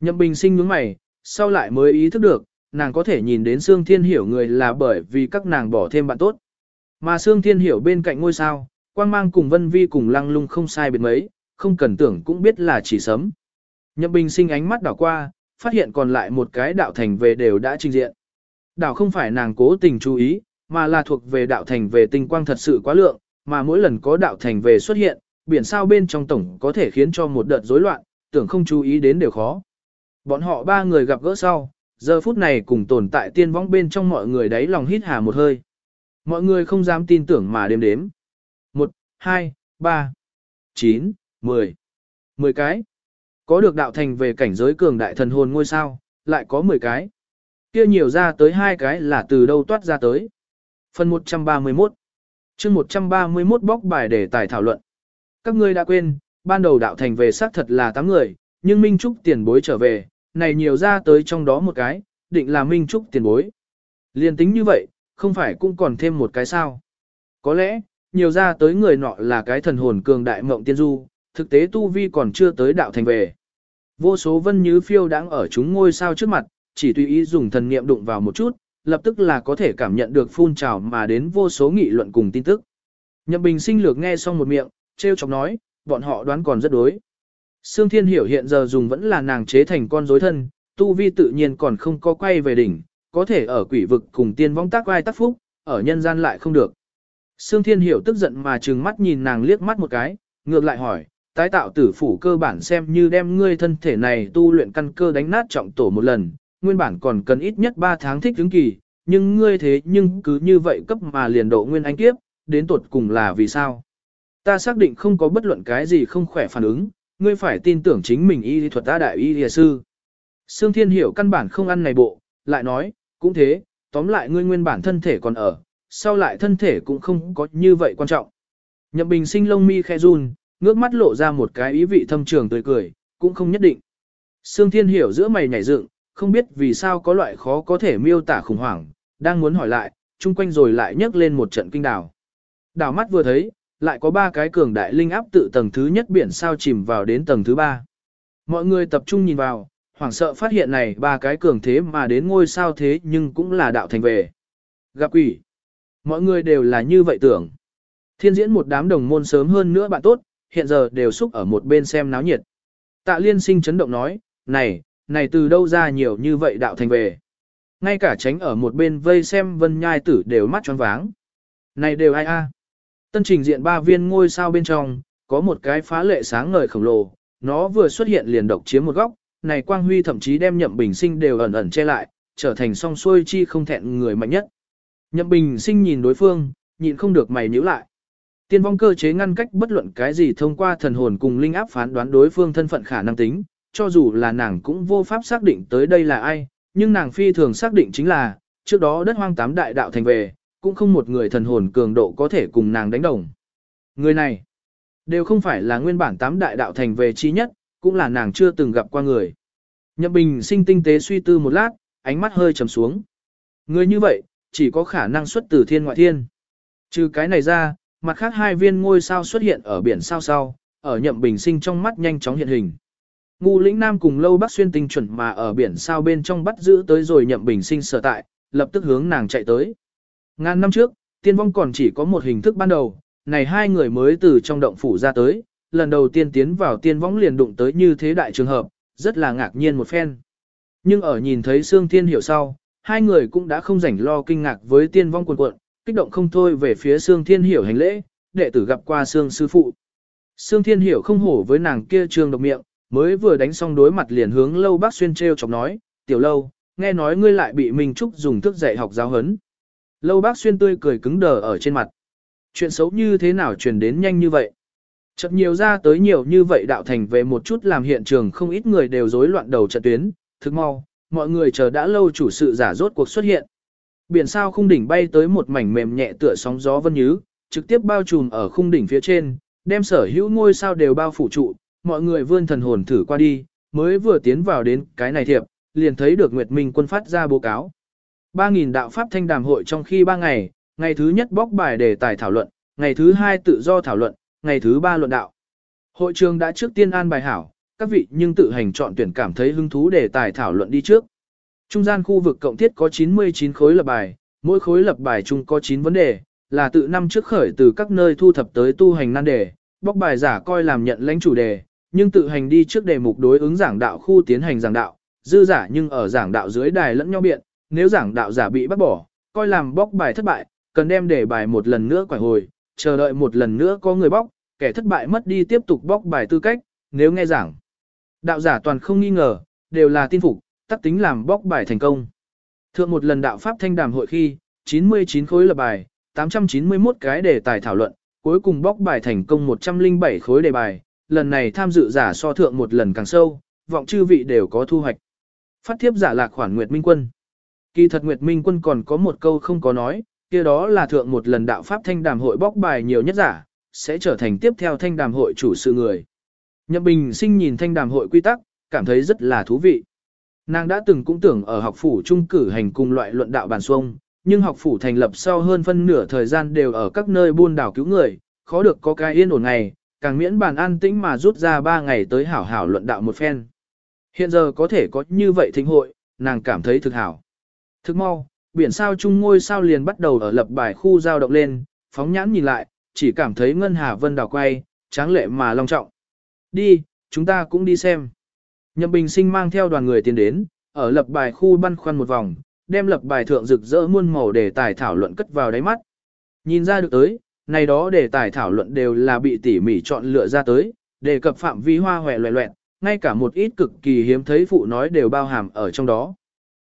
Nhậm Bình Sinh nhướng mày, sau lại mới ý thức được, nàng có thể nhìn đến xương thiên hiểu người là bởi vì các nàng bỏ thêm bạn tốt. Mà xương thiên hiểu bên cạnh ngôi sao, quang mang cùng vân vi cùng lăng lung không sai biệt mấy, không cần tưởng cũng biết là chỉ sấm. Nhậm Bình sinh ánh mắt đảo qua, phát hiện còn lại một cái đạo thành về đều đã trình diện. Đảo không phải nàng cố tình chú ý, mà là thuộc về đạo thành về tinh quang thật sự quá lượng, mà mỗi lần có đạo thành về xuất hiện, biển sao bên trong tổng có thể khiến cho một đợt rối loạn, tưởng không chú ý đến đều khó. Bọn họ ba người gặp gỡ sau, giờ phút này cùng tồn tại tiên võng bên trong mọi người đấy lòng hít hà một hơi. Mọi người không dám tin tưởng mà đếm đếm. 1, 2, 3, 9, 10. 10 cái. Có được đạo thành về cảnh giới cường đại thần hồn ngôi sao, lại có 10 cái. Kia nhiều ra tới hai cái là từ đâu toát ra tới. Phần 131 chương 131 bóc bài để tài thảo luận. Các ngươi đã quên, ban đầu đạo thành về xác thật là 8 người, nhưng Minh Trúc tiền bối trở về, này nhiều ra tới trong đó một cái, định là Minh Trúc tiền bối. Liên tính như vậy, không phải cũng còn thêm một cái sao. Có lẽ, nhiều ra tới người nọ là cái thần hồn cường đại mộng tiên du, thực tế tu vi còn chưa tới đạo thành về. Vô số vân như phiêu đang ở chúng ngôi sao trước mặt, chỉ tùy ý dùng thần niệm đụng vào một chút, lập tức là có thể cảm nhận được phun trào mà đến vô số nghị luận cùng tin tức. Nhậm Bình sinh lược nghe xong một miệng, treo chọc nói, bọn họ đoán còn rất đối. Sương Thiên Hiểu hiện giờ dùng vẫn là nàng chế thành con rối thân, tu vi tự nhiên còn không có quay về đỉnh, có thể ở quỷ vực cùng tiên vong tác vai tác phúc, ở nhân gian lại không được. Sương Thiên Hiểu tức giận mà trừng mắt nhìn nàng liếc mắt một cái, ngược lại hỏi, tái tạo tử phủ cơ bản xem như đem ngươi thân thể này tu luyện căn cơ đánh nát trọng tổ một lần, nguyên bản còn cần ít nhất 3 tháng thích ứng kỳ, nhưng ngươi thế nhưng cứ như vậy cấp mà liền độ nguyên anh kiếp, đến tuột cùng là vì sao? Ta xác định không có bất luận cái gì không khỏe phản ứng, ngươi phải tin tưởng chính mình y lý thuật ta đại y lý sư. Sương Thiên Hiểu căn bản không ăn này bộ, lại nói, cũng thế, tóm lại ngươi nguyên bản thân thể còn ở, sau lại thân thể cũng không có như vậy quan trọng. Nhậm Bình sinh lông mi khe run, ngước mắt lộ ra một cái ý vị thâm trường tươi cười, cũng không nhất định. Sương Thiên Hiểu giữa mày nhảy dựng, không biết vì sao có loại khó có thể miêu tả khủng hoảng, đang muốn hỏi lại, chung quanh rồi lại nhấc lên một trận kinh đảo. Đảo mắt vừa thấy, lại có ba cái cường đại linh áp tự tầng thứ nhất biển sao chìm vào đến tầng thứ ba. Mọi người tập trung nhìn vào, hoảng sợ phát hiện này ba cái cường thế mà đến ngôi sao thế nhưng cũng là đạo thành về. Gặp quỷ. Mọi người đều là như vậy tưởng. Thiên diễn một đám đồng môn sớm hơn nữa bạn tốt, hiện giờ đều xúc ở một bên xem náo nhiệt. Tạ liên sinh chấn động nói, này, này từ đâu ra nhiều như vậy đạo thành về. Ngay cả tránh ở một bên vây xem vân nhai tử đều mắt tròn váng. Này đều ai a? Tân trình diện ba viên ngôi sao bên trong, có một cái phá lệ sáng ngời khổng lồ, nó vừa xuất hiện liền độc chiếm một góc, này quang huy thậm chí đem nhậm bình sinh đều ẩn ẩn che lại, trở thành song xuôi chi không thẹn người mạnh nhất. Nhậm bình sinh nhìn đối phương, nhịn không được mày nhíu lại. Tiên vong cơ chế ngăn cách bất luận cái gì thông qua thần hồn cùng linh áp phán đoán đối phương thân phận khả năng tính, cho dù là nàng cũng vô pháp xác định tới đây là ai, nhưng nàng phi thường xác định chính là, trước đó đất hoang tám đại đạo thành về, cũng không một người thần hồn cường độ có thể cùng nàng đánh đồng. Người này, đều không phải là nguyên bản tám đại đạo thành về chi nhất, cũng là nàng chưa từng gặp qua người. Nhậm Bình sinh tinh tế suy tư một lát, ánh mắt hơi trầm xuống. Người như vậy, chỉ có khả năng xuất từ thiên ngoại thiên. Trừ cái này ra, mặt khác hai viên ngôi sao xuất hiện ở biển sao sao ở Nhậm Bình sinh trong mắt nhanh chóng hiện hình. Ngu lĩnh nam cùng lâu bắc xuyên tinh chuẩn mà ở biển sao bên trong bắt giữ tới rồi Nhậm Bình sinh sở tại, lập tức hướng nàng chạy tới. Ngàn năm trước, tiên vong còn chỉ có một hình thức ban đầu, này hai người mới từ trong động phủ ra tới, lần đầu tiên tiến vào tiên vong liền đụng tới như thế đại trường hợp, rất là ngạc nhiên một phen. Nhưng ở nhìn thấy Sương Thiên Hiểu sau, hai người cũng đã không rảnh lo kinh ngạc với tiên vong quần cuộn, kích động không thôi về phía Sương Thiên Hiểu hành lễ, đệ tử gặp qua Sương Sư Phụ. Sương Thiên Hiểu không hổ với nàng kia trường độc miệng, mới vừa đánh xong đối mặt liền hướng lâu bác xuyên treo chọc nói, tiểu lâu, nghe nói ngươi lại bị Minh Trúc dùng thức dạy học giáo hấn. Lâu bác xuyên tươi cười cứng đờ ở trên mặt. Chuyện xấu như thế nào truyền đến nhanh như vậy? Chợt nhiều ra tới nhiều như vậy đạo thành về một chút làm hiện trường không ít người đều rối loạn đầu trận tuyến, thức mau, mọi người chờ đã lâu chủ sự giả rốt cuộc xuất hiện. Biển sao khung đỉnh bay tới một mảnh mềm nhẹ tựa sóng gió vân nhứ, trực tiếp bao trùm ở khung đỉnh phía trên, đem sở hữu ngôi sao đều bao phủ trụ, mọi người vươn thần hồn thử qua đi, mới vừa tiến vào đến cái này thiệp, liền thấy được Nguyệt Minh quân phát ra báo cáo. 3.000 đạo pháp thanh đàm hội trong khi 3 ngày, ngày thứ nhất bóc bài đề tài thảo luận, ngày thứ hai tự do thảo luận, ngày thứ ba luận đạo. Hội trường đã trước tiên an bài hảo, các vị nhưng tự hành chọn tuyển cảm thấy hứng thú đề tài thảo luận đi trước. Trung gian khu vực cộng thiết có 99 khối lập bài, mỗi khối lập bài chung có 9 vấn đề, là tự năm trước khởi từ các nơi thu thập tới tu hành nan đề, bóc bài giả coi làm nhận lãnh chủ đề, nhưng tự hành đi trước đề mục đối ứng giảng đạo khu tiến hành giảng đạo, dư giả nhưng ở giảng đạo dưới đài lẫn nhau biện, nếu giảng đạo giả bị bắt bỏ, coi làm bóc bài thất bại, cần đem đề bài một lần nữa quải hồi, chờ đợi một lần nữa có người bóc, kẻ thất bại mất đi tiếp tục bóc bài tư cách, nếu nghe giảng. Đạo giả toàn không nghi ngờ, đều là tin phục, tắc tính làm bóc bài thành công. Thượng một lần đạo Pháp thanh đàm hội khi, 99 khối lập bài, 891 cái đề tài thảo luận, cuối cùng bóc bài thành công 107 khối đề bài, lần này tham dự giả so thượng một lần càng sâu, vọng chư vị đều có thu hoạch. Phát thiếp giả lạc khoản Nguyệt Minh Quân. Kỳ thật Nguyệt Minh Quân còn có một câu không có nói, kia đó là thượng một lần đạo Pháp thanh đàm hội bóc bài nhiều nhất giả, sẽ trở thành tiếp theo thanh đàm hội chủ sự người. Nhậm Bình sinh nhìn thanh đàm hội quy tắc, cảm thấy rất là thú vị. Nàng đã từng cũng tưởng ở học phủ trung cử hành cùng loại luận đạo bàn xuông, nhưng học phủ thành lập sau hơn phân nửa thời gian đều ở các nơi buôn đảo cứu người, khó được có cái yên ổn ngày, càng miễn bàn an tĩnh mà rút ra ba ngày tới hảo hảo luận đạo một phen. Hiện giờ có thể có như vậy thính hội, nàng cảm thấy thực hảo. thực mau, biển sao chung ngôi sao liền bắt đầu ở lập bài khu giao động lên, phóng nhãn nhìn lại, chỉ cảm thấy ngân hà vân đảo quay, tráng lệ mà long trọng. Đi, chúng ta cũng đi xem. Nhậm Bình Sinh mang theo đoàn người tiến đến, ở lập bài khu băn khoăn một vòng, đem lập bài thượng rực rỡ muôn màu để tài thảo luận cất vào đáy mắt. Nhìn ra được tới, này đó đề tài thảo luận đều là bị tỉ mỉ chọn lựa ra tới, đề cập phạm vi hoa hòe loẹ loẹt, ngay cả một ít cực kỳ hiếm thấy phụ nói đều bao hàm ở trong đó.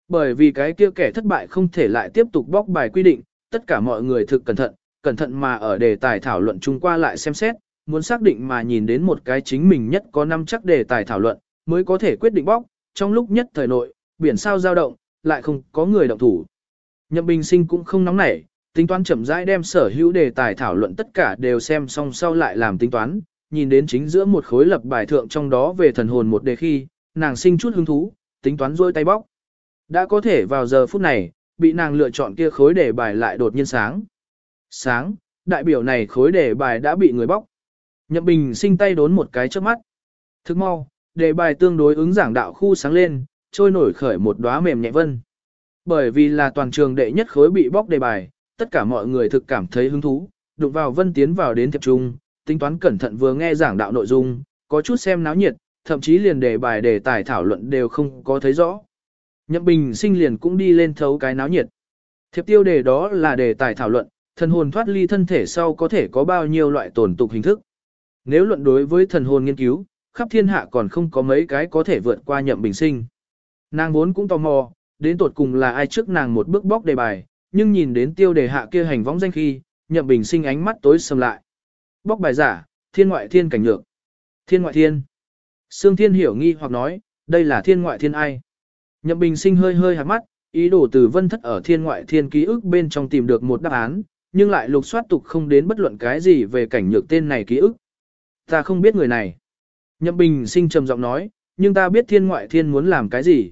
Bởi vì cái kia kẻ thất bại không thể lại tiếp tục bóc bài quy định, tất cả mọi người thực cẩn thận, cẩn thận mà ở đề tài thảo luận chung qua lại xem xét, muốn xác định mà nhìn đến một cái chính mình nhất có năm chắc đề tài thảo luận, mới có thể quyết định bóc, trong lúc nhất thời nội, biển sao dao động, lại không có người động thủ. Nhậm Bình Sinh cũng không nóng nảy, tính toán chậm rãi đem sở hữu đề tài thảo luận tất cả đều xem xong sau lại làm tính toán, nhìn đến chính giữa một khối lập bài thượng trong đó về thần hồn một đề khi, nàng sinh chút hứng thú, tính toán rôi tay bóc. Đã có thể vào giờ phút này, bị nàng lựa chọn kia khối đề bài lại đột nhiên sáng. Sáng, đại biểu này khối đề bài đã bị người bóc. Nhậm Bình sinh tay đốn một cái trước mắt. Thức mau, đề bài tương đối ứng giảng đạo khu sáng lên, trôi nổi khởi một đóa mềm nhẹ vân. Bởi vì là toàn trường đệ nhất khối bị bóc đề bài, tất cả mọi người thực cảm thấy hứng thú, đụng vào vân tiến vào đến tập trung, tính toán cẩn thận vừa nghe giảng đạo nội dung, có chút xem náo nhiệt, thậm chí liền đề bài đề tài thảo luận đều không có thấy rõ. Nhậm Bình sinh liền cũng đi lên thấu cái náo nhiệt. Thiệp tiêu đề đó là đề tài thảo luận, thần hồn thoát ly thân thể sau có thể có bao nhiêu loại tổn tục hình thức. Nếu luận đối với thần hồn nghiên cứu, khắp thiên hạ còn không có mấy cái có thể vượt qua nhậm bình sinh. Nàng vốn cũng tò mò, đến tột cùng là ai trước nàng một bước bóc đề bài, nhưng nhìn đến tiêu đề hạ kia hành võng danh khi, nhậm bình sinh ánh mắt tối sầm lại. Bóc bài giả, thiên ngoại thiên cảnh nhược. Thiên ngoại thiên. Sương thiên hiểu nghi hoặc nói, đây là thiên ngoại thiên ai. Nhậm bình sinh hơi hơi hạt mắt, ý đồ từ vân thất ở thiên ngoại thiên ký ức bên trong tìm được một đáp án, nhưng lại lục soát tục không đến bất luận cái gì về cảnh nhược tên này ký ức. Ta không biết người này. Nhậm bình sinh trầm giọng nói, nhưng ta biết thiên ngoại thiên muốn làm cái gì.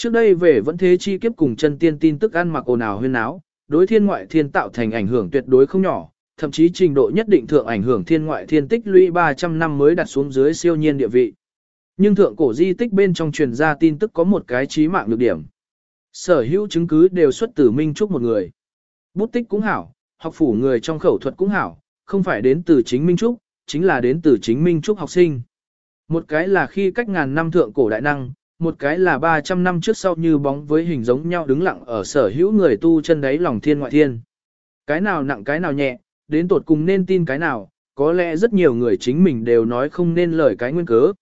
Trước đây về vẫn thế chi kiếp cùng chân tiên tin tức ăn mặc ồn ào huyên náo, đối thiên ngoại thiên tạo thành ảnh hưởng tuyệt đối không nhỏ, thậm chí trình độ nhất định thượng ảnh hưởng thiên ngoại thiên tích lũy 300 năm mới đặt xuống dưới siêu nhiên địa vị. Nhưng thượng cổ di tích bên trong truyền ra tin tức có một cái chí mạng nhược điểm. Sở hữu chứng cứ đều xuất từ Minh Trúc một người. Bút tích cũng hảo, học phủ người trong khẩu thuật cũng hảo, không phải đến từ chính Minh Trúc, chính là đến từ chính Minh Trúc học sinh. Một cái là khi cách ngàn năm thượng cổ đại năng, một cái là 300 năm trước sau như bóng với hình giống nhau đứng lặng ở sở hữu người tu chân đáy lòng thiên ngoại thiên. Cái nào nặng cái nào nhẹ, đến tột cùng nên tin cái nào, có lẽ rất nhiều người chính mình đều nói không nên lời cái nguyên cớ.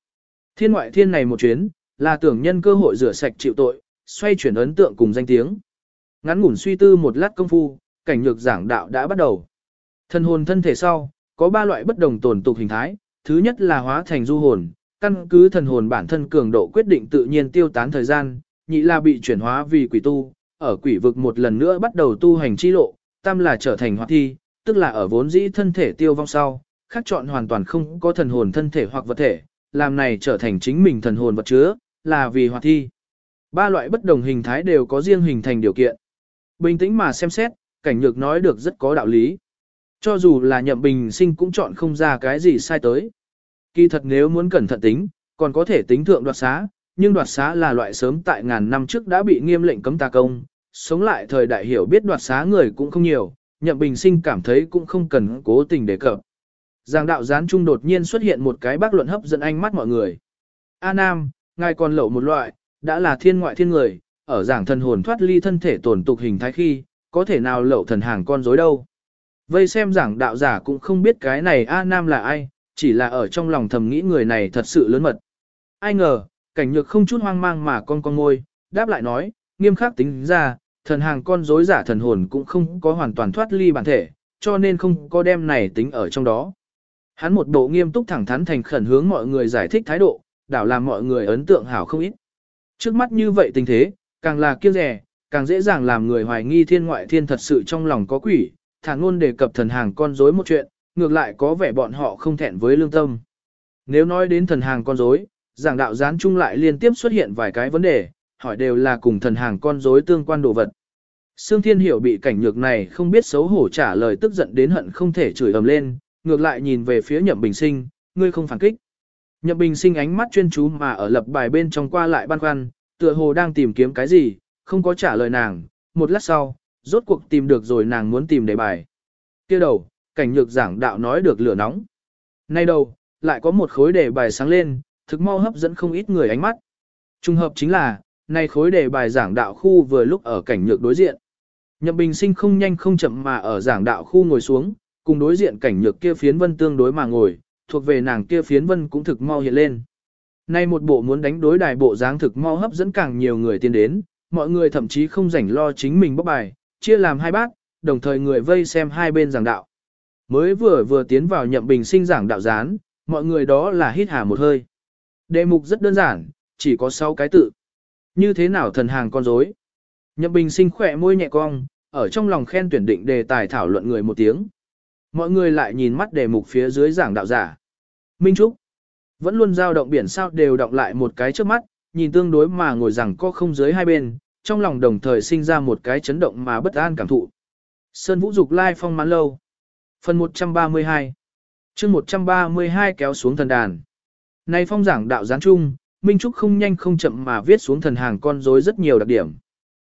Thiên ngoại thiên này một chuyến, là tưởng nhân cơ hội rửa sạch chịu tội, xoay chuyển ấn tượng cùng danh tiếng. Ngắn ngủn suy tư một lát công phu, cảnh nhược giảng đạo đã bắt đầu. Thân hồn thân thể sau, có ba loại bất đồng tồn tục hình thái, thứ nhất là hóa thành du hồn, căn cứ thần hồn bản thân cường độ quyết định tự nhiên tiêu tán thời gian, nhị là bị chuyển hóa vì quỷ tu, ở quỷ vực một lần nữa bắt đầu tu hành chi lộ, tam là trở thành hoạt thi, tức là ở vốn dĩ thân thể tiêu vong sau, khác chọn hoàn toàn không có thần hồn thân thể hoặc vật thể, làm này trở thành chính mình thần hồn vật chứa, là vì hoạt thi. Ba loại bất đồng hình thái đều có riêng hình thành điều kiện. Bình tĩnh mà xem xét, cảnh nhược nói được rất có đạo lý. Cho dù là nhậm bình sinh cũng chọn không ra cái gì sai tới. Kỳ thật nếu muốn cẩn thận tính, còn có thể tính thượng đoạt xá, nhưng đoạt xá là loại sớm tại ngàn năm trước đã bị nghiêm lệnh cấm tà công, sống lại thời đại hiểu biết đoạt xá người cũng không nhiều, nhậm bình sinh cảm thấy cũng không cần cố tình đề cập. Giang đạo gián trung đột nhiên xuất hiện một cái bác luận hấp dẫn ánh mắt mọi người. A Nam, ngài còn lậu một loại, đã là thiên ngoại thiên người, ở giảng thần hồn thoát ly thân thể tổn tục hình thái khi, có thể nào lậu thần hàng con dối đâu. Vây xem giảng đạo giả cũng không biết cái này A Nam là ai, chỉ là ở trong lòng thầm nghĩ người này thật sự lớn mật. Ai ngờ, cảnh nhược không chút hoang mang mà con con ngôi, đáp lại nói, nghiêm khắc tính ra, thần hàng con dối giả thần hồn cũng không có hoàn toàn thoát ly bản thể, cho nên không có đem này tính ở trong đó. Hắn một bộ nghiêm túc thẳng thắn thành khẩn hướng mọi người giải thích thái độ, đảo làm mọi người ấn tượng hảo không ít. Trước mắt như vậy tình thế, càng là kiêng rẻ, càng dễ dàng làm người hoài nghi thiên ngoại thiên thật sự trong lòng có quỷ, thản ngôn đề cập thần hàng con rối một chuyện, ngược lại có vẻ bọn họ không thẹn với lương tâm. Nếu nói đến thần hàng con rối, giảng đạo gián chung lại liên tiếp xuất hiện vài cái vấn đề, hỏi đều là cùng thần hàng con rối tương quan đồ vật. Sương Thiên Hiểu bị cảnh nhược này không biết xấu hổ trả lời tức giận đến hận không thể chửi ầm lên, ngược lại nhìn về phía Nhậm Bình Sinh, ngươi không phản kích. Nhậm Bình sinh ánh mắt chuyên chú mà ở lập bài bên trong qua lại băn khoăn, tựa hồ đang tìm kiếm cái gì, không có trả lời nàng, một lát sau, rốt cuộc tìm được rồi nàng muốn tìm đề bài. Kia đầu, cảnh nhược giảng đạo nói được lửa nóng. Nay đầu, lại có một khối đề bài sáng lên, thực mau hấp dẫn không ít người ánh mắt. Trung hợp chính là, nay khối đề bài giảng đạo khu vừa lúc ở cảnh nhược đối diện. Nhậm Bình Sinh không nhanh không chậm mà ở giảng đạo khu ngồi xuống, cùng đối diện cảnh nhược kia phiến vân tương đối mà ngồi, thuộc về nàng kia phiến vân cũng thực mau hiện lên. Nay một bộ muốn đánh đối đài bộ dáng thực mau hấp dẫn càng nhiều người tiến đến, mọi người thậm chí không rảnh lo chính mình bóc bài, chia làm hai bát, đồng thời người vây xem hai bên giảng đạo. Mới vừa vừa tiến vào nhậm bình sinh giảng đạo gián, mọi người đó là hít hà một hơi. Đề mục rất đơn giản, chỉ có 6 cái tự. Như thế nào thần hàng con rối? Nhậm bình sinh khỏe môi nhẹ cong, ở trong lòng khen tuyển định đề tài thảo luận người một tiếng. Mọi người lại nhìn mắt đề mục phía dưới giảng đạo giả. Minh Trúc. Vẫn luôn giao động biển sao đều động lại một cái trước mắt, nhìn tương đối mà ngồi rằng có không dưới hai bên, trong lòng đồng thời sinh ra một cái chấn động mà bất an cảm thụ. Sơn Vũ Dục Lai Phong Mãn Lâu Phần 132 chương 132 kéo xuống thần đàn. Này phong giảng đạo gián chung, Minh Trúc không nhanh không chậm mà viết xuống thần hàng con rối rất nhiều đặc điểm.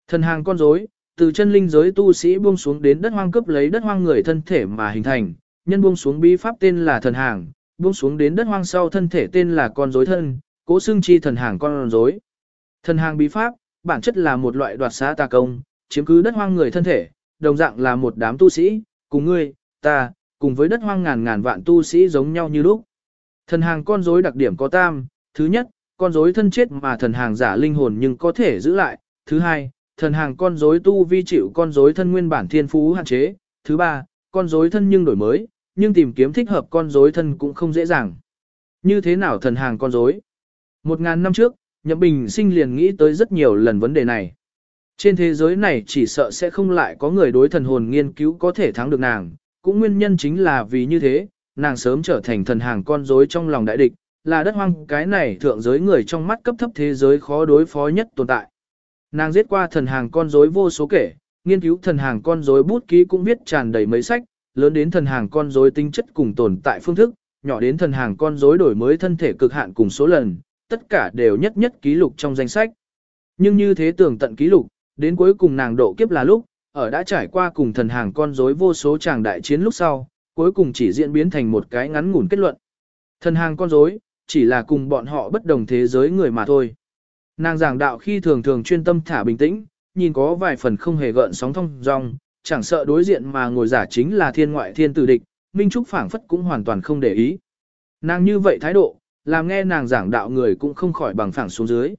Thần hàng con rối, từ chân linh giới tu sĩ buông xuống đến đất hoang cướp lấy đất hoang người thân thể mà hình thành, nhân buông xuống bí pháp tên là thần hàng, buông xuống đến đất hoang sau thân thể tên là con rối thân, cố xương chi thần hàng con rối. Thần hàng bí pháp, bản chất là một loại đoạt xá tà công, chiếm cứ đất hoang người thân thể, đồng dạng là một đám tu sĩ, cùng ngươi, ta, cùng với đất hoang ngàn ngàn vạn tu sĩ giống nhau như lúc. Thần hàng con rối đặc điểm có tam, thứ nhất, con rối thân chết mà thần hàng giả linh hồn nhưng có thể giữ lại, thứ hai, thần hàng con rối tu vi chịu con rối thân nguyên bản thiên phú hạn chế, thứ ba, con rối thân nhưng đổi mới, nhưng tìm kiếm thích hợp con rối thân cũng không dễ dàng. Như thế nào thần hàng con rối? Một ngàn năm trước, Nhậm Bình sinh liền nghĩ tới rất nhiều lần vấn đề này. Trên thế giới này chỉ sợ sẽ không lại có người đối thần hồn nghiên cứu có thể thắng được nàng, cũng nguyên nhân chính là vì như thế, nàng sớm trở thành thần hàng con rối trong lòng đại địch, là đất hoang cái này thượng giới người trong mắt cấp thấp thế giới khó đối phó nhất tồn tại. Nàng giết qua thần hàng con rối vô số kể, nghiên cứu thần hàng con rối bút ký cũng viết tràn đầy mấy sách, lớn đến thần hàng con rối tính chất cùng tồn tại phương thức, nhỏ đến thần hàng con rối đổi mới thân thể cực hạn cùng số lần, tất cả đều nhất nhất ký lục trong danh sách. Nhưng như thế tưởng tận ký lục, đến cuối cùng nàng độ kiếp là lúc, ở đã trải qua cùng thần hàng con rối vô số tràng đại chiến lúc sau, cuối cùng chỉ diễn biến thành một cái ngắn ngủn kết luận. Thần hàng con rối, chỉ là cùng bọn họ bất đồng thế giới người mà thôi. Nàng giảng đạo khi thường thường chuyên tâm thả bình tĩnh, nhìn có vài phần không hề gợn sóng thông dong, chẳng sợ đối diện mà ngồi giả chính là thiên ngoại thiên tử địch, Minh Trúc phảng phất cũng hoàn toàn không để ý. Nàng như vậy thái độ, làm nghe nàng giảng đạo người cũng không khỏi bằng phẳng xuống dưới.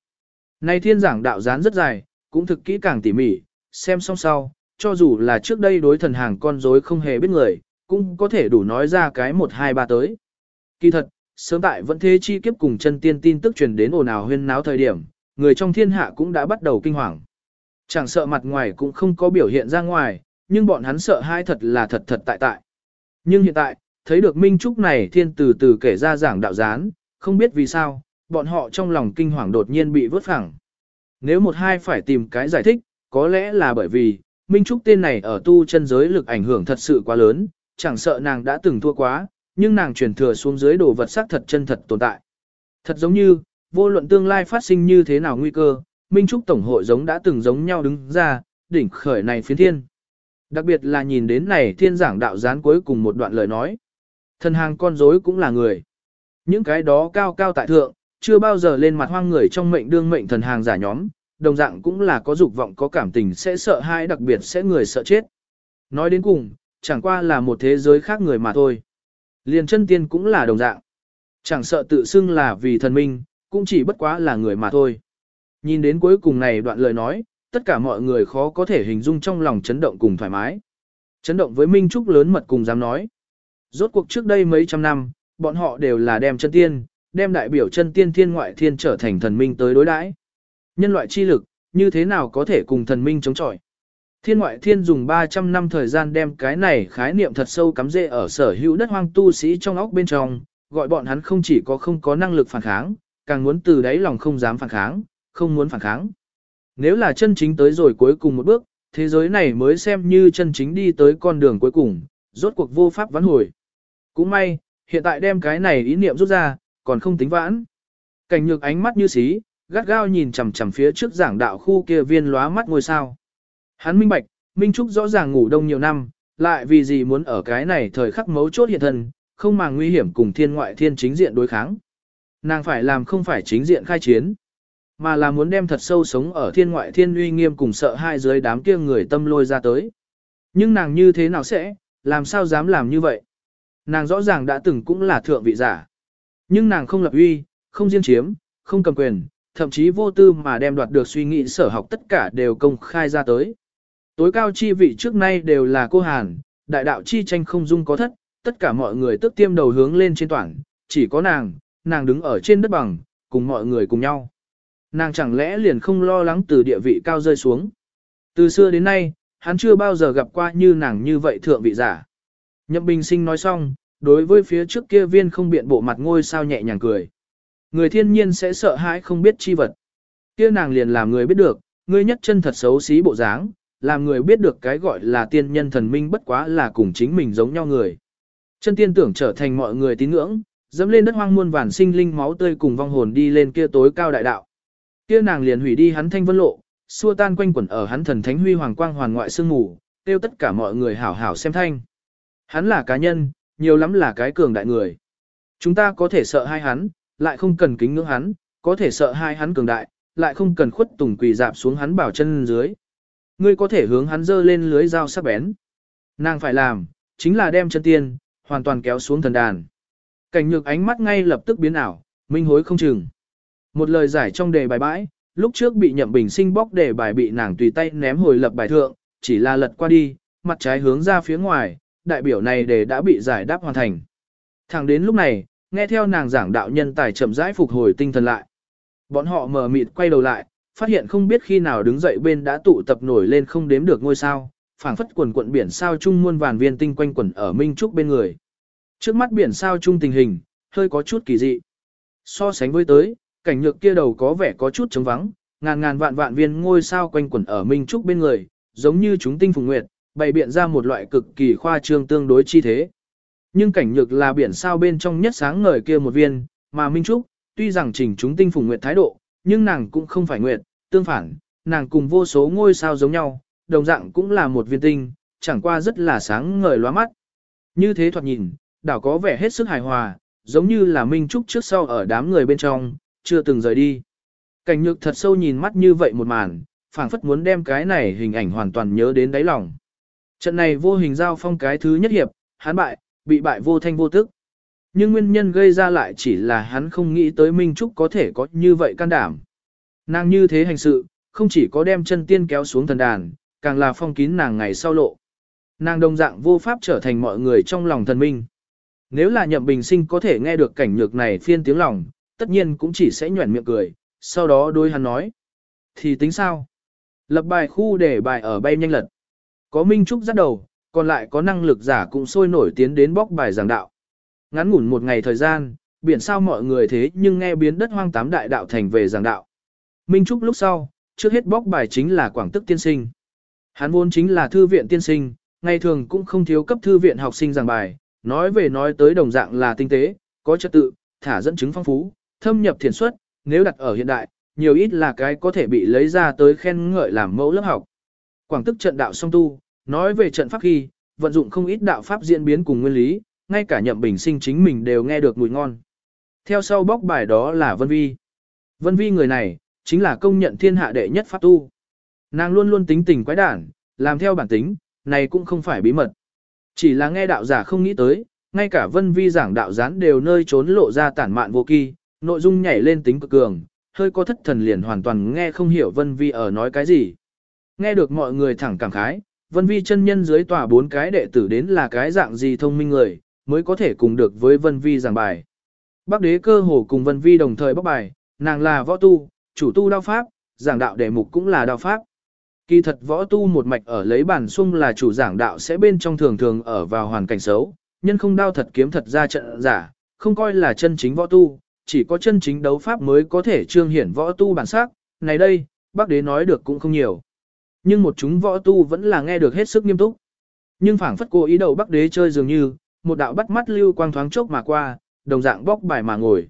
Này thiên giảng đạo dán rất dài, cũng thực kỹ càng tỉ mỉ, xem xong sau, cho dù là trước đây đối thần hàng con rối không hề biết người, cũng có thể đủ nói ra cái một hai ba tới. Kỳ thật, sớm tại vẫn thế chi kiếp cùng chân tiên tin tức truyền đến ồn ào huyên náo thời điểm, người trong thiên hạ cũng đã bắt đầu kinh hoàng. Chẳng sợ mặt ngoài cũng không có biểu hiện ra ngoài, nhưng bọn hắn sợ hai thật là thật thật tại tại. Nhưng hiện tại, thấy được Minh Trúc này thiên từ từ kể ra giảng đạo gián, không biết vì sao, bọn họ trong lòng kinh hoàng đột nhiên bị vớt phẳng. Nếu một hai phải tìm cái giải thích, có lẽ là bởi vì, Minh Trúc tên này ở tu chân giới lực ảnh hưởng thật sự quá lớn, chẳng sợ nàng đã từng thua quá, nhưng nàng truyền thừa xuống dưới đồ vật sắc thật chân thật tồn tại. Thật giống như, vô luận tương lai phát sinh như thế nào nguy cơ, Minh Trúc Tổng hội giống đã từng giống nhau đứng ra, đỉnh khởi này phiến thiên. Đặc biệt là nhìn đến này thiên giảng đạo gián cuối cùng một đoạn lời nói. Thần hàng con rối cũng là người. Những cái đó cao cao tại thượng, chưa bao giờ lên mặt hoang người trong mệnh đương mệnh thần hàng giả nhóm, đồng dạng cũng là có dục vọng có cảm tình sẽ sợ hãi đặc biệt sẽ người sợ chết. Nói đến cùng, chẳng qua là một thế giới khác người mà thôi. Liền chân tiên cũng là đồng dạng. Chẳng sợ tự xưng là vì thần minh, cũng chỉ bất quá là người mà thôi. Nhìn đến cuối cùng này đoạn lời nói, tất cả mọi người khó có thể hình dung trong lòng chấn động cùng thoải mái. Chấn động với Minh Trúc lớn mật cùng dám nói. Rốt cuộc trước đây mấy trăm năm, bọn họ đều là đem chân tiên, đem đại biểu chân tiên thiên ngoại thiên trở thành thần minh tới đối đãi. Nhân loại chi lực, như thế nào có thể cùng thần minh chống chọi? Thiên ngoại thiên dùng 300 năm thời gian đem cái này khái niệm thật sâu cắm rễ ở sở hữu đất hoang tu sĩ trong óc bên trong, gọi bọn hắn không chỉ có không có năng lực phản kháng, càng muốn từ đáy lòng không dám phản kháng, không muốn phản kháng. Nếu là chân chính tới rồi cuối cùng một bước, thế giới này mới xem như chân chính đi tới con đường cuối cùng, rốt cuộc vô pháp vãn hồi. Cũng may, hiện tại đem cái này ý niệm rút ra, còn không tính vãn. Cảnh nhược ánh mắt như xí, gắt gao nhìn chằm chằm phía trước giảng đạo khu kia viên lóa mắt ngôi sao. Hắn minh bạch, Minh Trúc rõ ràng ngủ đông nhiều năm, lại vì gì muốn ở cái này thời khắc mấu chốt hiện thân, không màng nguy hiểm cùng thiên ngoại thiên chính diện đối kháng. Nàng phải làm không phải chính diện khai chiến, mà là muốn đem thật sâu sống ở thiên ngoại thiên uy nghiêm cùng sợ hai dưới đám kia người tâm lôi ra tới. Nhưng nàng như thế nào sẽ, làm sao dám làm như vậy? Nàng rõ ràng đã từng cũng là thượng vị giả. Nhưng nàng không lập uy, không riêng chiếm, không cầm quyền, thậm chí vô tư mà đem đoạt được suy nghĩ sở học tất cả đều công khai ra tới. Tối cao chi vị trước nay đều là cô Hàn, đại đạo chi tranh không dung có thất, tất cả mọi người tức tiêm đầu hướng lên trên toàn, chỉ có nàng, nàng đứng ở trên đất bằng, cùng mọi người cùng nhau. Nàng chẳng lẽ liền không lo lắng từ địa vị cao rơi xuống. Từ xưa đến nay, hắn chưa bao giờ gặp qua như nàng như vậy thượng vị giả. Nhậm Bình Sinh nói xong, đối với phía trước kia viên không biện bộ mặt ngôi sao nhẹ nhàng cười. Người thiên nhiên sẽ sợ hãi không biết chi vật. Kia nàng liền làm người biết được, ngươi nhất chân thật xấu xí bộ dáng, làm người biết được cái gọi là tiên nhân thần minh bất quá là cùng chính mình giống nhau người. Chân tiên tưởng trở thành mọi người tín ngưỡng, dẫm lên đất hoang muôn vàn sinh linh máu tươi cùng vong hồn đi lên kia tối cao đại đạo. Kia nàng liền hủy đi hắn thanh vân lộ, xua tan quanh quẩn ở hắn thần thánh huy hoàng quang hoàn ngoại sương ngủ, tiêu tất cả mọi người hảo hảo xem thanh. Hắn là cá nhân, nhiều lắm là cái cường đại người. Chúng ta có thể sợ hai hắn, lại không cần kính ngưỡng hắn, có thể sợ hai hắn cường đại, lại không cần khuất tùng quỳ dạp xuống hắn bảo chân dưới. Ngươi có thể hướng hắn dơ lên lưới dao sắc bén. Nàng phải làm, chính là đem chân tiên, hoàn toàn kéo xuống thần đàn. Cảnh nhược ánh mắt ngay lập tức biến ảo, minh hối không chừng. Một lời giải trong đề bài bãi, lúc trước bị nhậm bình sinh bóc đề bài bị nàng tùy tay ném hồi lập bài thượng, chỉ là lật qua đi, mặt trái hướng ra phía ngoài, đại biểu này đề đã bị giải đáp hoàn thành. Thẳng đến lúc này, nghe theo nàng giảng đạo nhân tài chậm rãi phục hồi tinh thần lại. Bọn họ mở mịt quay đầu lại, phát hiện không biết khi nào đứng dậy bên đã tụ tập nổi lên không đếm được ngôi sao, phảng phất quần quận biển sao chung muôn vàn viên tinh quanh quẩn ở Minh Trúc bên người. Trước mắt biển sao chung tình hình, hơi có chút kỳ dị. So sánh với tới, cảnh nhược kia đầu có vẻ có chút trống vắng, ngàn ngàn vạn vạn viên ngôi sao quanh quẩn ở Minh Trúc bên người, giống như chúng tinh phùng nguyệt, bày biện ra một loại cực kỳ khoa trương tương đối chi thế. Nhưng cảnh nhược là biển sao bên trong nhất sáng ngời kia một viên, mà Minh Trúc, tuy rằng chỉnh chúng tinh phùng nguyệt thái độ, nhưng nàng cũng không phải nguyệt, tương phản, nàng cùng vô số ngôi sao giống nhau, đồng dạng cũng là một viên tinh, chẳng qua rất là sáng ngời lóa mắt. Như thế thoạt nhìn, đảo có vẻ hết sức hài hòa, giống như là Minh Trúc trước sau ở đám người bên trong, chưa từng rời đi. Cảnh nhược thật sâu nhìn mắt như vậy một màn, phảng phất muốn đem cái này hình ảnh hoàn toàn nhớ đến đáy lòng. Trận này vô hình giao phong cái thứ nhất hiệp, hán bại, bị bại vô thanh vô tức. Nhưng nguyên nhân gây ra lại chỉ là hắn không nghĩ tới Minh Trúc có thể có như vậy can đảm. Nàng như thế hành sự, không chỉ có đem chân tiên kéo xuống thần đàn, càng là phong kín nàng ngày sau lộ. Nàng đồng dạng vô pháp trở thành mọi người trong lòng thần minh. Nếu là nhậm bình sinh có thể nghe được cảnh nhược này phiên tiếng lòng, tất nhiên cũng chỉ sẽ nhuẩn miệng cười, sau đó đôi hắn nói. Thì tính sao? Lập bài khu để bài ở bay nhanh lật. Có Minh Trúc dắt đầu, còn lại có năng lực giả cũng sôi nổi tiến đến bóc bài giảng đạo. Ngắn ngủn một ngày thời gian, biển sao mọi người thế nhưng nghe biến đất hoang tám đại đạo thành về giảng đạo. Minh Trúc lúc sau, trước hết bóc bài chính là Quảng Tức Tiên Sinh. Hắn vốn chính là thư viện tiên sinh, ngày thường cũng không thiếu cấp thư viện học sinh giảng bài, nói về nói tới đồng dạng là tinh tế, có trật tự, thả dẫn chứng phong phú, thâm nhập thiền xuất, nếu đặt ở hiện đại, nhiều ít là cái có thể bị lấy ra tới khen ngợi làm mẫu lớp học. Quảng tức trận đạo song tu, nói về trận pháp khi, vận dụng không ít đạo pháp diễn biến cùng nguyên lý, ngay cả nhậm bình sinh chính mình đều nghe được mùi ngon. Theo sau bóc bài đó là Vân Vi. Vân Vi người này, chính là công nhận thiên hạ đệ nhất pháp tu. Nàng luôn luôn tính tình quái đản, làm theo bản tính, này cũng không phải bí mật. Chỉ là nghe đạo giả không nghĩ tới, ngay cả Vân Vi giảng đạo gián đều nơi trốn lộ ra tản mạn vô kỳ, nội dung nhảy lên tính cực cường, hơi có thất thần liền hoàn toàn nghe không hiểu Vân Vi ở nói cái gì. Nghe được mọi người thẳng cảm khái, Vân Vi chân nhân dưới tòa bốn cái đệ tử đến là cái dạng gì thông minh người, mới có thể cùng được với Vân Vi giảng bài. Bác đế cơ hồ cùng Vân Vi đồng thời bóc bài, nàng là võ tu, chủ tu đao pháp, giảng đạo đề mục cũng là đao pháp. Kỳ thật võ tu một mạch ở lấy bản xung là chủ giảng đạo sẽ bên trong thường thường ở vào hoàn cảnh xấu, nhân không đao thật kiếm thật ra trận giả, không coi là chân chính võ tu, chỉ có chân chính đấu pháp mới có thể trương hiển võ tu bản sắc, này đây, bác đế nói được cũng không nhiều. Nhưng một chúng võ tu vẫn là nghe được hết sức nghiêm túc. Nhưng phảng phất cô ý đầu bắc đế chơi dường như, một đạo bắt mắt lưu quang thoáng chốc mà qua, đồng dạng bóc bài mà ngồi.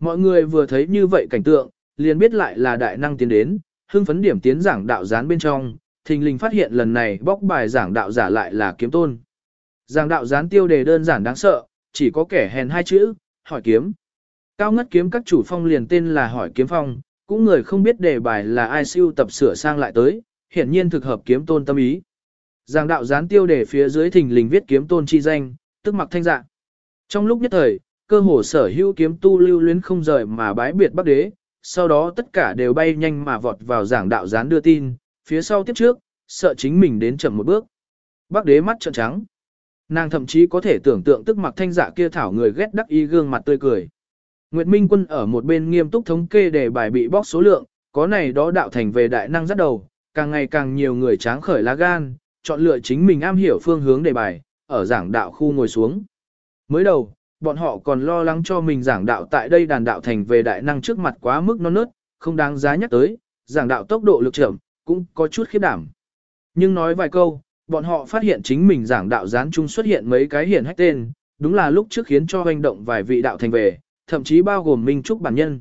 Mọi người vừa thấy như vậy cảnh tượng, liền biết lại là đại năng tiến đến, hưng phấn điểm tiến giảng đạo gián bên trong, thình lình phát hiện lần này bóc bài giảng đạo giả lại là kiếm tôn. Giảng đạo gián tiêu đề đơn giản đáng sợ, chỉ có kẻ hèn hai chữ, hỏi kiếm. Cao ngất kiếm các chủ phong liền tên là hỏi kiếm phong, cũng người không biết đề bài là ai siêu tập sửa sang lại tới, hiển nhiên thực hợp kiếm tôn tâm ý. Giảng đạo gián tiêu đề phía dưới thình lình viết kiếm tôn chi danh, tức mặc thanh dạng. Trong lúc nhất thời, cơ hồ sở hữu kiếm tu lưu luyến không rời mà bái biệt bắc đế, sau đó tất cả đều bay nhanh mà vọt vào giảng đạo gián đưa tin, phía sau tiếp trước, sợ chính mình đến chậm một bước. Bắc đế mắt trợn trắng. Nàng thậm chí có thể tưởng tượng tức mặc thanh dạ kia thảo người ghét đắc ý gương mặt tươi cười. Nguyệt Minh Quân ở một bên nghiêm túc thống kê để bài bị bóc số lượng, có này đó đạo thành về đại năng rất đầu, càng ngày càng nhiều người tráng khởi lá gan, chọn lựa chính mình am hiểu phương hướng đề bài, ở giảng đạo khu ngồi xuống. Mới đầu, bọn họ còn lo lắng cho mình giảng đạo tại đây đàn đạo thành về đại năng trước mặt quá mức non nớt, không đáng giá nhắc tới, giảng đạo tốc độ lực trưởng, cũng có chút khiếp đảm. Nhưng nói vài câu, bọn họ phát hiện chính mình giảng đạo gián chung xuất hiện mấy cái hiển hách tên, đúng là lúc trước khiến cho hoành động vài vị đạo thành về, thậm chí bao gồm Minh Trúc bản nhân.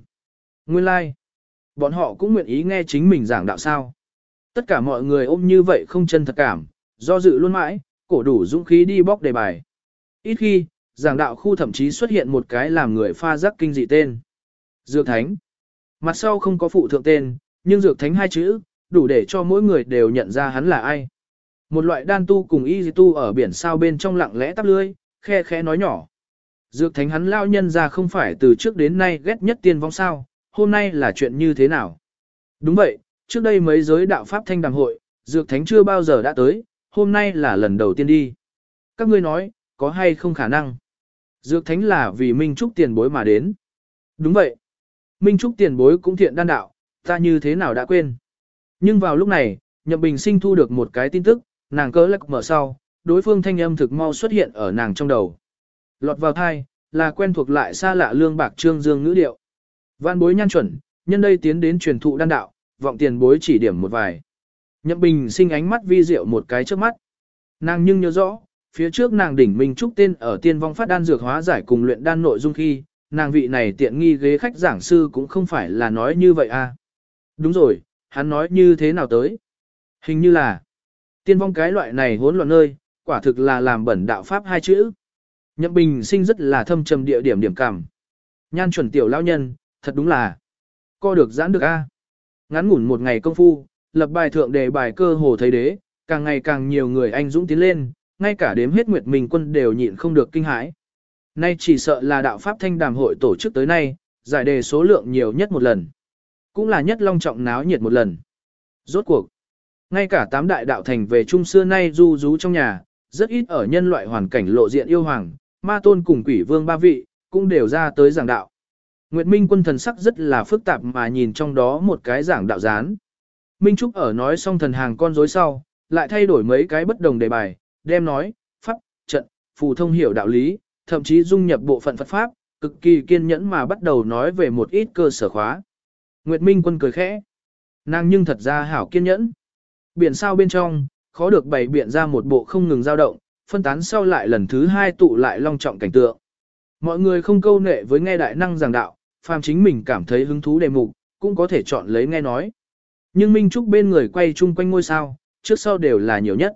Nguyên lai, like. bọn họ cũng nguyện ý nghe chính mình giảng đạo sao. Tất cả mọi người ôm như vậy không chân thật cảm, do dự luôn mãi, cổ đủ dũng khí đi bóc đề bài. Ít khi, giảng đạo khu thậm chí xuất hiện một cái làm người pha giác kinh dị tên. Dược Thánh. Mặt sau không có phụ thượng tên, nhưng Dược Thánh hai chữ, đủ để cho mỗi người đều nhận ra hắn là ai. Một loại đan tu cùng y tu ở biển sao bên trong lặng lẽ tắp lưới, khe khẽ nói nhỏ. Dược Thánh hắn lao nhân ra không phải từ trước đến nay ghét nhất tiên vong sao, hôm nay là chuyện như thế nào? Đúng vậy, trước đây mấy giới đạo Pháp thanh đàm hội, Dược Thánh chưa bao giờ đã tới, hôm nay là lần đầu tiên đi. Các ngươi nói, có hay không khả năng? Dược thánh là vì Minh Trúc tiền bối mà đến. Đúng vậy. Minh Trúc tiền bối cũng thiện đan đạo, ta như thế nào đã quên. Nhưng vào lúc này, Nhậm Bình sinh thu được một cái tin tức, nàng cỡ lắc mở sau, đối phương thanh âm thực mau xuất hiện ở nàng trong đầu. Lọt vào thai, là quen thuộc lại xa lạ lương bạc trương dương ngữ điệu. Văn bối nhan chuẩn, nhân đây tiến đến truyền thụ đan đạo, vọng tiền bối chỉ điểm một vài. Nhậm Bình sinh ánh mắt vi diệu một cái trước mắt. Nàng nhưng nhớ rõ, phía trước nàng đỉnh Minh Trúc tên ở tiên vong phát đan dược hóa giải cùng luyện đan nội dung khi, nàng vị này tiện nghi ghế khách giảng sư cũng không phải là nói như vậy à. Đúng rồi, hắn nói như thế nào tới? Hình như là, tiên vong cái loại này hỗn loạn nơi, quả thực là làm bẩn đạo pháp hai chữ. Nhậm Bình sinh rất là thâm trầm địa điểm điểm cảm. Nhan chuẩn tiểu lao nhân, thật đúng là, co được giãn được a. Ngắn ngủn một ngày công phu, lập bài thượng đề bài cơ hồ thấy đế, càng ngày càng nhiều người anh dũng tiến lên, ngay cả đếm hết Nguyệt Minh quân đều nhịn không được kinh hãi. Nay chỉ sợ là đạo pháp thanh đàm hội tổ chức tới nay, giải đề số lượng nhiều nhất một lần. Cũng là nhất long trọng náo nhiệt một lần. Rốt cuộc, ngay cả tám đại đạo thành về trung xưa nay du rú trong nhà, rất ít ở nhân loại hoàn cảnh lộ diện yêu hoàng, ma tôn cùng quỷ vương ba vị, cũng đều ra tới giảng đạo. Nguyệt Minh quân thần sắc rất là phức tạp mà nhìn trong đó một cái giảng đạo gián. Minh Trúc ở nói xong thần hàng con rối sau, lại thay đổi mấy cái bất đồng đề bài, đem nói, pháp, trận, phù thông hiểu đạo lý, thậm chí dung nhập bộ phận Phật Pháp, cực kỳ kiên nhẫn mà bắt đầu nói về một ít cơ sở khóa. Nguyệt Minh quân cười khẽ. Nàng nhưng thật ra hảo kiên nhẫn. Biển sao bên trong, khó được bày biện ra một bộ không ngừng dao động, phân tán sau lại lần thứ hai tụ lại long trọng cảnh tượng. Mọi người không câu nệ với nghe đại năng giảng đạo, phàm chính mình cảm thấy hứng thú đề mục, cũng có thể chọn lấy nghe nói. Nhưng Minh Trúc bên người quay chung quanh ngôi sao, trước sau đều là nhiều nhất.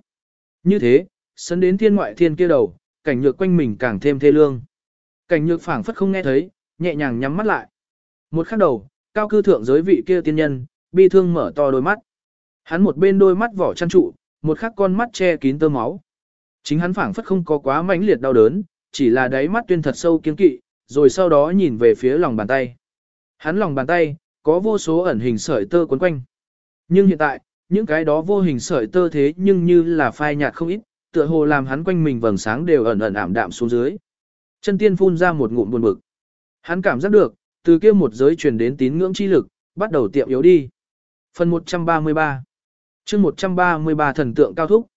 Như thế, sân đến thiên ngoại thiên kia đầu, cảnh nhược quanh mình càng thêm thê lương. Cảnh nhược phảng phất không nghe thấy, nhẹ nhàng nhắm mắt lại. Một khắc đầu, cao cư thượng giới vị kia tiên nhân, bi thương mở to đôi mắt. Hắn một bên đôi mắt vỏ chăn trụ, một khắc con mắt che kín tơ máu. Chính hắn phảng phất không có quá mãnh liệt đau đớn, chỉ là đáy mắt tuyên thật sâu kiên kỵ, rồi sau đó nhìn về phía lòng bàn tay. Hắn lòng bàn tay, có vô số ẩn hình sợi tơ quấn quanh. Nhưng hiện tại, những cái đó vô hình sợi tơ thế nhưng như là phai nhạt không ít, tựa hồ làm hắn quanh mình vầng sáng đều ẩn ẩn ảm đạm xuống dưới. Chân tiên phun ra một ngụm buồn bực. Hắn cảm giác được, từ kia một giới truyền đến tín ngưỡng chi lực, bắt đầu tiệm yếu đi. Phần 133 chương 133 thần tượng cao thúc.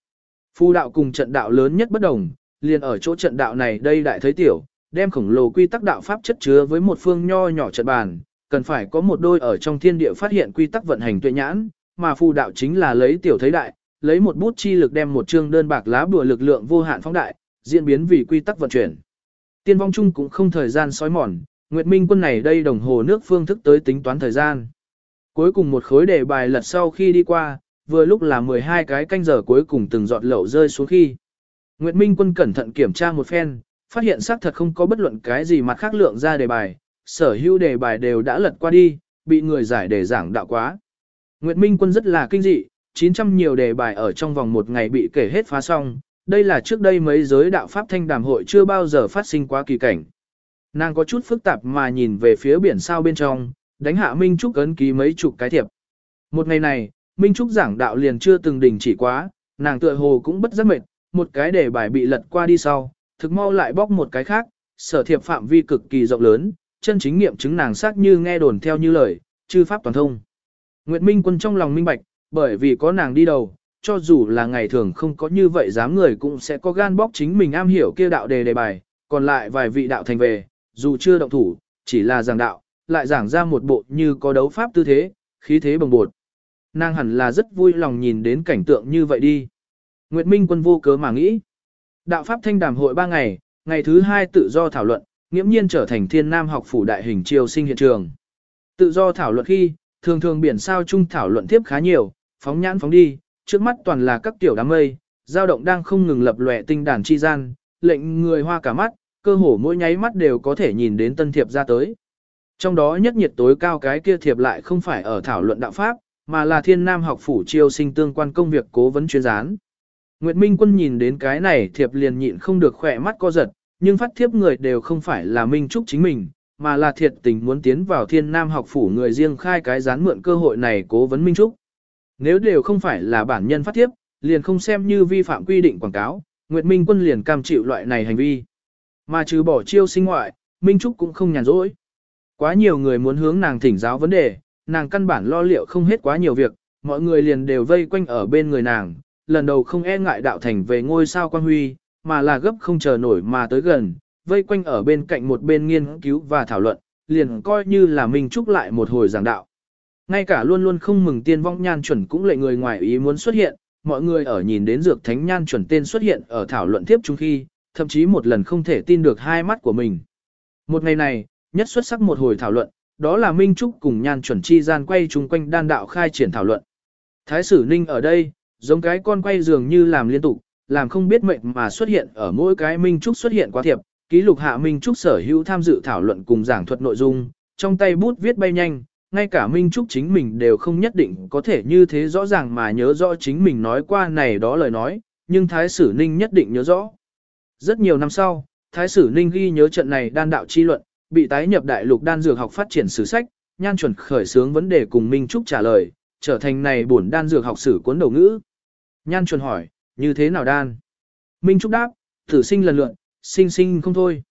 Phu đạo cùng trận đạo lớn nhất bất đồng, liền ở chỗ trận đạo này đây đại thấy tiểu, đem khổng lồ quy tắc đạo pháp chất chứa với một phương nho nhỏ trận bàn, cần phải có một đôi ở trong thiên địa phát hiện quy tắc vận hành tuệ nhãn, mà phù đạo chính là lấy tiểu thấy đại, lấy một bút chi lực đem một chương đơn bạc lá bùa lực lượng vô hạn phóng đại, diễn biến vì quy tắc vận chuyển. Tiên vong chung cũng không thời gian sói mòn, Nguyệt Minh quân này đây đồng hồ nước phương thức tới tính toán thời gian. Cuối cùng một khối đề bài lật sau khi đi qua, vừa lúc là 12 cái canh giờ cuối cùng từng giọt lậu rơi xuống khi. Nguyệt Minh quân cẩn thận kiểm tra một phen, phát hiện xác thật không có bất luận cái gì mặt khác lượng ra đề bài, sở hữu đề bài đều đã lật qua đi, bị người giải đề giảng đạo quá. Nguyệt Minh quân rất là kinh dị, 900 nhiều đề bài ở trong vòng một ngày bị kể hết phá xong, đây là trước đây mấy giới đạo pháp thanh đàm hội chưa bao giờ phát sinh quá kỳ cảnh. Nàng có chút phức tạp mà nhìn về phía biển sao bên trong, đánh hạ Minh Trúc ấn ký mấy chục cái thiệp. Một ngày này, Minh Trúc giảng đạo liền chưa từng đình chỉ quá, nàng tựa hồ cũng bất giác mệt, một cái đề bài bị lật qua đi sau, thực mau lại bóc một cái khác, sở thiệp phạm vi cực kỳ rộng lớn, chân chính nghiệm chứng nàng xác như nghe đồn theo như lời, chư pháp toàn thông. Nguyệt Minh quân trong lòng minh bạch, bởi vì có nàng đi đầu, cho dù là ngày thường không có như vậy dám người cũng sẽ có gan bóc chính mình am hiểu kia đạo đề đề bài, còn lại vài vị đạo thành về, dù chưa động thủ, chỉ là giảng đạo, lại giảng ra một bộ như có đấu pháp tư thế, khí thế bồng bột. Nàng hẳn là rất vui lòng nhìn đến cảnh tượng như vậy đi. Nguyệt Minh quân vô cớ mà nghĩ. Đạo Pháp Thanh Đàm hội ba ngày, ngày thứ hai tự do thảo luận, nghiễm nhiên trở thành thiên nam học phủ đại hình triều sinh hiện trường. Tự do thảo luận khi, thường thường biển sao chung thảo luận tiếp khá nhiều, phóng nhãn phóng đi, trước mắt toàn là các tiểu đám mây, dao động đang không ngừng lập lòe tinh đàn chi gian, lệnh người hoa cả mắt, cơ hồ mỗi nháy mắt đều có thể nhìn đến tân thiệp ra tới. Trong đó nhất nhiệt tối cao cái kia thiệp lại không phải ở thảo luận đạo pháp, mà là thiên nam học phủ triều sinh tương quan công việc cố vấn chuyên gián. Nguyệt Minh Quân nhìn đến cái này thiệp liền nhịn không được khỏe mắt co giật, nhưng phát thiếp người đều không phải là Minh Trúc chính mình, mà là thiệt tình muốn tiến vào thiên nam học phủ người riêng khai cái gián mượn cơ hội này cố vấn Minh Trúc. Nếu đều không phải là bản nhân phát thiếp, liền không xem như vi phạm quy định quảng cáo, Nguyệt Minh Quân liền cam chịu loại này hành vi. Mà trừ bỏ chiêu sinh ngoại, Minh Trúc cũng không nhàn rỗi. Quá nhiều người muốn hướng nàng thỉnh giáo vấn đề, nàng căn bản lo liệu không hết quá nhiều việc, mọi người liền đều vây quanh ở bên người nàng, lần đầu không e ngại đạo thành về ngôi sao quan huy, mà là gấp không chờ nổi mà tới gần, vây quanh ở bên cạnh một bên nghiên cứu và thảo luận, liền coi như là mình chúc lại một hồi giảng đạo. Ngay cả luôn luôn không mừng tiên vong nhan chuẩn cũng lệ người ngoài ý muốn xuất hiện, mọi người ở nhìn đến dược thánh nhan chuẩn tên xuất hiện ở thảo luận tiếp chung khi, thậm chí một lần không thể tin được hai mắt của mình. Một ngày này, nhất xuất sắc một hồi thảo luận, đó là Minh Trúc cùng nhan chuẩn chi gian quay chung quanh đan đạo khai triển thảo luận. Thái sử Ninh ở đây, giống cái con quay dường như làm liên tục, làm không biết mệnh mà xuất hiện ở mỗi cái Minh Trúc xuất hiện quá thiệp, ký lục hạ Minh Trúc sở hữu tham dự thảo luận cùng giảng thuật nội dung, trong tay bút viết bay nhanh, ngay cả Minh Trúc chính mình đều không nhất định có thể như thế rõ ràng mà nhớ rõ chính mình nói qua này đó lời nói, nhưng Thái Sử Ninh nhất định nhớ rõ. Rất nhiều năm sau, Thái Sử Ninh ghi nhớ trận này đan đạo chi luận, bị tái nhập đại lục đan dược học phát triển sử sách, nhan chuẩn khởi sướng vấn đề cùng Minh Trúc trả lời, trở thành này bổn đan dược học sử cuốn đầu ngữ. Nhan chuẩn hỏi, như thế nào đan? Minh Trúc đáp, thử sinh lần lượn, sinh sinh không thôi.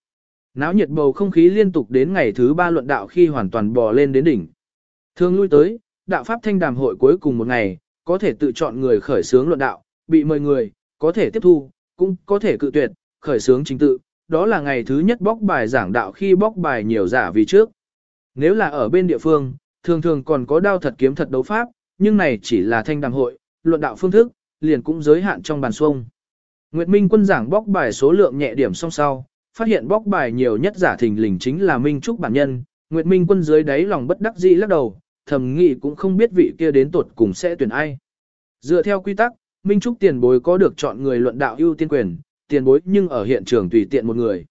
Náo nhiệt bầu không khí liên tục đến ngày thứ ba luận đạo khi hoàn toàn bò lên đến đỉnh. Thường lui tới, đạo pháp thanh đàm hội cuối cùng một ngày, có thể tự chọn người khởi sướng luận đạo, bị mời người, có thể tiếp thu, cũng có thể cự tuyệt, khởi sướng chính tự. Đó là ngày thứ nhất bóc bài giảng đạo khi bóc bài nhiều giả vì trước. Nếu là ở bên địa phương, thường thường còn có đao thật kiếm thật đấu pháp, nhưng này chỉ là thanh đàm hội, luận đạo phương thức, liền cũng giới hạn trong bàn xuông. Nguyệt Minh quân giảng bóc bài số lượng nhẹ điểm song sau, phát hiện bóc bài nhiều nhất giả thình lình chính là Minh Trúc bản nhân, Nguyệt Minh quân dưới đáy lòng bất đắc dĩ lắc đầu, thầm nghĩ cũng không biết vị kia đến tuột cùng sẽ tuyển ai. Dựa theo quy tắc, Minh Trúc tiền bối có được chọn người luận đạo ưu tiên quyền, tiền bối nhưng ở hiện trường tùy tiện một người.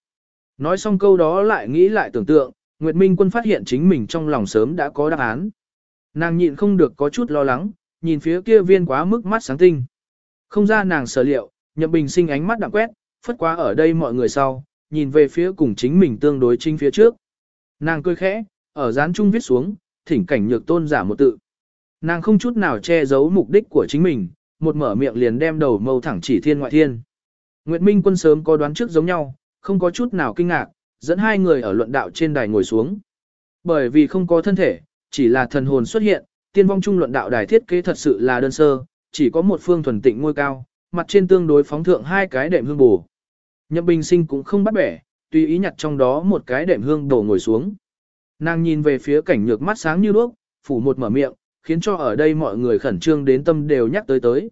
Nói xong câu đó lại nghĩ lại tưởng tượng, Nguyệt Minh quân phát hiện chính mình trong lòng sớm đã có đáp án. Nàng nhịn không được có chút lo lắng, nhìn phía kia viên quá mức mắt sáng tinh. Không ra nàng sở liệu, nhậm bình sinh ánh mắt đạm quét, phất quá ở đây mọi người sau, nhìn về phía cùng chính mình tương đối chính phía trước. Nàng cười khẽ, ở dán trung viết xuống, thỉnh cảnh nhược tôn giả một tự. Nàng không chút nào che giấu mục đích của chính mình, một mở miệng liền đem đầu mâu thẳng chỉ thiên ngoại thiên. Nguyệt Minh quân sớm có đoán trước giống nhau, không có chút nào kinh ngạc, dẫn hai người ở luận đạo trên đài ngồi xuống. Bởi vì không có thân thể, chỉ là thần hồn xuất hiện, tiên vong trung luận đạo đài thiết kế thật sự là đơn sơ, chỉ có một phương thuần tịnh ngôi cao, mặt trên tương đối phóng thượng hai cái đệm hương bổ. Nhậm Bình Sinh cũng không bắt bẻ, tùy ý nhặt trong đó một cái đệm hương đổ ngồi xuống. Nàng nhìn về phía cảnh nhược mắt sáng như đuốc, phủ một mở miệng, khiến cho ở đây mọi người khẩn trương đến tâm đều nhắc tới tới.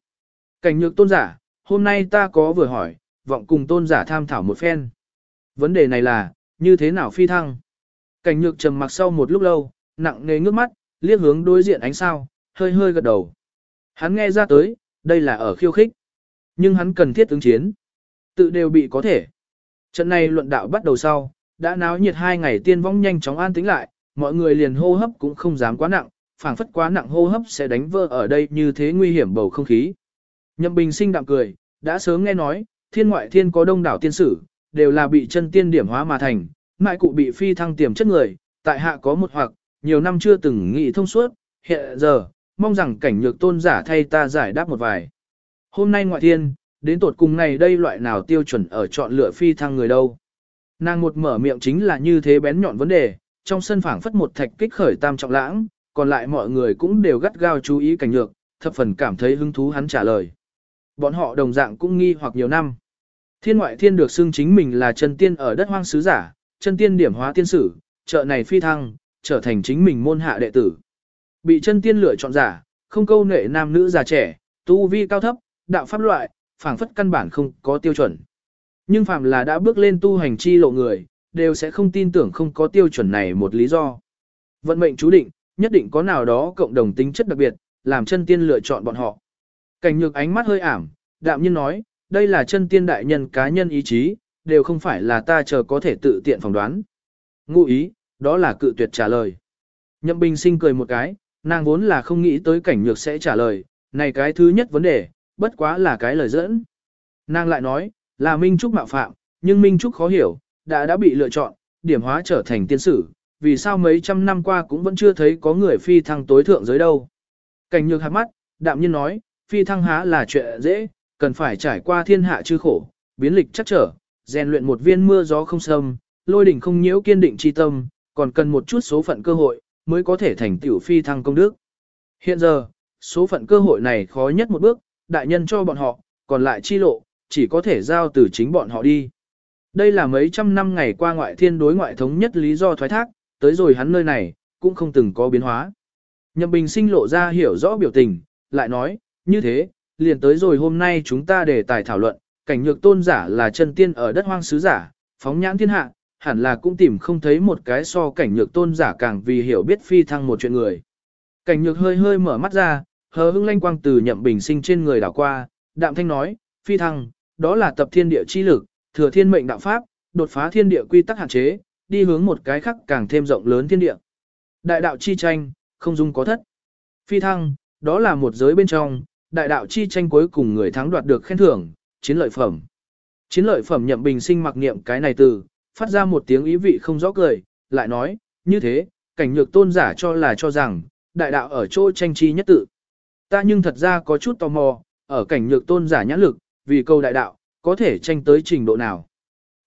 Cảnh nhược tôn giả, hôm nay ta có vừa hỏi, vọng cùng tôn giả tham thảo một phen. Vấn đề này là, như thế nào phi thăng? Cảnh nhược trầm mặc sau một lúc lâu, nặng nề ngước mắt, liếc hướng đối diện ánh sao, hơi hơi gật đầu. Hắn nghe ra tới, đây là ở khiêu khích. Nhưng hắn cần thiết ứng chiến. Tự đều bị có thể. Trận này luận đạo bắt đầu sau, đã náo nhiệt hai ngày tiên vong nhanh chóng an tĩnh lại, mọi người liền hô hấp cũng không dám quá nặng, phảng phất quá nặng hô hấp sẽ đánh vỡ ở đây như thế nguy hiểm bầu không khí. Nhậm Bình sinh đạm cười, đã sớm nghe nói, thiên ngoại thiên có đông đảo tiên sử, đều là bị chân tiên điểm hóa mà thành, mại cụ bị phi thăng tiềm chất người, tại hạ có một hoặc, nhiều năm chưa từng nghĩ thông suốt, hiện giờ, mong rằng cảnh nhược tôn giả thay ta giải đáp một vài. Hôm nay ngoại thiên, đến tột cùng này đây loại nào tiêu chuẩn ở chọn lựa phi thăng người đâu. Nàng một mở miệng chính là như thế bén nhọn vấn đề, trong sân phảng phất một thạch kích khởi tam trọng lãng, còn lại mọi người cũng đều gắt gao chú ý cảnh nhược, thập phần cảm thấy hứng thú hắn trả lời. Bọn họ đồng dạng cũng nghi hoặc nhiều năm. Thiên ngoại thiên được xưng chính mình là chân tiên ở đất hoang sứ giả, chân tiên điểm hóa tiên sử, chợ này phi thăng, trở thành chính mình môn hạ đệ tử. Bị chân tiên lựa chọn giả, không câu nệ nam nữ già trẻ, tu vi cao thấp, đạo pháp loại, phảng phất căn bản không có tiêu chuẩn. Nhưng phàm là đã bước lên tu hành chi lộ người, đều sẽ không tin tưởng không có tiêu chuẩn này một lý do. Vận mệnh chú định, nhất định có nào đó cộng đồng tính chất đặc biệt, làm chân tiên lựa chọn bọn họ. Cảnh nhược ánh mắt hơi ảm, đạm nhiên nói, đây là chân tiên đại nhân cá nhân ý chí, đều không phải là ta chờ có thể tự tiện phỏng đoán. Ngụ ý, đó là cự tuyệt trả lời. Nhậm Bình sinh cười một cái, nàng vốn là không nghĩ tới cảnh nhược sẽ trả lời, này cái thứ nhất vấn đề, bất quá là cái lời dẫn. Nàng lại nói, là Minh Trúc mạo phạm, nhưng Minh Trúc khó hiểu, đã đã bị lựa chọn, điểm hóa trở thành tiên sử, vì sao mấy trăm năm qua cũng vẫn chưa thấy có người phi thăng tối thượng giới đâu. Cảnh nhược hạt mắt, đạm nhiên nói, phi thăng há là chuyện dễ, cần phải trải qua thiên hạ chư khổ, biến lịch chắc trở, rèn luyện một viên mưa gió không sâm, lôi đỉnh không nhiễu kiên định chi tâm, còn cần một chút số phận cơ hội, mới có thể thành tiểu phi thăng công đức. Hiện giờ, số phận cơ hội này khó nhất một bước, đại nhân cho bọn họ, còn lại chi lộ, chỉ có thể giao từ chính bọn họ đi. Đây là mấy trăm năm ngày qua ngoại thiên đối ngoại thống nhất lý do thoái thác, tới rồi hắn nơi này, cũng không từng có biến hóa. Nhậm Bình sinh lộ ra hiểu rõ biểu tình, lại nói, như thế, liền tới rồi hôm nay chúng ta để tài thảo luận, cảnh nhược tôn giả là chân tiên ở đất hoang sứ giả, phóng nhãn thiên hạ, hẳn là cũng tìm không thấy một cái so cảnh nhược tôn giả càng vì hiểu biết phi thăng một chuyện người. Cảnh nhược hơi hơi mở mắt ra, hờ hững lanh quang từ nhậm bình sinh trên người đảo qua, đạm thanh nói, phi thăng, đó là tập thiên địa chi lực, thừa thiên mệnh đạo pháp, đột phá thiên địa quy tắc hạn chế, đi hướng một cái khác càng thêm rộng lớn thiên địa. Đại đạo chi tranh, không dung có thất. Phi thăng, đó là một giới bên trong, đại đạo chi tranh cuối cùng người thắng đoạt được khen thưởng, chiến lợi phẩm. Chiến lợi phẩm nhậm bình sinh mặc niệm cái này từ, phát ra một tiếng ý vị không rõ cười, lại nói, như thế, cảnh nhược tôn giả cho là cho rằng, đại đạo ở chỗ tranh chi nhất tự. Ta nhưng thật ra có chút tò mò, ở cảnh nhược tôn giả nhãn lực, vì câu đại đạo, có thể tranh tới trình độ nào.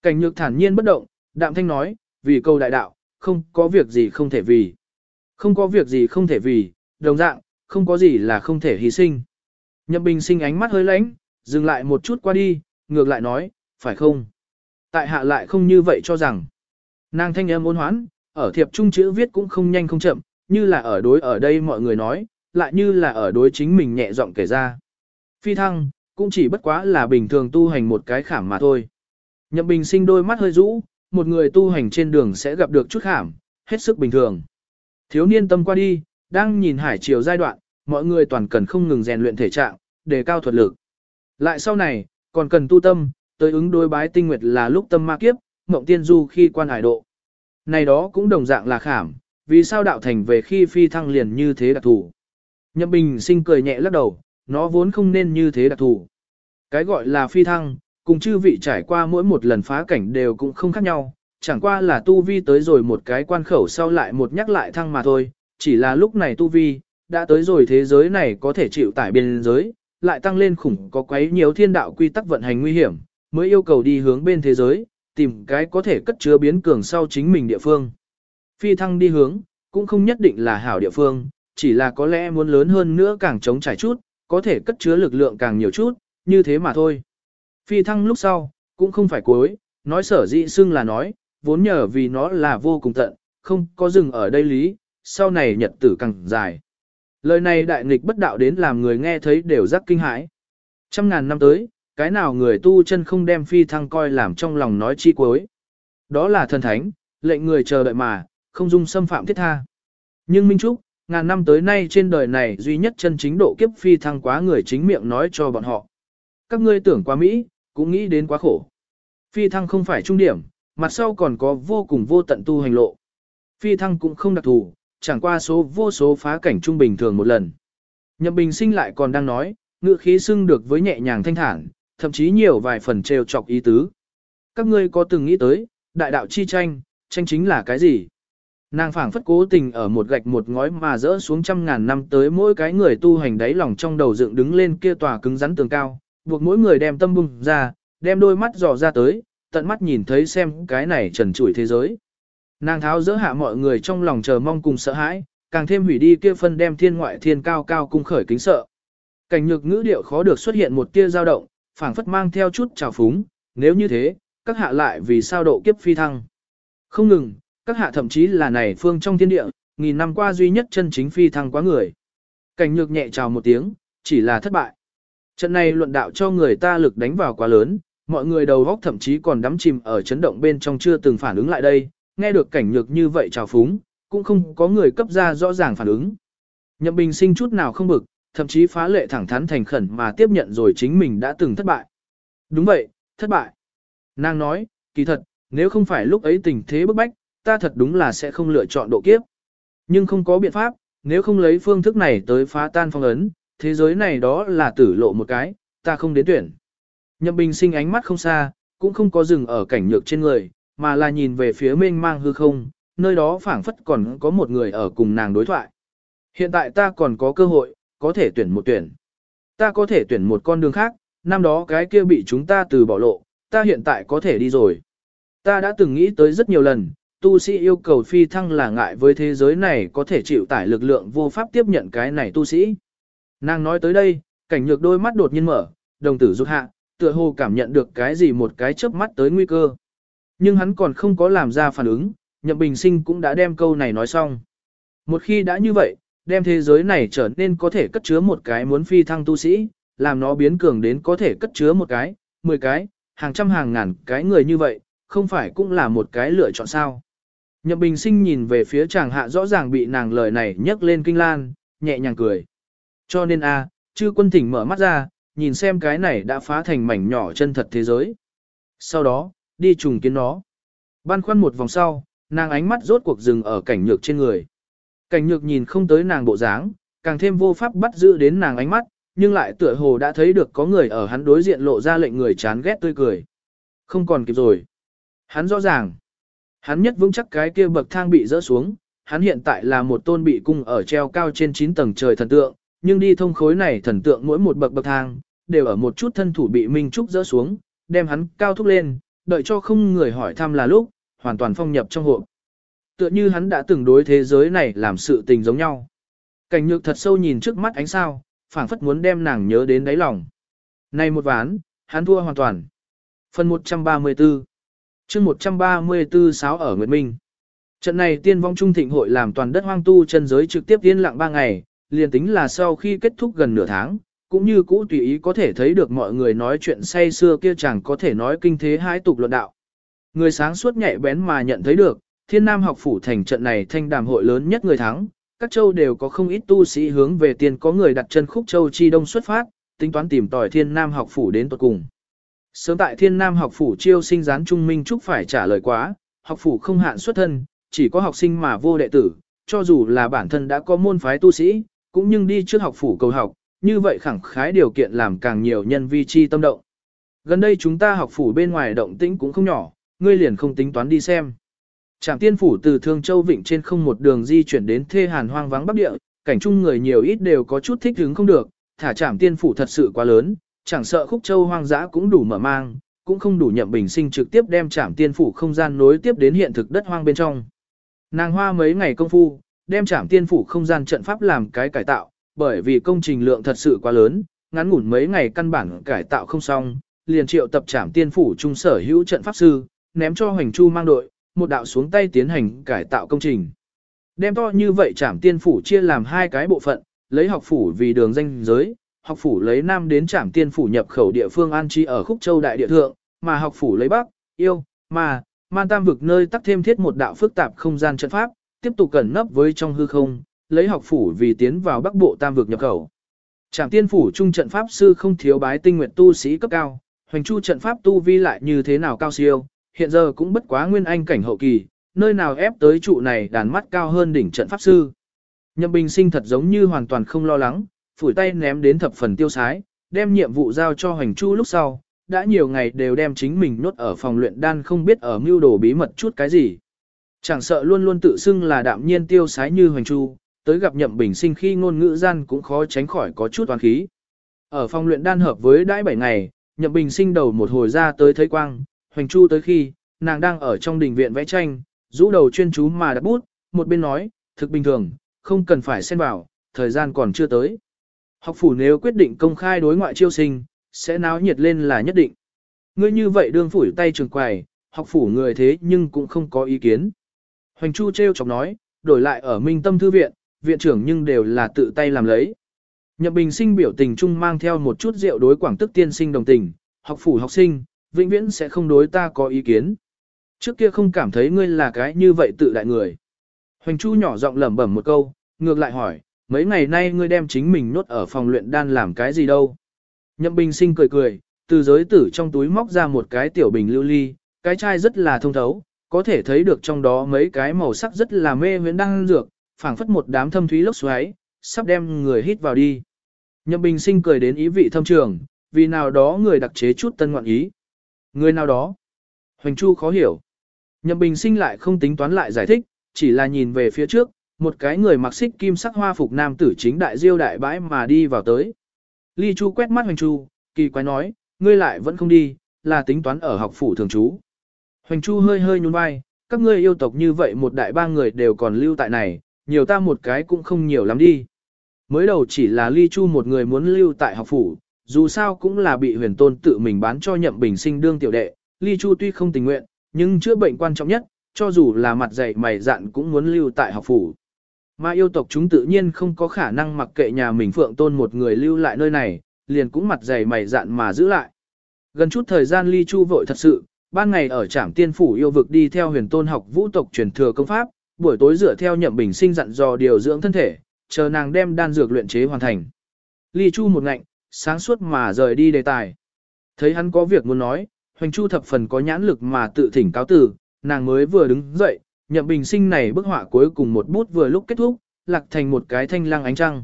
Cảnh nhược thản nhiên bất động, đạm thanh nói, vì câu đại đạo, không có việc gì không thể vì. Không có việc gì không thể vì, đồng dạng, không có gì là không thể hy sinh. Nhậm bình sinh ánh mắt hơi lánh, dừng lại một chút qua đi, ngược lại nói, phải không? Tại hạ lại không như vậy cho rằng. Nàng thanh âm ôn hoán, ở thiệp trung chữ viết cũng không nhanh không chậm, như là ở đối ở đây mọi người nói, lại như là ở đối chính mình nhẹ giọng kể ra. Phi thăng, cũng chỉ bất quá là bình thường tu hành một cái khảm mà thôi. Nhậm bình sinh đôi mắt hơi rũ, một người tu hành trên đường sẽ gặp được chút khảm, hết sức bình thường. Thiếu niên tâm qua đi, đang nhìn hải chiều giai đoạn, mọi người toàn cần không ngừng rèn luyện thể trạng, đề cao thuật lực. Lại sau này, còn cần tu tâm, tới ứng đối bái tinh nguyệt là lúc tâm ma kiếp, mộng tiên du khi quan hải độ. Này đó cũng đồng dạng là khảm, vì sao đạo thành về khi phi thăng liền như thế đặc thủ Nhậm bình sinh cười nhẹ lắc đầu, nó vốn không nên như thế đặc thủ Cái gọi là phi thăng, cùng chư vị trải qua mỗi một lần phá cảnh đều cũng không khác nhau, chẳng qua là tu vi tới rồi một cái quan khẩu sau lại một nhắc lại thăng mà thôi, chỉ là lúc này tu vi, đã tới rồi thế giới này có thể chịu tải biên giới, lại tăng lên khủng có quấy nhiều thiên đạo quy tắc vận hành nguy hiểm, mới yêu cầu đi hướng bên thế giới, tìm cái có thể cất chứa biến cường sau chính mình địa phương. Phi thăng đi hướng, cũng không nhất định là hảo địa phương, chỉ là có lẽ muốn lớn hơn nữa càng chống trải chút, có thể cất chứa lực lượng càng nhiều chút, như thế mà thôi. Phi thăng lúc sau, cũng không phải cuối, nói sở dị xưng là nói, vốn nhờ vì nó là vô cùng tận, không có dừng ở đây lý, sau này nhật tử càng dài. Lời này đại nghịch bất đạo đến làm người nghe thấy đều rất kinh hãi. Trăm ngàn năm tới, cái nào người tu chân không đem phi thăng coi làm trong lòng nói chi cuối. Đó là thần thánh, lệnh người chờ đợi mà, không dung xâm phạm thiết tha. Nhưng Minh Trúc, ngàn năm tới nay trên đời này duy nhất chân chính độ kiếp phi thăng quá người chính miệng nói cho bọn họ. Các ngươi tưởng quá Mỹ, cũng nghĩ đến quá khổ. Phi thăng không phải trung điểm, mặt sau còn có vô cùng vô tận tu hành lộ. Phi thăng cũng không đặc thù, chẳng qua số vô số phá cảnh trung bình thường một lần. Nhậm Bình Sinh lại còn đang nói, ngữ khí xưng được với nhẹ nhàng thanh thản, thậm chí nhiều vài phần trêu chọc ý tứ. Các ngươi có từng nghĩ tới, đại đạo chi tranh, tranh chính là cái gì? Nàng phảng phất cố tình ở một gạch một ngói mà rỡ xuống trăm ngàn năm tới mỗi cái người tu hành đáy lòng trong đầu dựng đứng lên kia tòa cứng rắn tường cao, buộc mỗi người đem tâm bung ra, đem đôi mắt dò ra tới, tận mắt nhìn thấy xem cái này trần trụi thế giới. Nàng tháo dỡ hạ mọi người trong lòng chờ mong cùng sợ hãi, càng thêm hủy đi kia phân đem thiên ngoại thiên cao cao cung khởi kính sợ. Cảnh nhược ngữ điệu khó được xuất hiện một tia dao động, phảng phất mang theo chút trào phúng, nếu như thế, các hạ lại vì sao độ kiếp phi thăng. Không ngừng, các hạ thậm chí là này phương trong thiên địa, nghìn năm qua duy nhất chân chính phi thăng quá người. Cảnh nhược nhẹ chào một tiếng, chỉ là thất bại. Trận này luận đạo cho người ta lực đánh vào quá lớn, mọi người đầu góc thậm chí còn đắm chìm ở chấn động bên trong chưa từng phản ứng lại đây, nghe được cảnh nhược như vậy chào phúng, cũng không có người cấp ra rõ ràng phản ứng. Nhậm bình sinh chút nào không bực, thậm chí phá lệ thẳng thắn thành khẩn mà tiếp nhận rồi chính mình đã từng thất bại. Đúng vậy, thất bại. Nàng nói, kỳ thật, nếu không phải lúc ấy tình thế bức bách, ta thật đúng là sẽ không lựa chọn độ kiếp. Nhưng không có biện pháp, nếu không lấy phương thức này tới phá tan phong ấn, thế giới này đó là tử lộ một cái, ta không đến tuyển. Nhậm bình sinh ánh mắt không xa, cũng không có dừng ở cảnh nhược trên người, mà là nhìn về phía mênh mang hư không, nơi đó phảng phất còn có một người ở cùng nàng đối thoại. Hiện tại ta còn có cơ hội, có thể tuyển một tuyển. Ta có thể tuyển một con đường khác, năm đó cái kia bị chúng ta từ bỏ lộ, ta hiện tại có thể đi rồi. Ta đã từng nghĩ tới rất nhiều lần, tu sĩ yêu cầu phi thăng là ngại với thế giới này có thể chịu tải lực lượng vô pháp tiếp nhận cái này tu sĩ. Nàng nói tới đây, cảnh nhược đôi mắt đột nhiên mở, đồng tử rút hạ, tựa hồ cảm nhận được cái gì một cái chớp mắt tới nguy cơ. Nhưng hắn còn không có làm ra phản ứng, nhậm bình sinh cũng đã đem câu này nói xong. Một khi đã như vậy, đem thế giới này trở nên có thể cất chứa một cái muốn phi thăng tu sĩ, làm nó biến cường đến có thể cất chứa một cái, mười cái, hàng trăm hàng ngàn cái người như vậy, không phải cũng là một cái lựa chọn sao. Nhậm bình sinh nhìn về phía chàng hạ rõ ràng bị nàng lời này nhấc lên kinh lan, nhẹ nhàng cười. Cho nên a, chư quân thỉnh mở mắt ra, nhìn xem cái này đã phá thành mảnh nhỏ chân thật thế giới. Sau đó, đi trùng kiến nó. Ban khoăn một vòng sau, nàng ánh mắt rốt cuộc dừng ở cảnh nhược trên người. Cảnh nhược nhìn không tới nàng bộ dáng, càng thêm vô pháp bắt giữ đến nàng ánh mắt, nhưng lại tựa hồ đã thấy được có người ở hắn đối diện lộ ra lệnh người chán ghét tươi cười. Không còn kịp rồi. Hắn rõ ràng. Hắn nhất vững chắc cái kia bậc thang bị rỡ xuống, hắn hiện tại là một tôn bị cung ở treo cao trên 9 tầng trời thần tượng, nhưng đi thông khối này thần tượng mỗi một bậc bậc thang, đều ở một chút thân thủ bị Minh Trúc rỡ xuống, đem hắn cao thúc lên, đợi cho không người hỏi thăm là lúc, hoàn toàn phong nhập trong hộp. Tựa như hắn đã từng đối thế giới này làm sự tình giống nhau. Cảnh nhược thật sâu nhìn trước mắt ánh sao, phảng phất muốn đem nàng nhớ đến đáy lòng. Này một ván, hắn thua hoàn toàn. Phần 134 chương 134 sáo ở Nguyệt Minh. Trận này tiên vong trung thịnh hội làm toàn đất hoang tu chân giới trực tiếp yên lặng 3 ngày, liền tính là sau khi kết thúc gần nửa tháng, cũng như cũ tùy ý có thể thấy được mọi người nói chuyện say xưa kia chẳng có thể nói kinh thế hai tục luận đạo. Người sáng suốt nhạy bén mà nhận thấy được, thiên nam học phủ thành trận này thanh đàm hội lớn nhất người thắng, các châu đều có không ít tu sĩ hướng về tiền có người đặt chân khúc châu chi đông xuất phát, tính toán tìm tòi thiên nam học phủ đến tuật cùng. Sớm tại thiên nam học phủ chiêu sinh gián trung minh trúc phải trả lời quá, học phủ không hạn xuất thân, chỉ có học sinh mà vô đệ tử, cho dù là bản thân đã có môn phái tu sĩ, cũng nhưng đi trước học phủ cầu học, như vậy khẳng khái điều kiện làm càng nhiều nhân vi chi tâm động. Gần đây chúng ta học phủ bên ngoài động tĩnh cũng không nhỏ, ngươi liền không tính toán đi xem. Trạm tiên phủ từ Thương Châu Vịnh trên không một đường di chuyển đến thê hàn hoang vắng bắc địa, cảnh chung người nhiều ít đều có chút thích hứng không được, thả trạm tiên phủ thật sự quá lớn, chẳng sợ khúc châu hoang dã cũng đủ mở mang, cũng không đủ nhậm bình sinh trực tiếp đem trạm tiên phủ không gian nối tiếp đến hiện thực đất hoang bên trong. Nàng hoa mấy ngày công phu, đem trạm tiên phủ không gian trận pháp làm cái cải tạo, bởi vì công trình lượng thật sự quá lớn, ngắn ngủn mấy ngày căn bản cải tạo không xong, liền triệu tập trạm tiên phủ trung sở hữu trận pháp sư, ném cho Hoành Chu mang đội, một đạo xuống tay tiến hành cải tạo công trình. Đem to như vậy trạm tiên phủ chia làm hai cái bộ phận, lấy học phủ vì đường danh giới, học phủ lấy nam đến trạm tiên phủ nhập khẩu địa phương an trí ở khúc châu đại địa thượng, mà học phủ lấy bắc, yêu, mà, man tam vực nơi tắc thêm thiết một đạo phức tạp không gian trận pháp, tiếp tục cẩn nấp với trong hư không, lấy học phủ vì tiến vào bắc bộ tam vực nhập khẩu. Trảm tiên phủ trung trận pháp sư không thiếu bái tinh nguyện tu sĩ cấp cao, hoành chu trận pháp tu vi lại như thế nào cao siêu, hiện giờ cũng bất quá nguyên anh cảnh hậu kỳ, nơi nào ép tới trụ này đàn mắt cao hơn đỉnh trận pháp sư. Nhậm Bình Sinh thật giống như hoàn toàn không lo lắng, phủi tay ném đến thập phần tiêu sái, đem nhiệm vụ giao cho Hoành Chu lúc sau, đã nhiều ngày đều đem chính mình nốt ở phòng luyện đan không biết ở mưu đồ bí mật chút cái gì. Chẳng sợ luôn luôn tự xưng là đạm nhiên tiêu sái như Hoành Chu, tới gặp Nhậm Bình Sinh khi ngôn ngữ gian cũng khó tránh khỏi có chút toán khí. Ở phòng luyện đan hợp với đãi 7 ngày, Nhậm Bình Sinh đầu một hồi ra tới thấy quang, Hoành Chu tới khi, nàng đang ở trong đình viện vẽ tranh, rũ đầu chuyên chú mà đặt bút, một bên nói, thực bình thường, không cần phải xen vào, thời gian còn chưa tới. Học phủ nếu quyết định công khai đối ngoại chiêu sinh, sẽ náo nhiệt lên là nhất định. Ngươi như vậy đương phủi tay trường quầy, học phủ người thế nhưng cũng không có ý kiến. Hoành Chu treo chọc nói, đổi lại ở Minh Tâm Thư Viện, viện trưởng nhưng đều là tự tay làm lấy. Nhậm Bình sinh biểu tình chung mang theo một chút rượu đối quảng tức tiên sinh đồng tình, học phủ học sinh, vĩnh viễn sẽ không đối ta có ý kiến. Trước kia không cảm thấy ngươi là cái như vậy tự đại người. Hoành Chu nhỏ giọng lẩm bẩm một câu, ngược lại hỏi, mấy ngày nay ngươi đem chính mình nốt ở phòng luyện đan làm cái gì đâu? Nhậm Bình sinh cười cười, từ giới tử trong túi móc ra một cái tiểu bình lưu ly, cái chai rất là thông thấu, có thể thấy được trong đó mấy cái màu sắc rất là mê huyễn đang dược, phảng phất một đám thâm thúy lốc xoáy, sắp đem người hít vào đi. Nhậm Bình sinh cười đến ý vị thâm trường, vì nào đó người đặc chế chút tân ngoạn ý. Người nào đó? Hoành Chu khó hiểu. Nhậm Bình sinh lại không tính toán lại giải thích, chỉ là nhìn về phía trước, một cái người mặc xích kim sắc hoa phục nam tử chính đại diêu đại bãi mà đi vào tới. Ly Chu quét mắt Hoành Chu, kỳ quái nói, ngươi lại vẫn không đi, là tính toán ở học phủ thường trú. Hoành Chu hơi hơi nhún vai, các ngươi yêu tộc như vậy một đại ba người đều còn lưu tại này, nhiều ta một cái cũng không nhiều lắm đi. Mới đầu chỉ là Ly Chu một người muốn lưu tại học phủ, dù sao cũng là bị huyền tôn tự mình bán cho nhậm bình sinh đương tiểu đệ, Ly Chu tuy không tình nguyện, nhưng chữa bệnh quan trọng nhất, cho dù là mặt dày mày dạn cũng muốn lưu tại học phủ. Mà yêu tộc chúng tự nhiên không có khả năng mặc kệ nhà mình phượng tôn một người lưu lại nơi này, liền cũng mặt dày mày dạn mà giữ lại. Gần chút thời gian ly chu vội thật sự, ban ngày ở trạm tiên phủ yêu vực đi theo huyền tôn học vũ tộc truyền thừa công pháp, buổi tối dựa theo nhậm bình sinh dặn dò điều dưỡng thân thể, chờ nàng đem đan dược luyện chế hoàn thành. Ly chu một ngạnh, sáng suốt mà rời đi đề tài. Thấy hắn có việc muốn nói, hoành chu thập phần có nhãn lực mà tự thỉnh cáo từ, nàng mới vừa đứng dậy, nhậm bình sinh này bức họa cuối cùng một bút vừa lúc kết thúc, lạc thành một cái thanh lăng ánh trăng.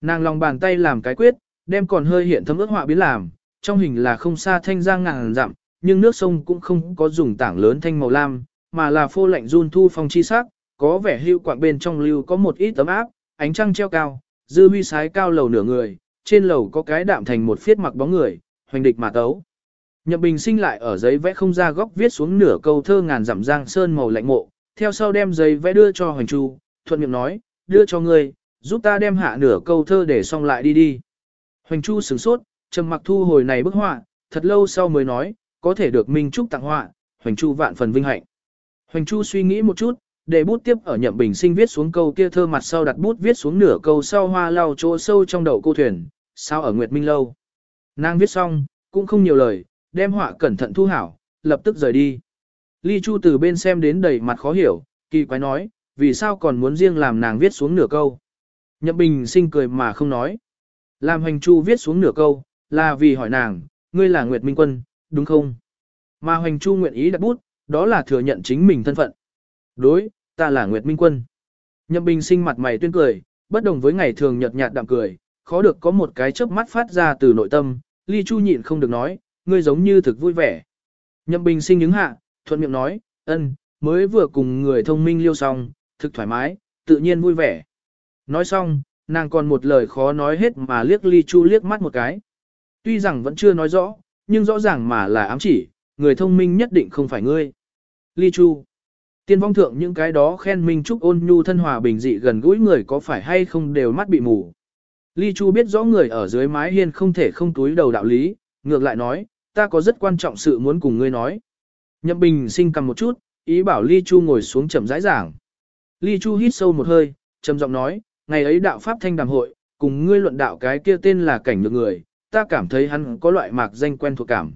Nàng lòng bàn tay làm cái quyết, đem còn hơi hiện thấm ước họa biến làm, trong hình là không xa thanh giang ngàn dặm, nhưng nước sông cũng không có dùng tảng lớn thanh màu lam, mà là phô lạnh run thu phong chi sắc, có vẻ hưu quạng bên trong lưu có một ít tấm áp, ánh trăng treo cao, dư huy sái cao lầu nửa người, trên lầu có cái đạm thành một phiết mặc bóng người, hoành địch mà tấu. Nhậm Bình sinh lại ở giấy vẽ không ra góc viết xuống nửa câu thơ ngàn dặm giang sơn màu lạnh mộ, theo sau đem giấy vẽ đưa cho Hoành Chu, thuận miệng nói, đưa cho ngươi, giúp ta đem hạ nửa câu thơ để xong lại đi đi. Hoành Chu sửng sốt, trầm mặc thu hồi này bức họa, thật lâu sau mới nói, có thể được Minh Trúc tặng họa, Hoành Chu vạn phần vinh hạnh. Hoành Chu suy nghĩ một chút, để bút tiếp ở Nhậm Bình sinh viết xuống câu kia thơ mặt sau đặt bút viết xuống nửa câu sau hoa lau chỗ sâu trong đầu cô thuyền, sao ở Nguyệt Minh lâu. Nàng viết xong, cũng không nhiều lời, đem họa cẩn thận thu hảo, lập tức rời đi. Ly Chu từ bên xem đến đầy mặt khó hiểu, kỳ quái nói, vì sao còn muốn riêng làm nàng viết xuống nửa câu. Nhậm Bình sinh cười mà không nói. Làm hành chu viết xuống nửa câu, là vì hỏi nàng, ngươi là Nguyệt Minh Quân, đúng không? Mà hành chu nguyện ý đặt bút, đó là thừa nhận chính mình thân phận. Đối, ta là Nguyệt Minh Quân. Nhậm Bình sinh mặt mày tuyên cười, bất đồng với ngày thường nhợt nhạt đạm cười, khó được có một cái chớp mắt phát ra từ nội tâm, Ly Chu nhịn không được nói, ngươi giống như thực vui vẻ. Nhậm Bình sinh những hạ, thuận miệng nói, ân, mới vừa cùng người thông minh liêu xong, thực thoải mái, tự nhiên vui vẻ. Nói xong, nàng còn một lời khó nói hết mà liếc Ly Chu liếc mắt một cái. Tuy rằng vẫn chưa nói rõ, nhưng rõ ràng mà là ám chỉ, người thông minh nhất định không phải ngươi. Ly Chu. Tiên vong thượng những cái đó khen Minh Trúc ôn nhu thân hòa bình dị gần gũi người có phải hay không đều mắt bị mù. Ly Chu biết rõ người ở dưới mái hiên không thể không túi đầu đạo lý, ngược lại nói, ta có rất quan trọng sự muốn cùng ngươi nói. Nhậm Bình sinh cầm một chút, ý bảo Ly Chu ngồi xuống chậm rãi giảng. Ly Chu hít sâu một hơi, trầm giọng nói, ngày ấy đạo pháp thanh đàm hội, cùng ngươi luận đạo cái kia tên là cảnh được người, ta cảm thấy hắn có loại mạc danh quen thuộc cảm.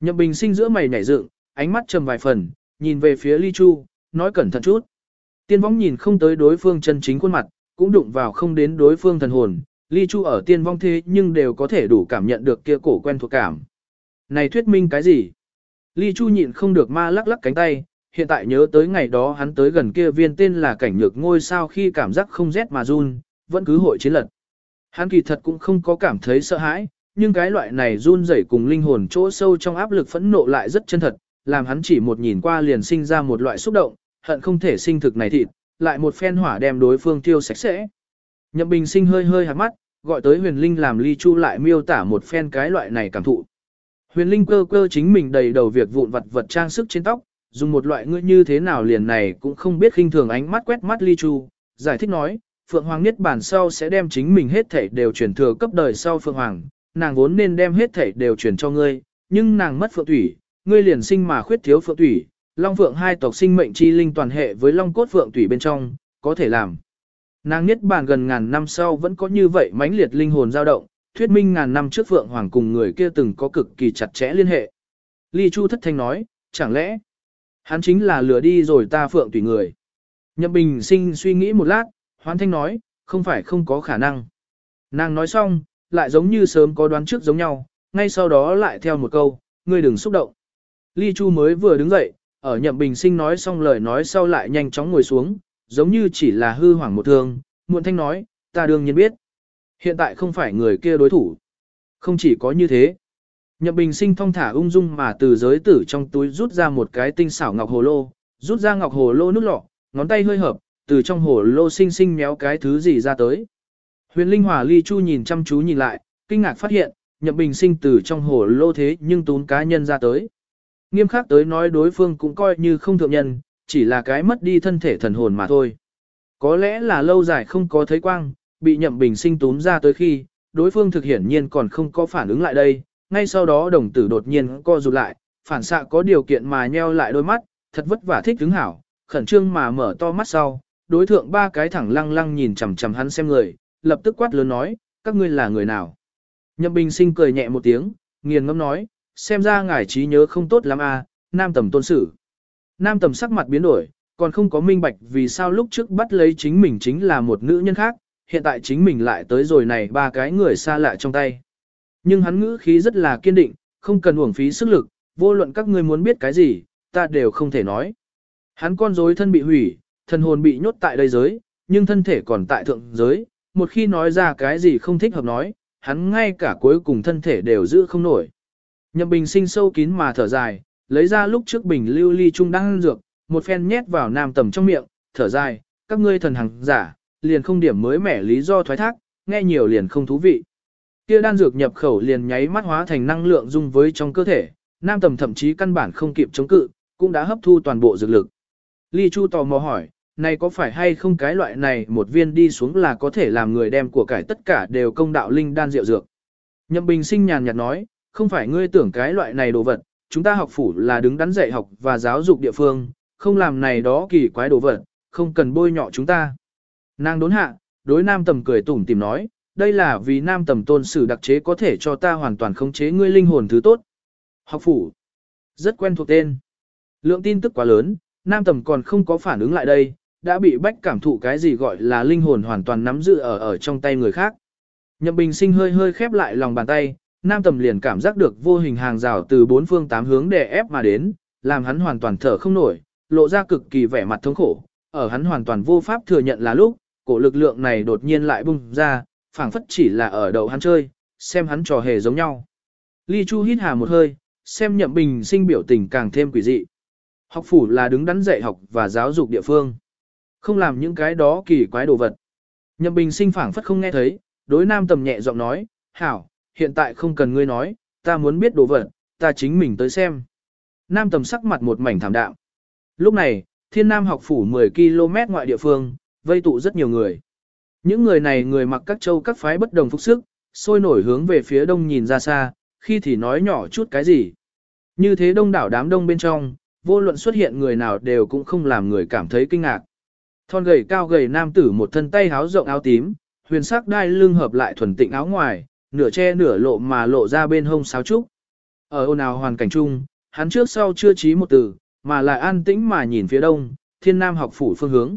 Nhậm Bình sinh giữa mày nhảy dựng, ánh mắt trầm vài phần, nhìn về phía Ly Chu, nói cẩn thận chút. Tiên vong nhìn không tới đối phương chân chính khuôn mặt, cũng đụng vào không đến đối phương thần hồn, ly chu ở tiên vong thế nhưng đều có thể đủ cảm nhận được kia cổ quen thuộc cảm. Này thuyết minh cái gì? Ly chu nhịn không được ma lắc lắc cánh tay, hiện tại nhớ tới ngày đó hắn tới gần kia viên tên là cảnh nhược ngôi sao khi cảm giác không rét mà run, vẫn cứ hội chiến lật. Hắn kỳ thật cũng không có cảm thấy sợ hãi, nhưng cái loại này run rẩy cùng linh hồn chỗ sâu trong áp lực phẫn nộ lại rất chân thật, làm hắn chỉ một nhìn qua liền sinh ra một loại xúc động, hận không thể sinh thực này thịt, lại một phen hỏa đem đối phương tiêu sạch sẽ. Nhậm Bình Sinh hơi hơi hạt mắt, gọi tới Huyền Linh làm ly chu lại miêu tả một phen cái loại này cảm thụ. Huyền Linh cơ cơ chính mình đầy đầu việc vụn vặt vật trang sức trên tóc, dùng một loại ngươi như thế nào liền này cũng không biết khinh thường ánh mắt quét mắt ly chu, giải thích nói, Phượng Hoàng Niết Bản sau sẽ đem chính mình hết thảy đều truyền thừa cấp đời sau Phượng Hoàng, nàng vốn nên đem hết thảy đều truyền cho ngươi, nhưng nàng mất Phượng Thủy, ngươi liền sinh mà khuyết thiếu Phượng Thủy, Long Phượng hai tộc sinh mệnh chi linh toàn hệ với Long cốt Phượng Thủy bên trong, có thể làm. Nàng Niết Bản gần ngàn năm sau vẫn có như vậy mãnh liệt linh hồn dao động, thuyết minh ngàn năm trước Phượng Hoàng cùng người kia từng có cực kỳ chặt chẽ liên hệ. Ly Chu thất thanh nói, chẳng lẽ, hắn chính là lừa đi rồi ta Phượng Thủy người. Nhậm Bình sinh suy nghĩ một lát, Hoán Thanh nói, không phải không có khả năng. Nàng nói xong, lại giống như sớm có đoán trước giống nhau, ngay sau đó lại theo một câu, ngươi đừng xúc động. Ly Chu mới vừa đứng dậy, ở Nhậm Bình Sinh nói xong lời nói sau lại nhanh chóng ngồi xuống, giống như chỉ là hư hoảng một thương, muộn thanh nói, ta đương nhiên biết. Hiện tại không phải người kia đối thủ. Không chỉ có như thế. Nhậm Bình Sinh thong thả ung dung mà từ giới tử trong túi rút ra một cái tinh xảo ngọc hồ lô, rút ra ngọc hồ lô nút lọ, ngón tay hơi hợp, từ trong hồ lô sinh sinh méo cái thứ gì ra tới. Huyền Linh Hòa Ly Chu nhìn chăm chú nhìn lại, kinh ngạc phát hiện, Nhậm Bình sinh từ trong hồ lô thế nhưng tún cá nhân ra tới. Nghiêm khắc tới nói đối phương cũng coi như không thượng nhân, chỉ là cái mất đi thân thể thần hồn mà thôi. Có lẽ là lâu dài không có thấy quang, bị Nhậm Bình sinh túm ra tới khi, đối phương thực hiển nhiên còn không có phản ứng lại đây, ngay sau đó đồng tử đột nhiên co rụt lại, phản xạ có điều kiện mà nheo lại đôi mắt, thật vất vả thích đứng hảo, khẩn trương mà mở to mắt sau, đối thượng ba cái thẳng lăng lăng nhìn chằm chằm hắn xem người, lập tức quát lớn nói, các ngươi là người nào? Nhậm Bình Sinh cười nhẹ một tiếng, nghiền ngẫm nói, xem ra ngài trí nhớ không tốt lắm à, nam tầm tôn sử. Nam tầm sắc mặt biến đổi, còn không có minh bạch vì sao lúc trước bắt lấy chính mình chính là một nữ nhân khác, hiện tại chính mình lại tới rồi này ba cái người xa lạ trong tay. Nhưng hắn ngữ khí rất là kiên định, không cần uổng phí sức lực, vô luận các ngươi muốn biết cái gì, ta đều không thể nói. Hắn con rối thân bị hủy, thần hồn bị nhốt tại đây giới, nhưng thân thể còn tại thượng giới, một khi nói ra cái gì không thích hợp nói, hắn ngay cả cuối cùng thân thể đều giữ không nổi. Nhậm bình sinh sâu kín mà thở dài, lấy ra lúc trước bình lưu ly trung đang dược, một phen nhét vào nam tầm trong miệng, thở dài, các ngươi thần hằng giả, liền không điểm mới mẻ lý do thoái thác, nghe nhiều liền không thú vị. Kia đan dược nhập khẩu liền nháy mắt hóa thành năng lượng dung với trong cơ thể, nam tầm thậm chí căn bản không kịp chống cự, cũng đã hấp thu toàn bộ dược lực. Ly Chu tò mò hỏi, này có phải hay không cái loại này một viên đi xuống là có thể làm người đem của cải tất cả đều công đạo linh đan rượu dược. Nhậm Bình sinh nhàn nhạt nói, không phải ngươi tưởng cái loại này đồ vật, chúng ta học phủ là đứng đắn dạy học và giáo dục địa phương, không làm này đó kỳ quái đồ vật, không cần bôi nhọ chúng ta. Nàng đốn hạ, đối nam tầm cười tủm tìm nói, đây là vì nam tầm tôn sử đặc chế có thể cho ta hoàn toàn khống chế ngươi linh hồn thứ tốt. Học phủ, rất quen thuộc tên. Lượng tin tức quá lớn, nam tầm còn không có phản ứng lại đây, đã bị bách cảm thụ cái gì gọi là linh hồn hoàn toàn nắm giữ ở ở trong tay người khác. Nhậm Bình Sinh hơi hơi khép lại lòng bàn tay, Nam Tầm liền cảm giác được vô hình hàng rào từ bốn phương tám hướng đè ép mà đến, làm hắn hoàn toàn thở không nổi, lộ ra cực kỳ vẻ mặt thống khổ. Ở hắn hoàn toàn vô pháp thừa nhận là lúc, cổ lực lượng này đột nhiên lại bung ra, phảng phất chỉ là ở đầu hắn chơi, xem hắn trò hề giống nhau. Ly Chu hít hà một hơi, xem Nhậm Bình Sinh biểu tình càng thêm quỷ dị. Học phủ là đứng đắn dạy học và giáo dục địa phương. Không làm những cái đó kỳ quái đồ vật. Nhậm Bình sinh phảng phất không nghe thấy, đối nam tầm nhẹ giọng nói, hảo, hiện tại không cần ngươi nói, ta muốn biết đồ vật, ta chính mình tới xem. Nam tầm sắc mặt một mảnh thảm đạm. Lúc này, thiên nam học phủ 10 km ngoại địa phương, vây tụ rất nhiều người. Những người này người mặc các châu các phái bất đồng phục sức, sôi nổi hướng về phía đông nhìn ra xa, khi thì nói nhỏ chút cái gì. Như thế đông đảo đám đông bên trong, vô luận xuất hiện người nào đều cũng không làm người cảm thấy kinh ngạc. Thon gầy cao gầy nam tử một thân tay áo rộng áo tím, huyền sắc đai lưng hợp lại thuần tịnh áo ngoài, nửa che nửa lộ mà lộ ra bên hông sáo trúc. Ở ôn ào hoàn cảnh chung, hắn trước sau chưa trí một từ, mà lại an tĩnh mà nhìn phía đông, thiên nam học phủ phương hướng.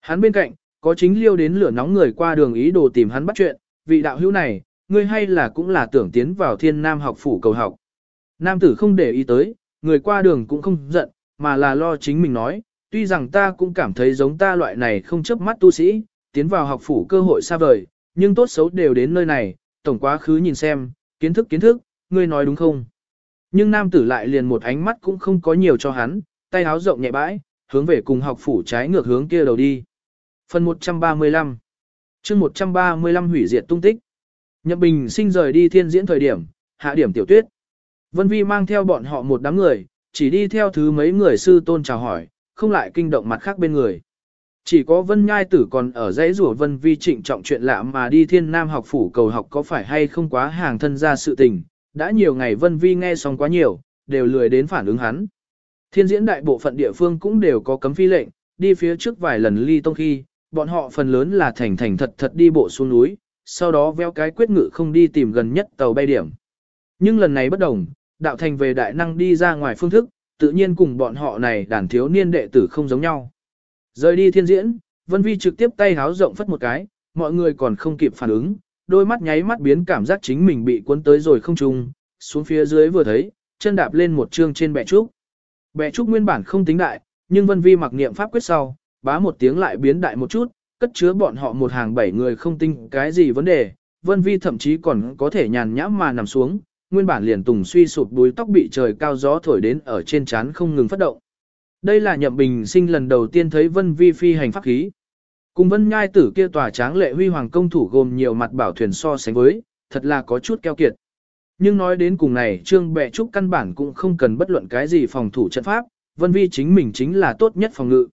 Hắn bên cạnh, có chính liêu đến lửa nóng người qua đường ý đồ tìm hắn bắt chuyện, vị đạo hữu này, ngươi hay là cũng là tưởng tiến vào thiên nam học phủ cầu học. Nam tử không để ý tới, người qua đường cũng không giận, mà là lo chính mình nói, tuy rằng ta cũng cảm thấy giống ta loại này không chấp mắt tu sĩ, tiến vào học phủ cơ hội xa vời, nhưng tốt xấu đều đến nơi này, tổng quá khứ nhìn xem, kiến thức kiến thức, ngươi nói đúng không? Nhưng nam tử lại liền một ánh mắt cũng không có nhiều cho hắn, tay áo rộng nhẹ bãi, hướng về cùng học phủ trái ngược hướng kia đầu đi. Phần 135 chương 135 hủy diệt tung tích. Nhậm Bình sinh rời đi thiên diễn thời điểm, hạ điểm tiểu tuyết. Vân Vi mang theo bọn họ một đám người, chỉ đi theo thứ mấy người sư tôn chào hỏi, không lại kinh động mặt khác bên người. Chỉ có Vân Nhai Tử còn ở dãy rủa Vân Vi trịnh trọng chuyện lạ mà đi thiên nam học phủ cầu học có phải hay không quá hàng thân ra sự tình. Đã nhiều ngày Vân Vi nghe xong quá nhiều, đều lười đến phản ứng hắn. Thiên diễn đại bộ phận địa phương cũng đều có cấm phi lệnh, đi phía trước vài lần ly tông khi, bọn họ phần lớn là thành thành thật thật đi bộ xuống núi, sau đó veo cái quyết ngự không đi tìm gần nhất tàu bay điểm. Nhưng lần này bất đồng, đạo thành về đại năng đi ra ngoài phương thức, tự nhiên cùng bọn họ này đàn thiếu niên đệ tử không giống nhau. Rời đi thiên diễn, Vân Vi trực tiếp tay háo rộng phất một cái, mọi người còn không kịp phản ứng, đôi mắt nháy mắt biến cảm giác chính mình bị cuốn tới rồi không trùng, xuống phía dưới vừa thấy, chân đạp lên một chương trên bệ trúc. Bệ trúc nguyên bản không tính đại, nhưng Vân Vi mặc niệm pháp quyết sau, bá một tiếng lại biến đại một chút, cất chứa bọn họ một hàng bảy người không tinh cái gì vấn đề, Vân Vi thậm chí còn có thể nhàn nhã mà nằm xuống, nguyên bản liền tùng suy sụp đuôi tóc bị trời cao gió thổi đến ở trên trán không ngừng phát động. Đây là nhậm bình sinh lần đầu tiên thấy Vân Vi phi hành pháp khí. Cùng Vân Nhai tử kia tòa tráng lệ huy hoàng công thủ gồm nhiều mặt bảo thuyền so sánh với, thật là có chút keo kiệt. Nhưng nói đến cùng này, Trương Bệ Trúc căn bản cũng không cần bất luận cái gì phòng thủ trận pháp, Vân Vi chính mình chính là tốt nhất phòng ngự.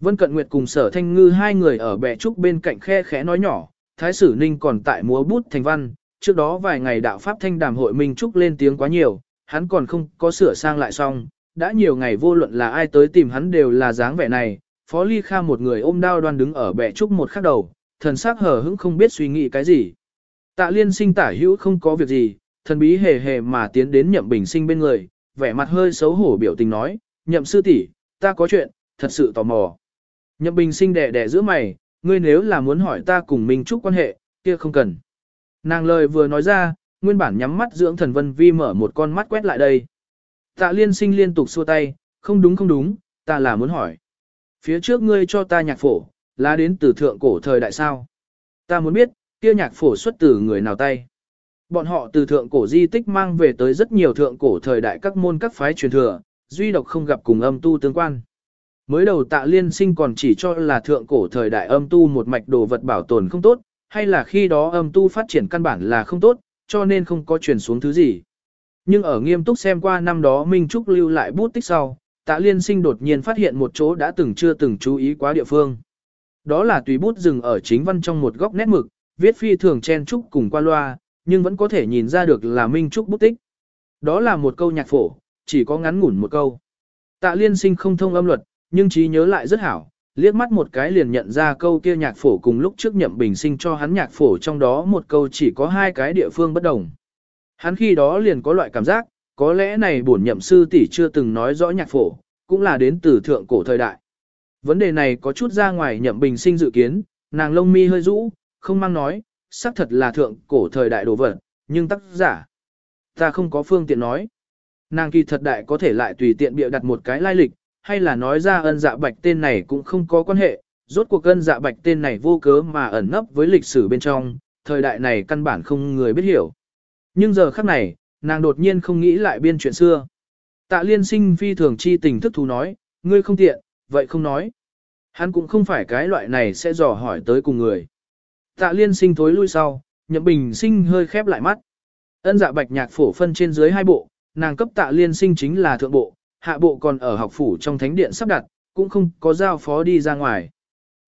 Vân Cận Nguyệt cùng Sở Thanh Ngư hai người ở Bệ Trúc bên cạnh khe khẽ nói nhỏ, Thái Sử Ninh còn tại múa bút thành văn, trước đó vài ngày đạo pháp thanh đàm hội Minh Trúc lên tiếng quá nhiều, hắn còn không có sửa sang lại xong, đã nhiều ngày vô luận là ai tới tìm hắn đều là dáng vẻ này, Phó Ly Kha một người ôm đao đoan đứng ở bệ trúc một khắc đầu, thần sắc hờ hững không biết suy nghĩ cái gì. Tạ liên sinh tả hữu không có việc gì, thần bí hề hề mà tiến đến nhậm bình sinh bên người, vẻ mặt hơi xấu hổ biểu tình nói, nhậm sư tỷ, ta có chuyện, thật sự tò mò. Nhậm bình sinh đẻ đẻ giữa mày, ngươi nếu là muốn hỏi ta cùng Minh Trúc quan hệ, kia không cần. Nàng lời vừa nói ra, nguyên bản nhắm mắt dưỡng thần vân vi mở một con mắt quét lại đây. Tạ liên sinh liên tục xua tay, không đúng không đúng, ta là muốn hỏi. Phía trước ngươi cho ta nhạc phổ, là đến từ thượng cổ thời đại sao. Ta muốn biết, kia nhạc phổ xuất từ người nào tay. Bọn họ từ thượng cổ di tích mang về tới rất nhiều thượng cổ thời đại các môn các phái truyền thừa, duy độc không gặp cùng âm tu tương quan. Mới đầu tạ liên sinh còn chỉ cho là thượng cổ thời đại âm tu một mạch đồ vật bảo tồn không tốt, hay là khi đó âm tu phát triển căn bản là không tốt, cho nên không có truyền xuống thứ gì. Nhưng ở nghiêm túc xem qua năm đó Minh Trúc lưu lại bút tích sau, tạ liên sinh đột nhiên phát hiện một chỗ đã từng chưa từng chú ý quá địa phương. Đó là tùy bút dừng ở chính văn trong một góc nét mực, viết phi thường chen trúc cùng qua loa, nhưng vẫn có thể nhìn ra được là Minh Trúc bút tích. Đó là một câu nhạc phổ, chỉ có ngắn ngủn một câu. Tạ liên sinh không thông âm luật, nhưng trí nhớ lại rất hảo, liếc mắt một cái liền nhận ra câu kia nhạc phổ cùng lúc trước nhậm bình sinh cho hắn nhạc phổ trong đó một câu chỉ có hai cái địa phương bất đồng. Hắn khi đó liền có loại cảm giác, có lẽ này bổn nhậm sư tỷ chưa từng nói rõ nhạc phổ, cũng là đến từ thượng cổ thời đại. Vấn đề này có chút ra ngoài nhậm bình sinh dự kiến, nàng lông mi hơi rũ, không mang nói, xác thật là thượng cổ thời đại đồ vật, nhưng tác giả. Ta không có phương tiện nói. Nàng kỳ thật đại có thể lại tùy tiện bịa đặt một cái lai lịch, hay là nói ra ân dạ bạch tên này cũng không có quan hệ, rốt cuộc ân dạ bạch tên này vô cớ mà ẩn nấp với lịch sử bên trong, thời đại này căn bản không người biết hiểu. Nhưng giờ khắc này, nàng đột nhiên không nghĩ lại biên chuyện xưa. Tạ liên sinh phi thường chi tình thức thú nói, ngươi không tiện, vậy không nói. Hắn cũng không phải cái loại này sẽ dò hỏi tới cùng người. Tạ liên sinh thối lui sau, nhậm bình sinh hơi khép lại mắt. Ân dạ bạch nhạc phổ phân trên dưới hai bộ, nàng cấp tạ liên sinh chính là thượng bộ, hạ bộ còn ở học phủ trong thánh điện sắp đặt, cũng không có giao phó đi ra ngoài.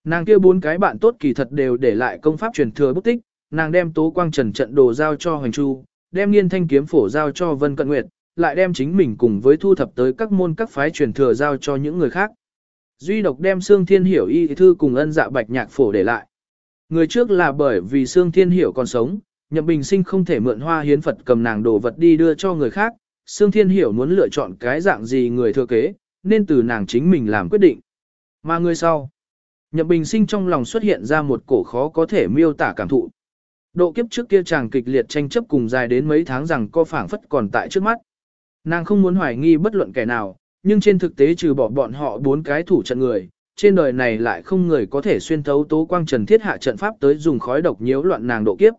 Nàng kia bốn cái bạn tốt kỳ thật đều để lại công pháp truyền thừa bút tích, nàng đem tố quang trần trận đồ giao cho Hoành Chu, đem nghiên thanh kiếm phổ giao cho Vân Cận Nguyệt, lại đem chính mình cùng với thu thập tới các môn các phái truyền thừa giao cho những người khác. Duy độc đem Sương Thiên Hiểu y thư cùng ân dạ bạch nhạc phổ để lại. Người trước là bởi vì Sương Thiên Hiểu còn sống, Nhậm Bình Sinh không thể mượn hoa hiến Phật cầm nàng đồ vật đi đưa cho người khác, Sương Thiên Hiểu muốn lựa chọn cái dạng gì người thừa kế, nên từ nàng chính mình làm quyết định. Mà người sau, Nhậm Bình Sinh trong lòng xuất hiện ra một cổ khó có thể miêu tả cảm thụ. Độ kiếp trước kia chàng kịch liệt tranh chấp cùng dài đến mấy tháng rằng co phảng phất còn tại trước mắt. Nàng không muốn hoài nghi bất luận kẻ nào, nhưng trên thực tế trừ bỏ bọn họ bốn cái thủ trận người, trên đời này lại không người có thể xuyên thấu tố quang trần thiết hạ trận pháp tới dùng khói độc nhiễu loạn nàng độ kiếp.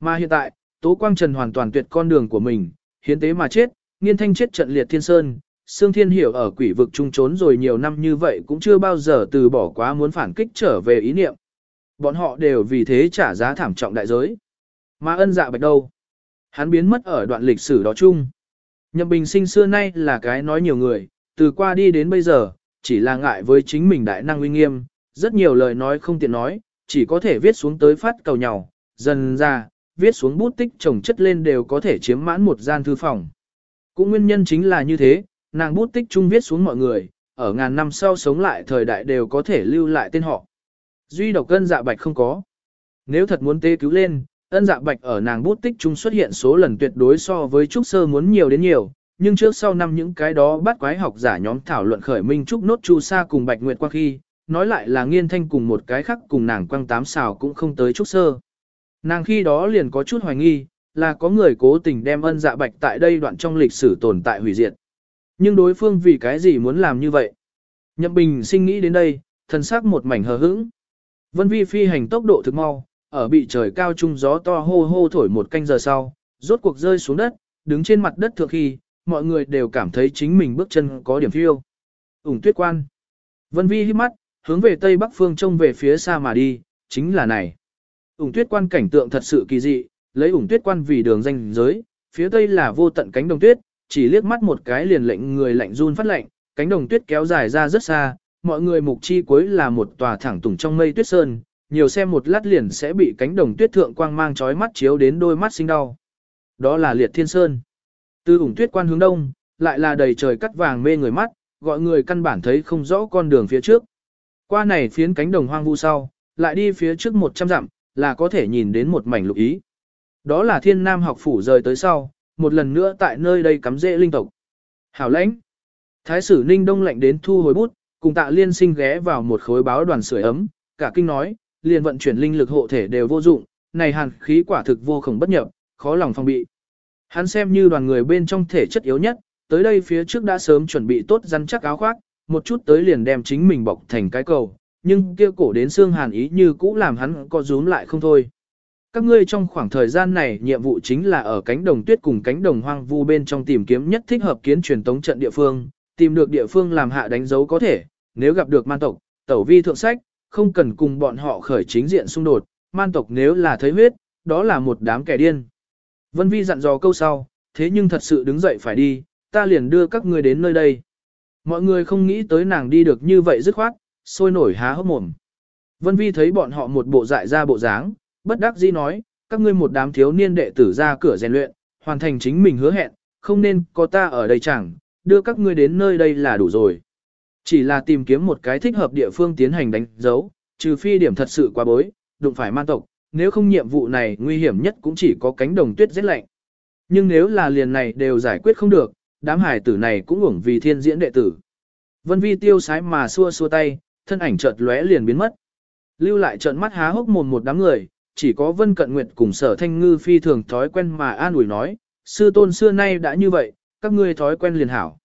Mà hiện tại, tố quang trần hoàn toàn tuyệt con đường của mình, hiến tế mà chết, nghiên thanh chết trận liệt thiên sơn, Sương Thiên Hiểu ở quỷ vực trung trốn rồi nhiều năm như vậy cũng chưa bao giờ từ bỏ quá muốn phản kích trở về ý niệm. Bọn họ đều vì thế trả giá thảm trọng đại giới. Mà ân dạ bạch đâu? Hắn biến mất ở đoạn lịch sử đó chung. Nhậm Bình sinh xưa nay là cái nói nhiều người, từ qua đi đến bây giờ, chỉ là ngại với chính mình đại năng uy nghiêm, rất nhiều lời nói không tiện nói, chỉ có thể viết xuống tới phát cầu nhau, dần ra, viết xuống bút tích chồng chất lên đều có thể chiếm mãn một gian thư phòng. Cũng nguyên nhân chính là như thế, nàng bút tích chung viết xuống mọi người, ở ngàn năm sau sống lại thời đại đều có thể lưu lại tên họ. Duy độc ân dạ bạch không có. Nếu thật muốn tê cứu lên, ân dạ bạch ở nàng bút tích chúng xuất hiện số lần tuyệt đối so với trúc sơ muốn nhiều đến nhiều, nhưng trước sau năm những cái đó bắt quái học giả nhóm thảo luận khởi minh trúc nốt chu sa cùng bạch nguyệt qua khi, nói lại là nghiên thanh cùng một cái khác cùng nàng quăng tám xào cũng không tới trúc sơ. Nàng khi đó liền có chút hoài nghi, là có người cố tình đem ân dạ bạch tại đây đoạn trong lịch sử tồn tại hủy diệt. Nhưng đối phương vì cái gì muốn làm như vậy? Nhậm Bình sinh nghĩ đến đây, thần sắc một mảnh hờ hững. Vân Vi phi hành tốc độ thực mau, ở bị trời cao trung gió to hô hô thổi một canh giờ sau, rốt cuộc rơi xuống đất, đứng trên mặt đất thượng khi, mọi người đều cảm thấy chính mình bước chân có điểm phiêu. Ủng tuyết quan. Vân Vi hít mắt, hướng về tây bắc phương trông về phía xa mà đi, chính là này. Ủng tuyết quan cảnh tượng thật sự kỳ dị, lấy ủng tuyết quan vì đường danh giới, phía tây là vô tận cánh đồng tuyết, chỉ liếc mắt một cái liền lệnh người lạnh run phát lạnh, cánh đồng tuyết kéo dài ra rất xa, mọi người mục chi cuối là một tòa thẳng tùng trong mây tuyết sơn, nhiều xem một lát liền sẽ bị cánh đồng tuyết thượng quang mang chói mắt chiếu đến đôi mắt sinh đau. Đó là liệt thiên sơn. Từ ủng tuyết quan hướng đông, lại là đầy trời cắt vàng mê người mắt, gọi người căn bản thấy không rõ con đường phía trước. Qua này phiến cánh đồng hoang vu sau, lại đi phía trước 100 dặm, là có thể nhìn đến một mảnh lục ý. Đó là thiên nam học phủ rời tới sau, một lần nữa tại nơi đây cắm rễ linh tộc. Hảo lãnh. Thái sử ninh đông lạnh đến thu hồi bút, cùng tạ liên sinh ghé vào một khối báo đoàn sưởi ấm, cả kinh nói, liền vận chuyển linh lực hộ thể đều vô dụng, này hàn khí quả thực vô khổng bất nhập, khó lòng phòng bị. Hắn xem như đoàn người bên trong thể chất yếu nhất, tới đây phía trước đã sớm chuẩn bị tốt rắn chắc áo khoác, một chút tới liền đem chính mình bọc thành cái cầu, nhưng kia cổ đến xương hàn ý như cũ làm hắn co rúm lại không thôi. Các ngươi trong khoảng thời gian này nhiệm vụ chính là ở cánh đồng tuyết cùng cánh đồng hoang vu bên trong tìm kiếm nhất thích hợp kiến truyền tống trận địa phương, tìm được địa phương làm hạ đánh dấu có thể, nếu gặp được man tộc, tẩu vi thượng sách, không cần cùng bọn họ khởi chính diện xung đột, man tộc nếu là thấy huyết, đó là một đám kẻ điên. Vân Vi dặn dò câu sau, thế nhưng thật sự đứng dậy phải đi, ta liền đưa các ngươi đến nơi đây. Mọi người không nghĩ tới nàng đi được như vậy dứt khoát, sôi nổi há hốc mồm. Vân Vi thấy bọn họ một bộ dại ra bộ dáng, bất đắc dĩ nói, các ngươi một đám thiếu niên đệ tử ra cửa rèn luyện, hoàn thành chính mình hứa hẹn, không nên có ta ở đây chẳng, đưa các ngươi đến nơi đây là đủ rồi. Chỉ là tìm kiếm một cái thích hợp địa phương tiến hành đánh dấu, trừ phi điểm thật sự quá bối, đụng phải man tộc, nếu không nhiệm vụ này nguy hiểm nhất cũng chỉ có cánh đồng tuyết rét lạnh. Nhưng nếu là liền này đều giải quyết không được, đám hải tử này cũng uổng vì thiên diễn đệ tử. Vân vi tiêu sái mà xua xua tay, thân ảnh chợt lóe liền biến mất. Lưu lại trận mắt há hốc mồm một đám người, chỉ có Vân Cận Nguyệt cùng sở thanh ngư phi thường thói quen mà an ủi nói, sư tôn xưa nay đã như vậy, các ngươi thói quen liền hảo.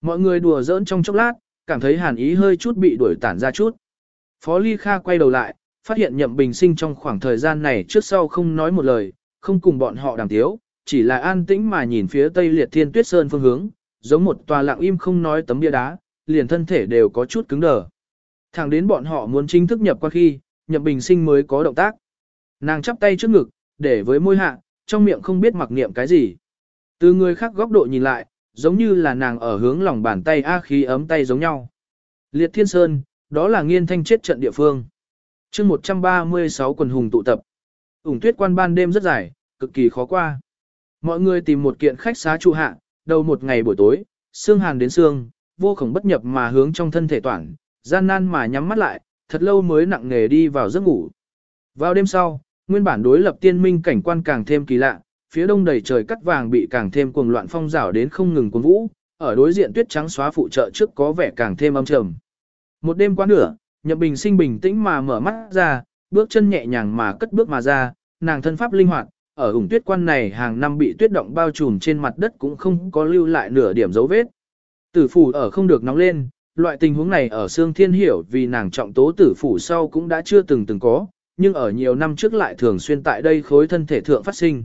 Mọi người đùa giỡn trong chốc lát, cảm thấy hàn ý hơi chút bị đuổi tản ra chút. Phó Ly Kha quay đầu lại, phát hiện nhậm bình sinh trong khoảng thời gian này trước sau không nói một lời, không cùng bọn họ đàm tiếu, chỉ là an tĩnh mà nhìn phía tây liệt thiên tuyết sơn phương hướng, giống một tòa lặng im không nói tấm bia đá, liền thân thể đều có chút cứng đờ. Thẳng đến bọn họ muốn chính thức nhập qua khi, nhậm bình sinh mới có động tác. Nàng chắp tay trước ngực, để với môi hạ, trong miệng không biết mặc niệm cái gì. Từ người khác góc độ nhìn lại, giống như là nàng ở hướng lòng bàn tay A khí ấm tay giống nhau. Liệt Thiên Sơn, đó là nghiên thanh chết trận địa phương. chương 136 quần hùng tụ tập. Ủng tuyết quan ban đêm rất dài, cực kỳ khó qua. Mọi người tìm một kiện khách xá trụ hạ, đầu một ngày buổi tối, xương hàn đến xương, vô khổng bất nhập mà hướng trong thân thể toàn, gian nan mà nhắm mắt lại, thật lâu mới nặng nghề đi vào giấc ngủ. Vào đêm sau, nguyên bản đối lập tiên minh cảnh quan càng thêm kỳ lạ, phía đông đầy trời cắt vàng bị càng thêm cuồng loạn phong rào đến không ngừng cuồng vũ, ở đối diện tuyết trắng xóa phụ trợ trước có vẻ càng thêm âm trầm. Một đêm qua nửa, Nhậm bình sinh bình tĩnh mà mở mắt ra, bước chân nhẹ nhàng mà cất bước mà ra, nàng thân pháp linh hoạt, ở ủng tuyết quan này hàng năm bị tuyết động bao trùm trên mặt đất cũng không có lưu lại nửa điểm dấu vết. Tử phủ ở không được nóng lên, loại tình huống này ở Sương Thiên Hiểu vì nàng trọng tố tử phủ sau cũng đã chưa từng từng có, nhưng ở nhiều năm trước lại thường xuyên tại đây khối thân thể thượng phát sinh.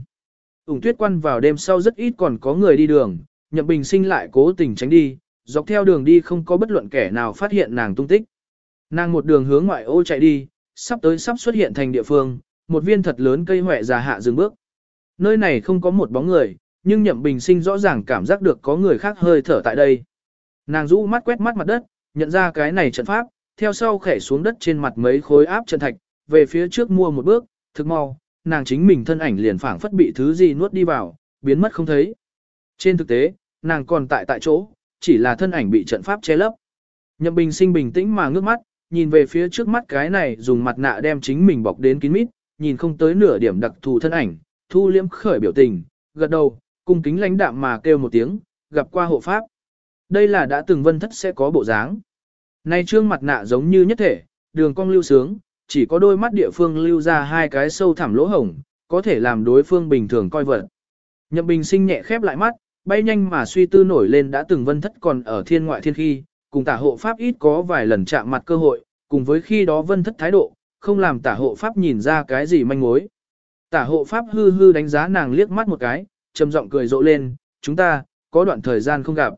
Tùng tuyết quan vào đêm sau rất ít còn có người đi đường, nhậm bình sinh lại cố tình tránh đi, dọc theo đường đi không có bất luận kẻ nào phát hiện nàng tung tích. Nàng một đường hướng ngoại ô chạy đi, sắp tới sắp xuất hiện thành địa phương, một viên thật lớn cây huệ già hạ dừng bước. Nơi này không có một bóng người, nhưng nhậm bình sinh rõ ràng cảm giác được có người khác hơi thở tại đây. Nàng rũ mắt quét mắt mặt đất, nhận ra cái này trận pháp, theo sau khẽ xuống đất trên mặt mấy khối áp trận thạch, về phía trước mua một bước, thực mau, nàng chính mình thân ảnh liền phảng phất bị thứ gì nuốt đi vào, biến mất không thấy. Trên thực tế, nàng còn tại tại chỗ, chỉ là thân ảnh bị trận pháp che lấp. Nhậm Bình sinh bình tĩnh mà ngước mắt, nhìn về phía trước mắt cái này dùng mặt nạ đem chính mình bọc đến kín mít, nhìn không tới nửa điểm đặc thù thân ảnh, thu liễm khởi biểu tình, gật đầu, cung kính lãnh đạm mà kêu một tiếng, gặp qua hộ pháp. Đây là đã từng vân thất sẽ có bộ dáng. Nay trương mặt nạ giống như nhất thể, đường cong lưu sướng, chỉ có đôi mắt địa phương lưu ra hai cái sâu thẳm lỗ hổng, có thể làm đối phương bình thường coi vật. Nhậm bình sinh nhẹ khép lại mắt, bay nhanh mà suy tư nổi lên đã từng vân thất còn ở thiên ngoại thiên khi, cùng tả hộ pháp ít có vài lần chạm mặt cơ hội, cùng với khi đó vân thất thái độ, không làm tả hộ pháp nhìn ra cái gì manh mối. Tả hộ pháp hư hư đánh giá nàng liếc mắt một cái, trầm giọng cười rộ lên, chúng ta, có đoạn thời gian không gặp.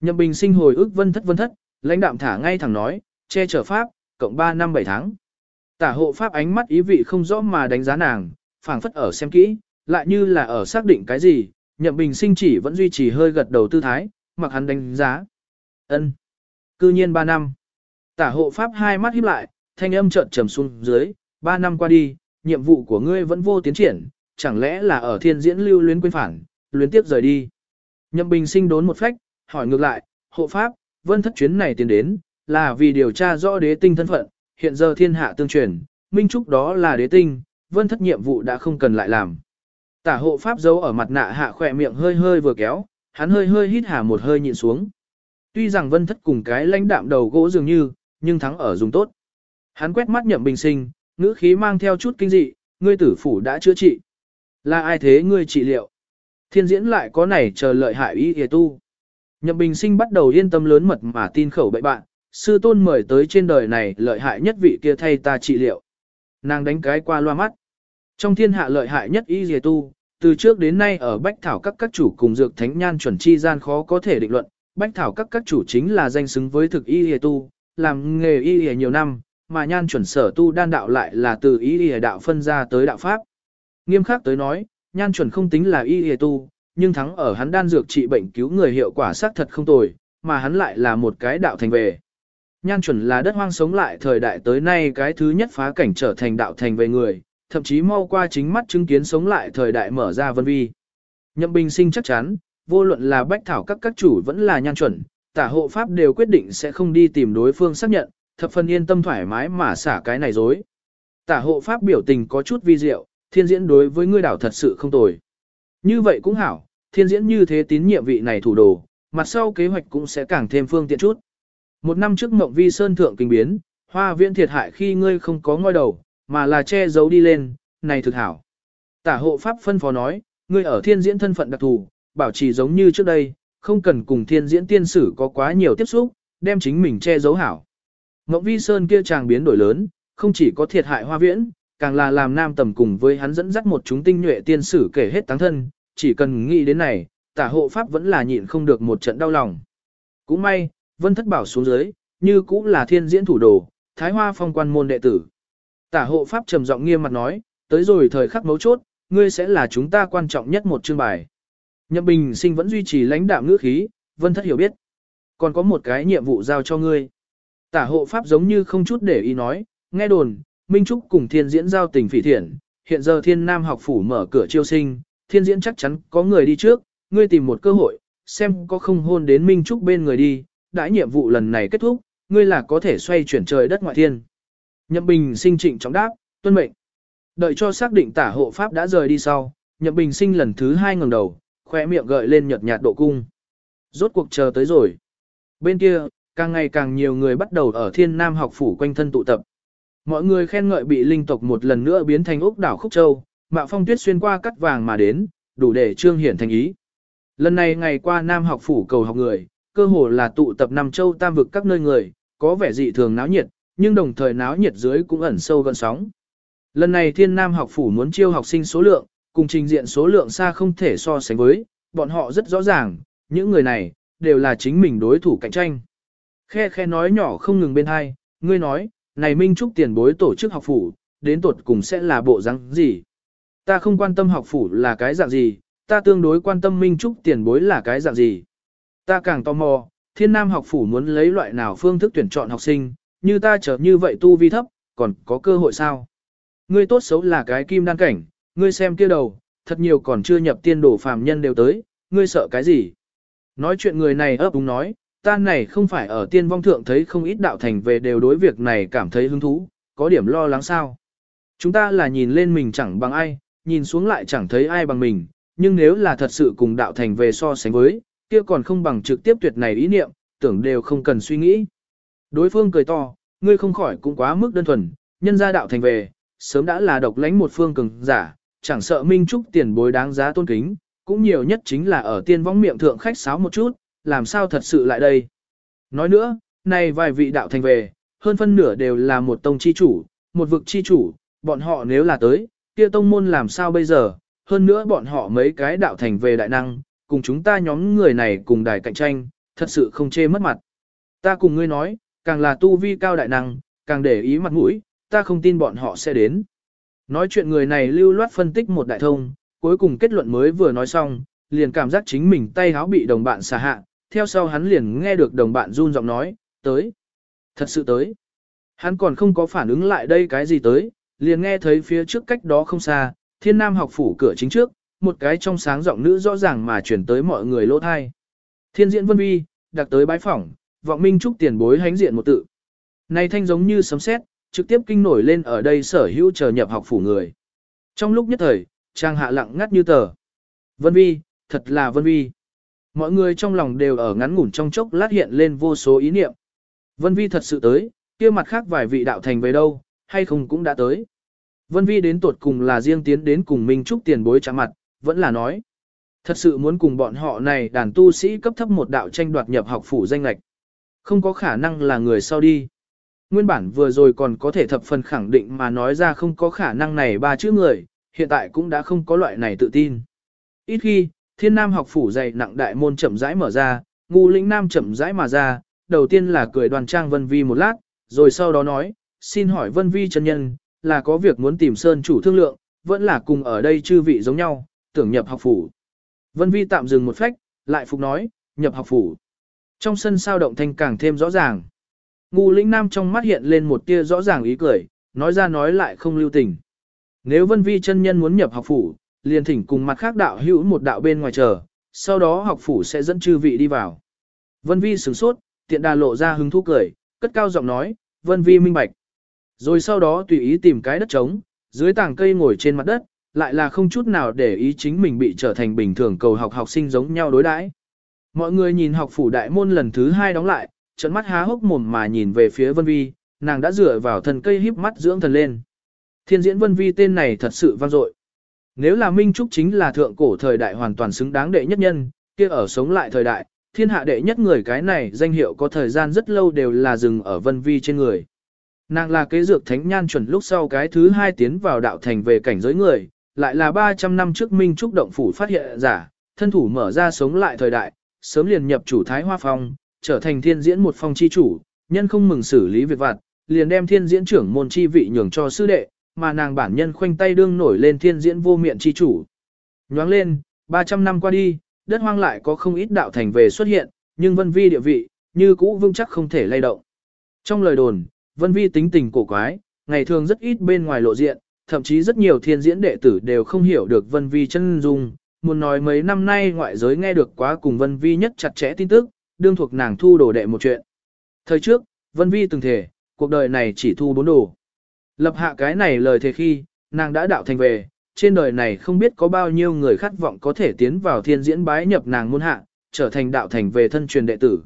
Nhậm bình sinh hồi ức vân thất vân thất, lãnh đạm thả ngay thẳng nói, che chở pháp, cộng 3 năm 7 tháng. Tả hộ pháp ánh mắt ý vị không rõ mà đánh giá nàng, phảng phất ở xem kỹ, lại như là ở xác định cái gì, nhậm bình sinh chỉ vẫn duy trì hơi gật đầu tư thái, mặc hắn đánh giá. ân Cư nhiên 3 năm. Tả hộ pháp hai mắt híp lại, thanh âm chợt trầm xuống dưới, 3 năm qua đi, nhiệm vụ của ngươi vẫn vô tiến triển, chẳng lẽ là ở thiên diễn lưu luyến quên phản, luyến tiếp rời đi. Nhậm bình sinh đốn một phách, hỏi ngược lại, hộ pháp, vân thất chuyến này tiến đến, là vì điều tra rõ đế tinh thân phận, hiện giờ thiên hạ tương truyền, minh trúc đó là đế tinh, vân thất nhiệm vụ đã không cần lại làm. Tả hộ pháp giấu ở mặt nạ hạ khỏe miệng hơi hơi vừa kéo, hắn hơi hơi hít hà một hơi nhịn xuống. Tuy rằng vân thất cùng cái lãnh đạm đầu gỗ dường như, nhưng thắng ở dùng tốt. Hắn quét mắt nhậm bình sinh, ngữ khí mang theo chút kinh dị, ngươi tử phủ đã chữa trị. Là ai thế ngươi trị liệu? Thiên diễn lại có này chờ lợi hại ý hề tu. Nhậm bình sinh bắt đầu yên tâm lớn mật mà tin khẩu bậy bạn, sư tôn mời tới trên đời này lợi hại nhất vị kia thay ta trị liệu. Nàng đánh cái qua loa mắt. Trong thiên hạ lợi hại nhất y dề tu, từ trước đến nay ở Bách Thảo các các chủ cùng dược thánh nhan chuẩn chi gian khó có thể định luận, Bách Thảo các các chủ chính là danh xứng với thực y dề tu, làm nghề y dề nhiều năm, mà nhan chuẩn sở tu đan đạo lại là từ y dề đạo phân ra tới đạo pháp. Nghiêm khắc tới nói, nhan chuẩn không tính là y dề tu, nhưng thắng ở hắn đan dược trị bệnh cứu người hiệu quả xác thật không tồi, mà hắn lại là một cái đạo thành về. Nhan chuẩn là đất hoang sống lại thời đại tới nay cái thứ nhất phá cảnh trở thành đạo thành về người, thậm chí mau qua chính mắt chứng kiến sống lại thời đại mở ra vân vi. Nhậm bình sinh chắc chắn, vô luận là bách thảo các các chủ vẫn là nhan chuẩn, tả hộ pháp đều quyết định sẽ không đi tìm đối phương xác nhận, thập phần yên tâm thoải mái mà xả cái này dối. Tả hộ pháp biểu tình có chút vi diệu, thiên diễn đối với ngươi đảo thật sự không tồi. Như vậy cũng hảo, thiên diễn như thế tín nhiệm vị này thủ đồ, mặt sau kế hoạch cũng sẽ càng thêm phương tiện chút. Một năm trước mộng vi sơn thượng kinh biến, hoa viễn thiệt hại khi ngươi không có ngôi đầu, mà là che giấu đi lên, này thực hảo. Tả hộ pháp phân phó nói, ngươi ở thiên diễn thân phận đặc thù, bảo trì giống như trước đây, không cần cùng thiên diễn tiên sử có quá nhiều tiếp xúc, đem chính mình che giấu hảo. Ngọc Vi Sơn kia chàng biến đổi lớn, không chỉ có thiệt hại hoa viễn, càng là làm nam tầm cùng với hắn dẫn dắt một chúng tinh nhuệ tiên sử kể hết tăng thân, chỉ cần nghĩ đến này, tả hộ pháp vẫn là nhịn không được một trận đau lòng. Cũng may, vân thất bảo xuống dưới, như cũng là thiên diễn thủ đồ, thái hoa phong quan môn đệ tử. Tả hộ pháp trầm giọng nghiêm mặt nói, tới rồi thời khắc mấu chốt, ngươi sẽ là chúng ta quan trọng nhất một chương bài. Nhậm Bình Sinh vẫn duy trì lãnh đạm ngữ khí, Vân Thất hiểu biết. Còn có một cái nhiệm vụ giao cho ngươi. Tả hộ pháp giống như không chút để ý nói, nghe đồn, Minh Trúc cùng Thiên Diễn giao tình phỉ thiện, hiện giờ Thiên Nam học phủ mở cửa chiêu sinh, Thiên Diễn chắc chắn có người đi trước, ngươi tìm một cơ hội, xem có không hôn đến Minh Trúc bên người đi, đã nhiệm vụ lần này kết thúc, ngươi là có thể xoay chuyển trời đất ngoại thiên. Nhậm Bình sinh trịnh trọng đáp, tuân mệnh. Đợi cho xác định tả hộ pháp đã rời đi sau, Nhậm Bình sinh lần thứ hai ngẩng đầu, khoe miệng gợi lên nhợt nhạt độ cung. Rốt cuộc chờ tới rồi. Bên kia, càng ngày càng nhiều người bắt đầu ở thiên nam học phủ quanh thân tụ tập. Mọi người khen ngợi bị linh tộc một lần nữa biến thành ốc đảo khúc châu, mạo phong tuyết xuyên qua cắt vàng mà đến, đủ để trương hiển thành ý. Lần này ngày qua nam học phủ cầu học người, cơ hồ là tụ tập năm châu tam vực các nơi người, có vẻ dị thường náo nhiệt, nhưng đồng thời náo nhiệt dưới cũng ẩn sâu gần sóng. Lần này thiên nam học phủ muốn chiêu học sinh số lượng, cùng trình diện số lượng xa không thể so sánh với, bọn họ rất rõ ràng, những người này, đều là chính mình đối thủ cạnh tranh. Khe khe nói nhỏ không ngừng bên hai, ngươi nói, này Minh Trúc tiền bối tổ chức học phủ, đến tuột cùng sẽ là bộ răng gì? Ta không quan tâm học phủ là cái dạng gì, ta tương đối quan tâm Minh Trúc tiền bối là cái dạng gì. Ta càng tò mò, thiên nam học phủ muốn lấy loại nào phương thức tuyển chọn học sinh, như ta trở như vậy tu vi thấp, còn có cơ hội sao? Ngươi tốt xấu là cái kim đan cảnh, ngươi xem kia đầu, thật nhiều còn chưa nhập tiên đổ phàm nhân đều tới, ngươi sợ cái gì? Nói chuyện người này ấp úng nói, ta này không phải ở tiên vong thượng thấy không ít đạo thành về đều đối việc này cảm thấy hứng thú, có điểm lo lắng sao. Chúng ta là nhìn lên mình chẳng bằng ai, nhìn xuống lại chẳng thấy ai bằng mình, nhưng nếu là thật sự cùng đạo thành về so sánh với, kia còn không bằng trực tiếp tuyệt này ý niệm, tưởng đều không cần suy nghĩ. Đối phương cười to, ngươi không khỏi cũng quá mức đơn thuần, nhân gia đạo thành về, sớm đã là độc lãnh một phương cường giả, chẳng sợ minh trúc tiền bối đáng giá tôn kính, cũng nhiều nhất chính là ở tiên võng miệng thượng khách sáo một chút, làm sao thật sự lại đây. Nói nữa, này vài vị đạo thành về, hơn phân nửa đều là một tông chi chủ, một vực chi chủ, bọn họ nếu là tới, kia tông môn làm sao bây giờ, hơn nữa bọn họ mấy cái đạo thành về đại năng, cùng chúng ta nhóm người này cùng đài cạnh tranh, thật sự không chê mất mặt. Ta cùng ngươi nói, càng là tu vi cao đại năng, càng để ý mặt mũi, ta không tin bọn họ sẽ đến. Nói chuyện người này lưu loát phân tích một đại thông, cuối cùng kết luận mới vừa nói xong, liền cảm giác chính mình tay háo bị đồng bạn xả hạ, theo sau hắn liền nghe được đồng bạn run giọng nói, tới. Thật sự tới. Hắn còn không có phản ứng lại đây cái gì tới, liền nghe thấy phía trước cách đó không xa, thiên nam học phủ cửa chính trước, một cái trong sáng giọng nữ rõ ràng mà chuyển tới mọi người lỗ thai. Thiên diễn vân vi, đặc tới bái phỏng, vọng minh trúc tiền bối hánh diện một tự. Này thanh giống như sấm sét, trực tiếp kinh nổi lên ở đây sở hữu chờ nhập học phủ người. Trong lúc nhất thời, trang hạ lặng ngắt như tờ. Vân vi, thật là vân vi. Mọi người trong lòng đều ở ngắn ngủn trong chốc lát hiện lên vô số ý niệm. Vân vi thật sự tới, kia mặt khác vài vị đạo thành về đâu, hay không cũng đã tới. Vân vi đến tuột cùng là riêng tiến đến cùng Minh Trúc tiền bối chạm mặt, vẫn là nói. Thật sự muốn cùng bọn họ này đàn tu sĩ cấp thấp một đạo tranh đoạt nhập học phủ danh lạch. Không có khả năng là người sau đi. Nguyên bản vừa rồi còn có thể thập phần khẳng định mà nói ra không có khả năng này ba chữ người, hiện tại cũng đã không có loại này tự tin. Ít khi, thiên nam học phủ dày nặng đại môn chậm rãi mở ra, ngu lĩnh nam chậm rãi mà ra, đầu tiên là cười đoàn trang Vân Vi một lát, rồi sau đó nói, xin hỏi Vân Vi chân nhân, là có việc muốn tìm Sơn chủ thương lượng, vẫn là cùng ở đây chư vị giống nhau, tưởng nhập học phủ. Vân Vi tạm dừng một phách, lại phục nói, nhập học phủ. Trong sân sao động thanh càng thêm rõ ràng. Ngu lĩnh nam trong mắt hiện lên một tia rõ ràng ý cười, nói ra nói lại không lưu tình. Nếu Vân Vi chân nhân muốn nhập học phủ, liền thỉnh cùng mặt khác đạo hữu một đạo bên ngoài chờ, sau đó học phủ sẽ dẫn chư vị đi vào. Vân Vi sửng sốt, tiện đà lộ ra hứng thú cười, cất cao giọng nói, Vân Vi minh bạch. Rồi sau đó tùy ý tìm cái đất trống, dưới tảng cây ngồi trên mặt đất, lại là không chút nào để ý chính mình bị trở thành bình thường cầu học học sinh giống nhau đối đãi. Mọi người nhìn học phủ đại môn lần thứ hai đóng lại, trận mắt há hốc mồm mà nhìn về phía Vân Vi, nàng đã dựa vào thần cây híp mắt dưỡng thần lên. Thiên diễn Vân Vi tên này thật sự vang dội. Nếu là Minh Trúc chính là thượng cổ thời đại hoàn toàn xứng đáng đệ nhất nhân, kia ở sống lại thời đại, thiên hạ đệ nhất người cái này danh hiệu có thời gian rất lâu đều là dừng ở Vân Vi trên người. Nàng là kế dược thánh nhan chuẩn lúc sau cái thứ hai tiến vào đạo thành về cảnh giới người, lại là 300 năm trước Minh Trúc động phủ phát hiện giả, thân thủ mở ra sống lại thời đại, sớm liền nhập chủ Thái Hoa Phong, trở thành thiên diễn một phong chi chủ, nhân không mừng xử lý việc vặt, liền đem thiên diễn trưởng môn chi vị nhường cho sư đệ, mà nàng bản nhân khoanh tay đương nổi lên thiên diễn vô miệng chi chủ. Nhoáng lên, 300 năm qua đi, đất hoang lại có không ít đạo thành về xuất hiện, nhưng vân vi địa vị, như cũ vững chắc không thể lay động. Trong lời đồn, vân vi tính tình cổ quái, ngày thường rất ít bên ngoài lộ diện, thậm chí rất nhiều thiên diễn đệ tử đều không hiểu được vân vi chân dung. Muốn nói mấy năm nay ngoại giới nghe được quá cùng vân vi nhất chặt chẽ tin tức, đương thuộc nàng thu đồ đệ một chuyện. Thời trước, vân vi từng thể, cuộc đời này chỉ thu bốn đồ. Lập hạ cái này lời thề khi, nàng đã đạo thành về, trên đời này không biết có bao nhiêu người khát vọng có thể tiến vào thiên diễn bái nhập nàng môn hạ, trở thành đạo thành về thân truyền đệ tử.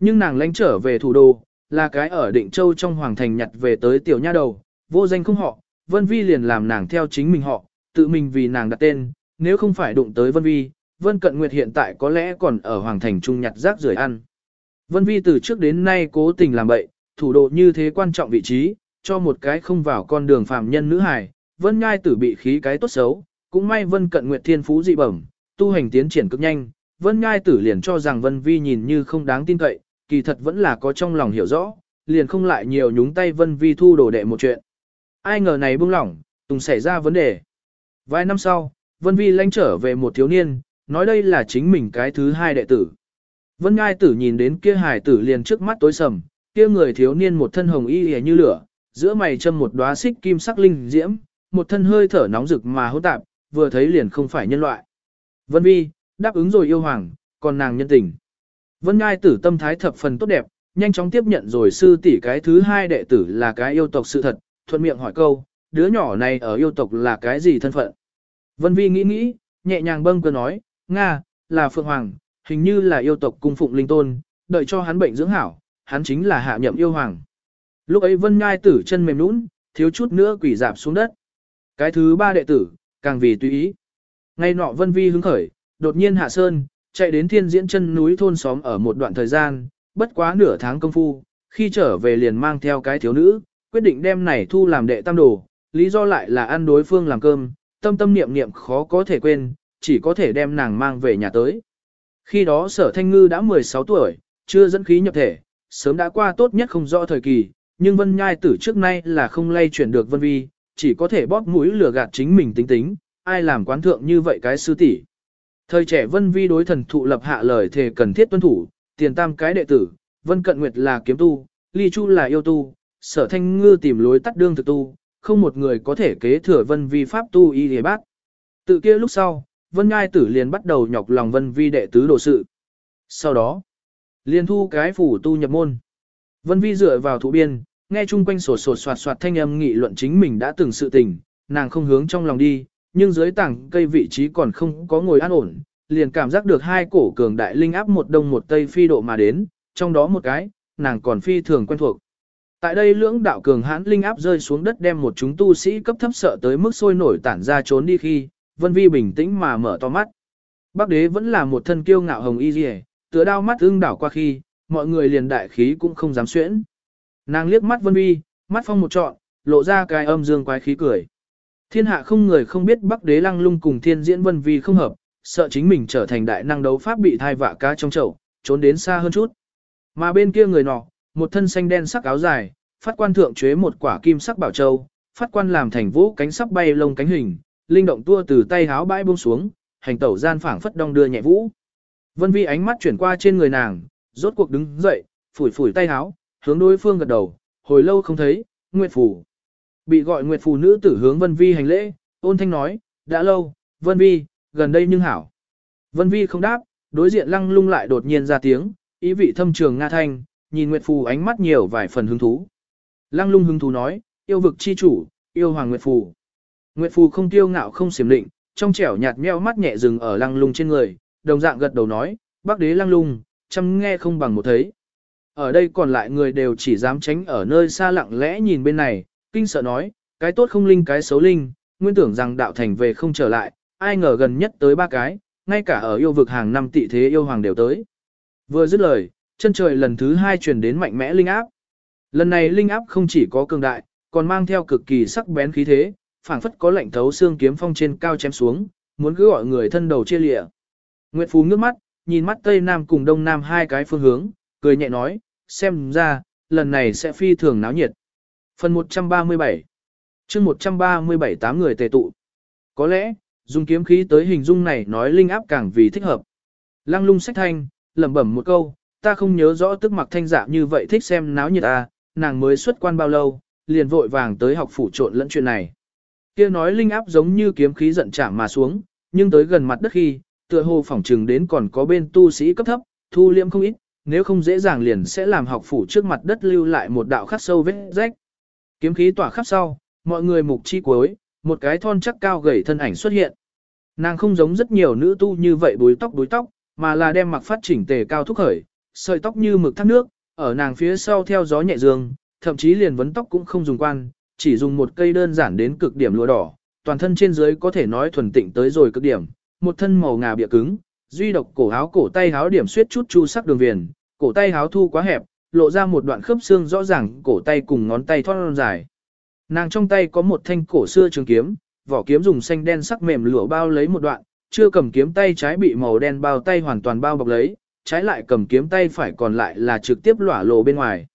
Nhưng nàng lánh trở về thủ đô, là cái ở định châu trong hoàng thành nhặt về tới tiểu nha đầu, vô danh không họ, Vân Vi liền làm nàng theo chính mình họ, tự mình vì nàng đặt tên, nếu không phải đụng tới Vân Vi, Vân Cận Nguyệt hiện tại có lẽ còn ở hoàng thành trung nhặt rác rưởi ăn. Vân Vi từ trước đến nay cố tình làm bậy, thủ độ như thế quan trọng vị trí, cho một cái không vào con đường phàm nhân nữ hài, Vân Ngai tử bị khí cái tốt xấu, cũng may Vân Cận Nguyệt thiên phú dị bẩm, tu hành tiến triển cực nhanh, Vân Ngai tử liền cho rằng Vân Vi nhìn như không đáng tin cậy, kỳ thật vẫn là có trong lòng hiểu rõ, liền không lại nhiều nhúng tay Vân Vi thu đồ đệ một chuyện. Ai ngờ này buông lỏng, Tùng xảy ra vấn đề. Vài năm sau, Vân Vi lãnh trở về một thiếu niên, nói đây là chính mình cái thứ hai đệ tử. Vân Ngai tử nhìn đến kia hài tử liền trước mắt tối sầm, kia người thiếu niên một thân hồng y hề như lửa, giữa mày châm một đóa xích kim sắc linh diễm, một thân hơi thở nóng rực mà hỗn tạp, vừa thấy liền không phải nhân loại. Vân Vi, đáp ứng rồi yêu hoàng, còn nàng nhân tình. Vân Ngai tử tâm thái thập phần tốt đẹp, nhanh chóng tiếp nhận rồi sư tỷ cái thứ hai đệ tử là cái yêu tộc sự thật, thuận miệng hỏi câu, đứa nhỏ này ở yêu tộc là cái gì thân phận. Vân Vi nghĩ nghĩ, nhẹ nhàng bâng cơ nói, Nga, là Phượng Hoàng, hình như là yêu tộc cung phụng linh tôn, đợi cho hắn bệnh dưỡng hảo, hắn chính là hạ nhậm yêu hoàng. Lúc ấy Vân nhai tử chân mềm nũng, thiếu chút nữa quỷ dạp xuống đất. Cái thứ ba đệ tử, càng vì tùy ý. Ngay nọ Vân Vi hứng khởi, đột nhiên hạ sơn, chạy đến thiên diễn chân núi thôn xóm ở một đoạn thời gian, bất quá nửa tháng công phu, khi trở về liền mang theo cái thiếu nữ, quyết định đem này thu làm đệ tam đồ, lý do lại là ăn đối phương làm cơm, tâm tâm niệm niệm khó có thể quên, chỉ có thể đem nàng mang về nhà tới. Khi đó sở thanh ngư đã 16 tuổi, chưa dẫn khí nhập thể, sớm đã qua tốt nhất không rõ thời kỳ, nhưng vân nhai tử trước nay là không lay chuyển được vân vi, chỉ có thể bóp mũi lừa gạt chính mình tính tính, ai làm quán thượng như vậy cái sư tỷ. Thời trẻ vân vi đối thần thụ lập hạ lời thề cần thiết tuân thủ, tiền tam cái đệ tử, vân cận nguyệt là kiếm tu, ly chu là yêu tu, sở thanh ngư tìm lối tắt đương thực tu, không một người có thể kế thừa vân vi pháp tu y hề bác. Tự kia lúc sau, vân ngai tử liền bắt đầu nhọc lòng vân vi đệ tứ đồ sự. Sau đó, liền thu cái phủ tu nhập môn. Vân vi dựa vào thủ biên, nghe chung quanh sột sột soạt soạt thanh âm nghị luận chính mình đã từng sự tình, nàng không hướng trong lòng đi, nhưng dưới tảng cây vị trí còn không có ngồi an ổn, liền cảm giác được hai cổ cường đại linh áp một đông một tây phi độ mà đến, trong đó một cái, nàng còn phi thường quen thuộc. Tại đây lưỡng đạo cường hãn linh áp rơi xuống đất đem một chúng tu sĩ cấp thấp sợ tới mức sôi nổi tản ra trốn đi khi, Vân Vi bình tĩnh mà mở to mắt. Bắc đế vẫn là một thân kiêu ngạo hồng y rìa, tựa đao mắt ưng đảo qua khi, mọi người liền đại khí cũng không dám xuyễn. Nàng liếc mắt Vân Vi, mắt phong một trọn, lộ ra cái âm dương quái khí cười. Thiên hạ không người không biết Bắc đế lăng lung cùng thiên diễn Vân Vi không hợp, sợ chính mình trở thành đại năng đấu pháp bị thai vạ cá trong chậu, trốn đến xa hơn chút. Mà bên kia người nọ, một thân xanh đen sắc áo dài, phát quan thượng chế một quả kim sắc bảo châu, phát quan làm thành vũ cánh sắc bay lông cánh hình, linh động tua từ tay háo bãi buông xuống, hành tẩu gian phảng phất đong đưa nhẹ vũ. Vân Vi ánh mắt chuyển qua trên người nàng, rốt cuộc đứng dậy, phủi phủi tay háo, hướng đối phương gật đầu, hồi lâu không thấy, Nguyệt Phủ, Bị gọi Nguyệt Phủ nữ tử hướng Vân Vi hành lễ, ôn thanh nói, đã lâu, Vân Vi, gần đây nhưng hảo. Vân Vi không đáp, đối diện lăng lung lại đột nhiên ra tiếng, ý vị thâm trường Nga Thanh, nhìn Nguyệt Phù ánh mắt nhiều vài phần hứng thú. Lăng lung hứng thú nói, yêu vực chi chủ, yêu hoàng Nguyệt Phù. Nguyệt Phù không tiêu ngạo không xiểm định, trong trẻo nhạt meo mắt nhẹ dừng ở lăng lung trên người, đồng dạng gật đầu nói, bác đế lăng lung, chăm nghe không bằng một thấy. Ở đây còn lại người đều chỉ dám tránh ở nơi xa lặng lẽ nhìn bên này, kinh sợ nói, cái tốt không linh cái xấu linh, nguyên tưởng rằng đạo thành về không trở lại, ai ngờ gần nhất tới ba cái, ngay cả ở yêu vực hàng năm tị thế yêu hoàng đều tới. Vừa dứt lời, chân trời lần thứ hai truyền đến mạnh mẽ linh áp. Lần này linh áp không chỉ có cường đại, còn mang theo cực kỳ sắc bén khí thế, phảng phất có lạnh thấu xương kiếm phong trên cao chém xuống, muốn cứ gọi người thân đầu chia lịa. Nguyệt Phú nước mắt, nhìn mắt Tây Nam cùng Đông Nam hai cái phương hướng, cười nhẹ nói, xem ra, lần này sẽ phi thường náo nhiệt. Phần 137 chương 137 tám người tề tụ. Có lẽ, dùng kiếm khí tới hình dung này nói linh áp càng vì thích hợp. Lăng lung sách thanh, lẩm bẩm một câu, ta không nhớ rõ tức mặc thanh dạ như vậy thích xem náo nhiệt ta nàng mới xuất quan bao lâu, liền vội vàng tới học phủ trộn lẫn chuyện này. Kia nói linh áp giống như kiếm khí giận chạm mà xuống, nhưng tới gần mặt đất khi, tựa hồ phỏng trừng đến còn có bên tu sĩ cấp thấp, thu liêm không ít, nếu không dễ dàng liền sẽ làm học phủ trước mặt đất lưu lại một đạo khắc sâu vết rách. Kiếm khí tỏa khắp sau, mọi người mục chi cuối, một cái thon chắc cao gầy thân ảnh xuất hiện. Nàng không giống rất nhiều nữ tu như vậy búi tóc búi tóc, mà là đem mặc phát chỉnh tề cao thúc khởi, sợi tóc như mực thác nước, ở nàng phía sau theo gió nhẹ dương, thậm chí liền vấn tóc cũng không dùng quan, chỉ dùng một cây đơn giản đến cực điểm lụa đỏ, toàn thân trên dưới có thể nói thuần tịnh tới rồi cực điểm, một thân màu ngà bịa cứng, duy độc cổ áo cổ tay áo điểm xuyết chút chu sắc đường viền, cổ tay áo thu quá hẹp, lộ ra một đoạn khớp xương rõ ràng, cổ tay cùng ngón tay thon dài. Nàng trong tay có một thanh cổ xưa trường kiếm, vỏ kiếm dùng xanh đen sắc mềm lụa bao lấy một đoạn, chưa cầm kiếm tay trái bị màu đen bao tay hoàn toàn bao bọc lấy, trái lại cầm kiếm tay phải còn lại là trực tiếp lỏa lộ bên ngoài.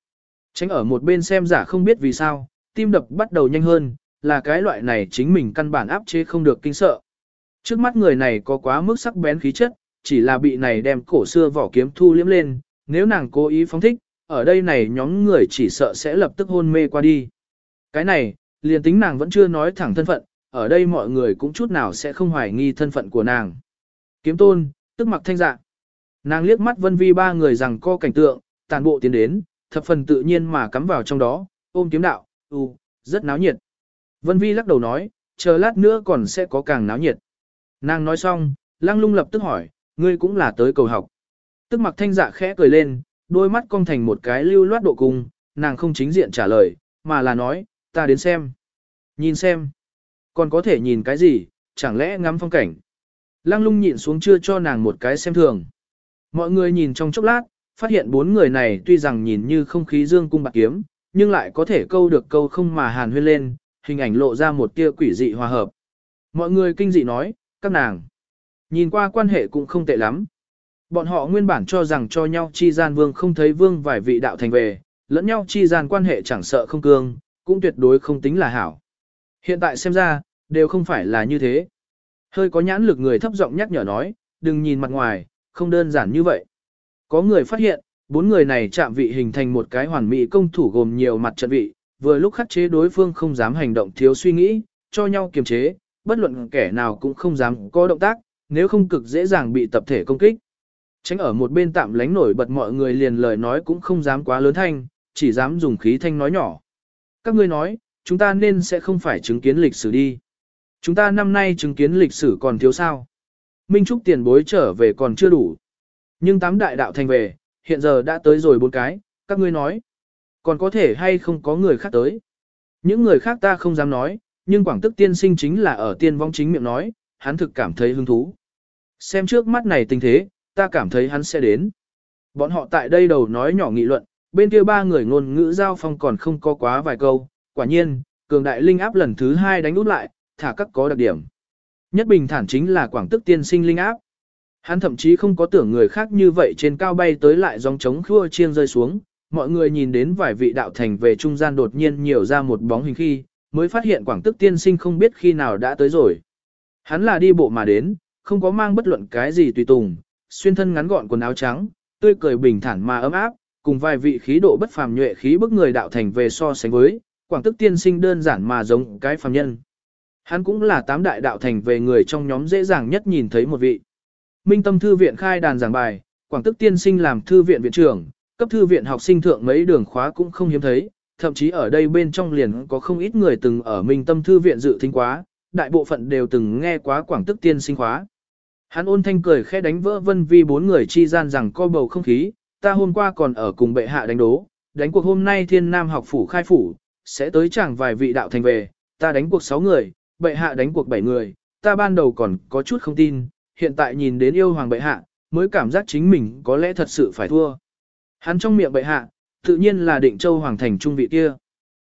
Tránh ở một bên xem giả không biết vì sao, tim đập bắt đầu nhanh hơn, là cái loại này chính mình căn bản áp chế không được kinh sợ. Trước mắt người này có quá mức sắc bén khí chất, chỉ là bị này đem cổ xưa vỏ kiếm thu liếm lên, nếu nàng cố ý phóng thích, ở đây này nhóm người chỉ sợ sẽ lập tức hôn mê qua đi. Cái này, liền tính nàng vẫn chưa nói thẳng thân phận, ở đây mọi người cũng chút nào sẽ không hoài nghi thân phận của nàng. Kiếm tôn, tức mặc thanh dạ. Nàng liếc mắt vân vi ba người rằng co cảnh tượng, tàn bộ tiến đến, thập phần tự nhiên mà cắm vào trong đó, ôm kiếm đạo, u, rất náo nhiệt. Vân vi lắc đầu nói, chờ lát nữa còn sẽ có càng náo nhiệt. Nàng nói xong, lăng lung lập tức hỏi, ngươi cũng là tới cầu học. Tức mặc thanh dạ khẽ cười lên, đôi mắt cong thành một cái lưu loát độ cung, nàng không chính diện trả lời, mà là nói, ta đến xem. Nhìn xem. Còn có thể nhìn cái gì, chẳng lẽ ngắm phong cảnh. Lăng lung nhịn xuống chưa cho nàng một cái xem thường. Mọi người nhìn trong chốc lát, phát hiện bốn người này tuy rằng nhìn như không khí dương cung bạc kiếm, nhưng lại có thể câu được câu không mà hàn huyên lên, hình ảnh lộ ra một tia quỷ dị hòa hợp. Mọi người kinh dị nói, các nàng, nhìn qua quan hệ cũng không tệ lắm. Bọn họ nguyên bản cho rằng cho nhau chi gian vương không thấy vương vài vị đạo thành về, lẫn nhau chi gian quan hệ chẳng sợ không cương, cũng tuyệt đối không tính là hảo. Hiện tại xem ra, đều không phải là như thế. Hơi có nhãn lực người thấp giọng nhắc nhở nói, đừng nhìn mặt ngoài, không đơn giản như vậy. Có người phát hiện, bốn người này chạm vị hình thành một cái hoàn mỹ công thủ gồm nhiều mặt trận vị, vừa lúc khắc chế đối phương không dám hành động thiếu suy nghĩ, cho nhau kiềm chế, bất luận kẻ nào cũng không dám có động tác, nếu không cực dễ dàng bị tập thể công kích. Tránh ở một bên tạm lánh nổi bật mọi người liền lời nói cũng không dám quá lớn thanh, chỉ dám dùng khí thanh nói nhỏ. Các ngươi nói, chúng ta nên sẽ không phải chứng kiến lịch sử đi. Chúng ta năm nay chứng kiến lịch sử còn thiếu sao. Minh Trúc tiền bối trở về còn chưa đủ. Nhưng tám đại đạo thành về, hiện giờ đã tới rồi bốn cái, các ngươi nói. Còn có thể hay không có người khác tới. Những người khác ta không dám nói, nhưng quảng tức tiên sinh chính là ở tiên vong chính miệng nói, hắn thực cảm thấy hứng thú. Xem trước mắt này tình thế, ta cảm thấy hắn sẽ đến. Bọn họ tại đây đầu nói nhỏ nghị luận, bên kia ba người ngôn ngữ giao phong còn không có quá vài câu, quả nhiên, cường đại linh áp lần thứ hai đánh út lại, thả các có đặc điểm. Nhất bình thản chính là quảng tức tiên sinh linh áp. Hắn thậm chí không có tưởng người khác như vậy trên cao bay tới lại dòng trống khua chiêng rơi xuống, mọi người nhìn đến vài vị đạo thành về trung gian đột nhiên nhiều ra một bóng hình khi, mới phát hiện quảng tức tiên sinh không biết khi nào đã tới rồi. Hắn là đi bộ mà đến, không có mang bất luận cái gì tùy tùng, xuyên thân ngắn gọn quần áo trắng, tươi cười bình thản mà ấm áp, cùng vài vị khí độ bất phàm nhuệ khí bức người đạo thành về so sánh với, quảng tức tiên sinh đơn giản mà giống cái phàm nhân. Hắn cũng là tám đại đạo thành về người trong nhóm dễ dàng nhất nhìn thấy một vị. Minh tâm thư viện khai đàn giảng bài, quảng tức tiên sinh làm thư viện viện trưởng, cấp thư viện học sinh thượng mấy đường khóa cũng không hiếm thấy, thậm chí ở đây bên trong liền có không ít người từng ở Minh tâm thư viện dự thính quá, đại bộ phận đều từng nghe quá quảng tức tiên sinh khóa. Hắn ôn thanh cười khẽ đánh vỡ vân vi bốn người chi gian rằng co bầu không khí, ta hôm qua còn ở cùng bệ hạ đánh đố, đánh cuộc hôm nay thiên nam học phủ khai phủ, sẽ tới chẳng vài vị đạo thành về, ta đánh cuộc sáu người, bệ hạ đánh cuộc bảy người, ta ban đầu còn có chút không tin, hiện tại nhìn đến yêu hoàng bệ hạ, mới cảm giác chính mình có lẽ thật sự phải thua. Hắn trong miệng bệ hạ, tự nhiên là định châu hoàng thành trung vị kia.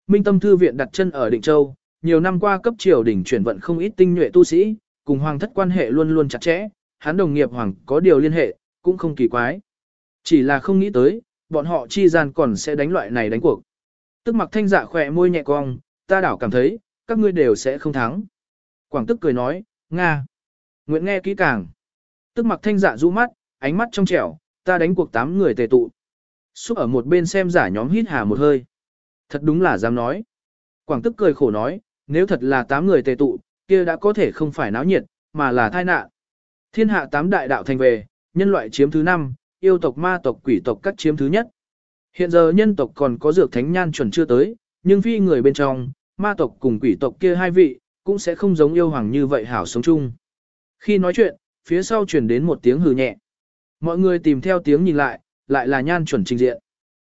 Minh tâm thư viện đặt chân ở định châu, nhiều năm qua cấp triều đỉnh chuyển vận không ít tinh nhuệ tu sĩ, cùng hoàng thất quan hệ luôn luôn chặt chẽ, hắn đồng nghiệp hoàng có điều liên hệ, cũng không kỳ quái. Chỉ là không nghĩ tới, bọn họ chi gian còn sẽ đánh loại này đánh cuộc. Tức mặc thanh dạ khỏe môi nhẹ cong, ta đảo cảm thấy, các ngươi đều sẽ không thắng. Quảng tức cười nói, Nga. Nguyện nghe kỹ càng. Tức mặc thanh dạ rũ mắt, ánh mắt trong trẻo, ta đánh cuộc tám người tề tụ. Xúc ở một bên xem giả nhóm hít hà một hơi. Thật đúng là dám nói. Quảng tức cười khổ nói, nếu thật là tám người tề tụ, kia đã có thể không phải náo nhiệt, mà là tai nạn. Thiên hạ tám đại đạo thành về, nhân loại chiếm thứ năm, yêu tộc ma tộc quỷ tộc các chiếm thứ nhất. Hiện giờ nhân tộc còn có dược thánh nhan chuẩn chưa tới, nhưng phi người bên trong, ma tộc cùng quỷ tộc kia hai vị, cũng sẽ không giống yêu hoàng như vậy hảo sống chung. Khi nói chuyện, phía sau truyền đến một tiếng hừ nhẹ. Mọi người tìm theo tiếng nhìn lại, lại là nhan chuẩn trình diện.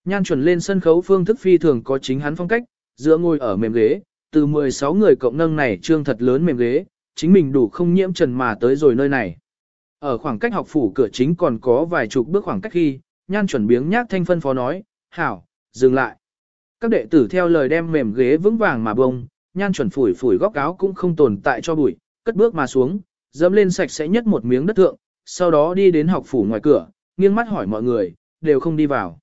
Nhan chuẩn lên sân khấu phương thức phi thường có chính hắn phong cách, giữa ngồi ở mềm ghế, từ 16 người cộng nâng này trương thật lớn mềm ghế, chính mình đủ không nhiễm trần mà tới rồi nơi này. Ở khoảng cách học phủ cửa chính còn có vài chục bước khoảng cách khi, nhan chuẩn biếng nhác thanh phân phó nói, hảo, dừng lại. Các đệ tử theo lời đem mềm ghế vững vàng mà bông, nhan chuẩn phủi phủi góc áo cũng không tồn tại cho bụi, cất bước mà xuống, dẫm lên sạch sẽ nhất một miếng đất thượng, sau đó đi đến học phủ ngoài cửa, nghiêng mắt hỏi mọi người, đều không đi vào.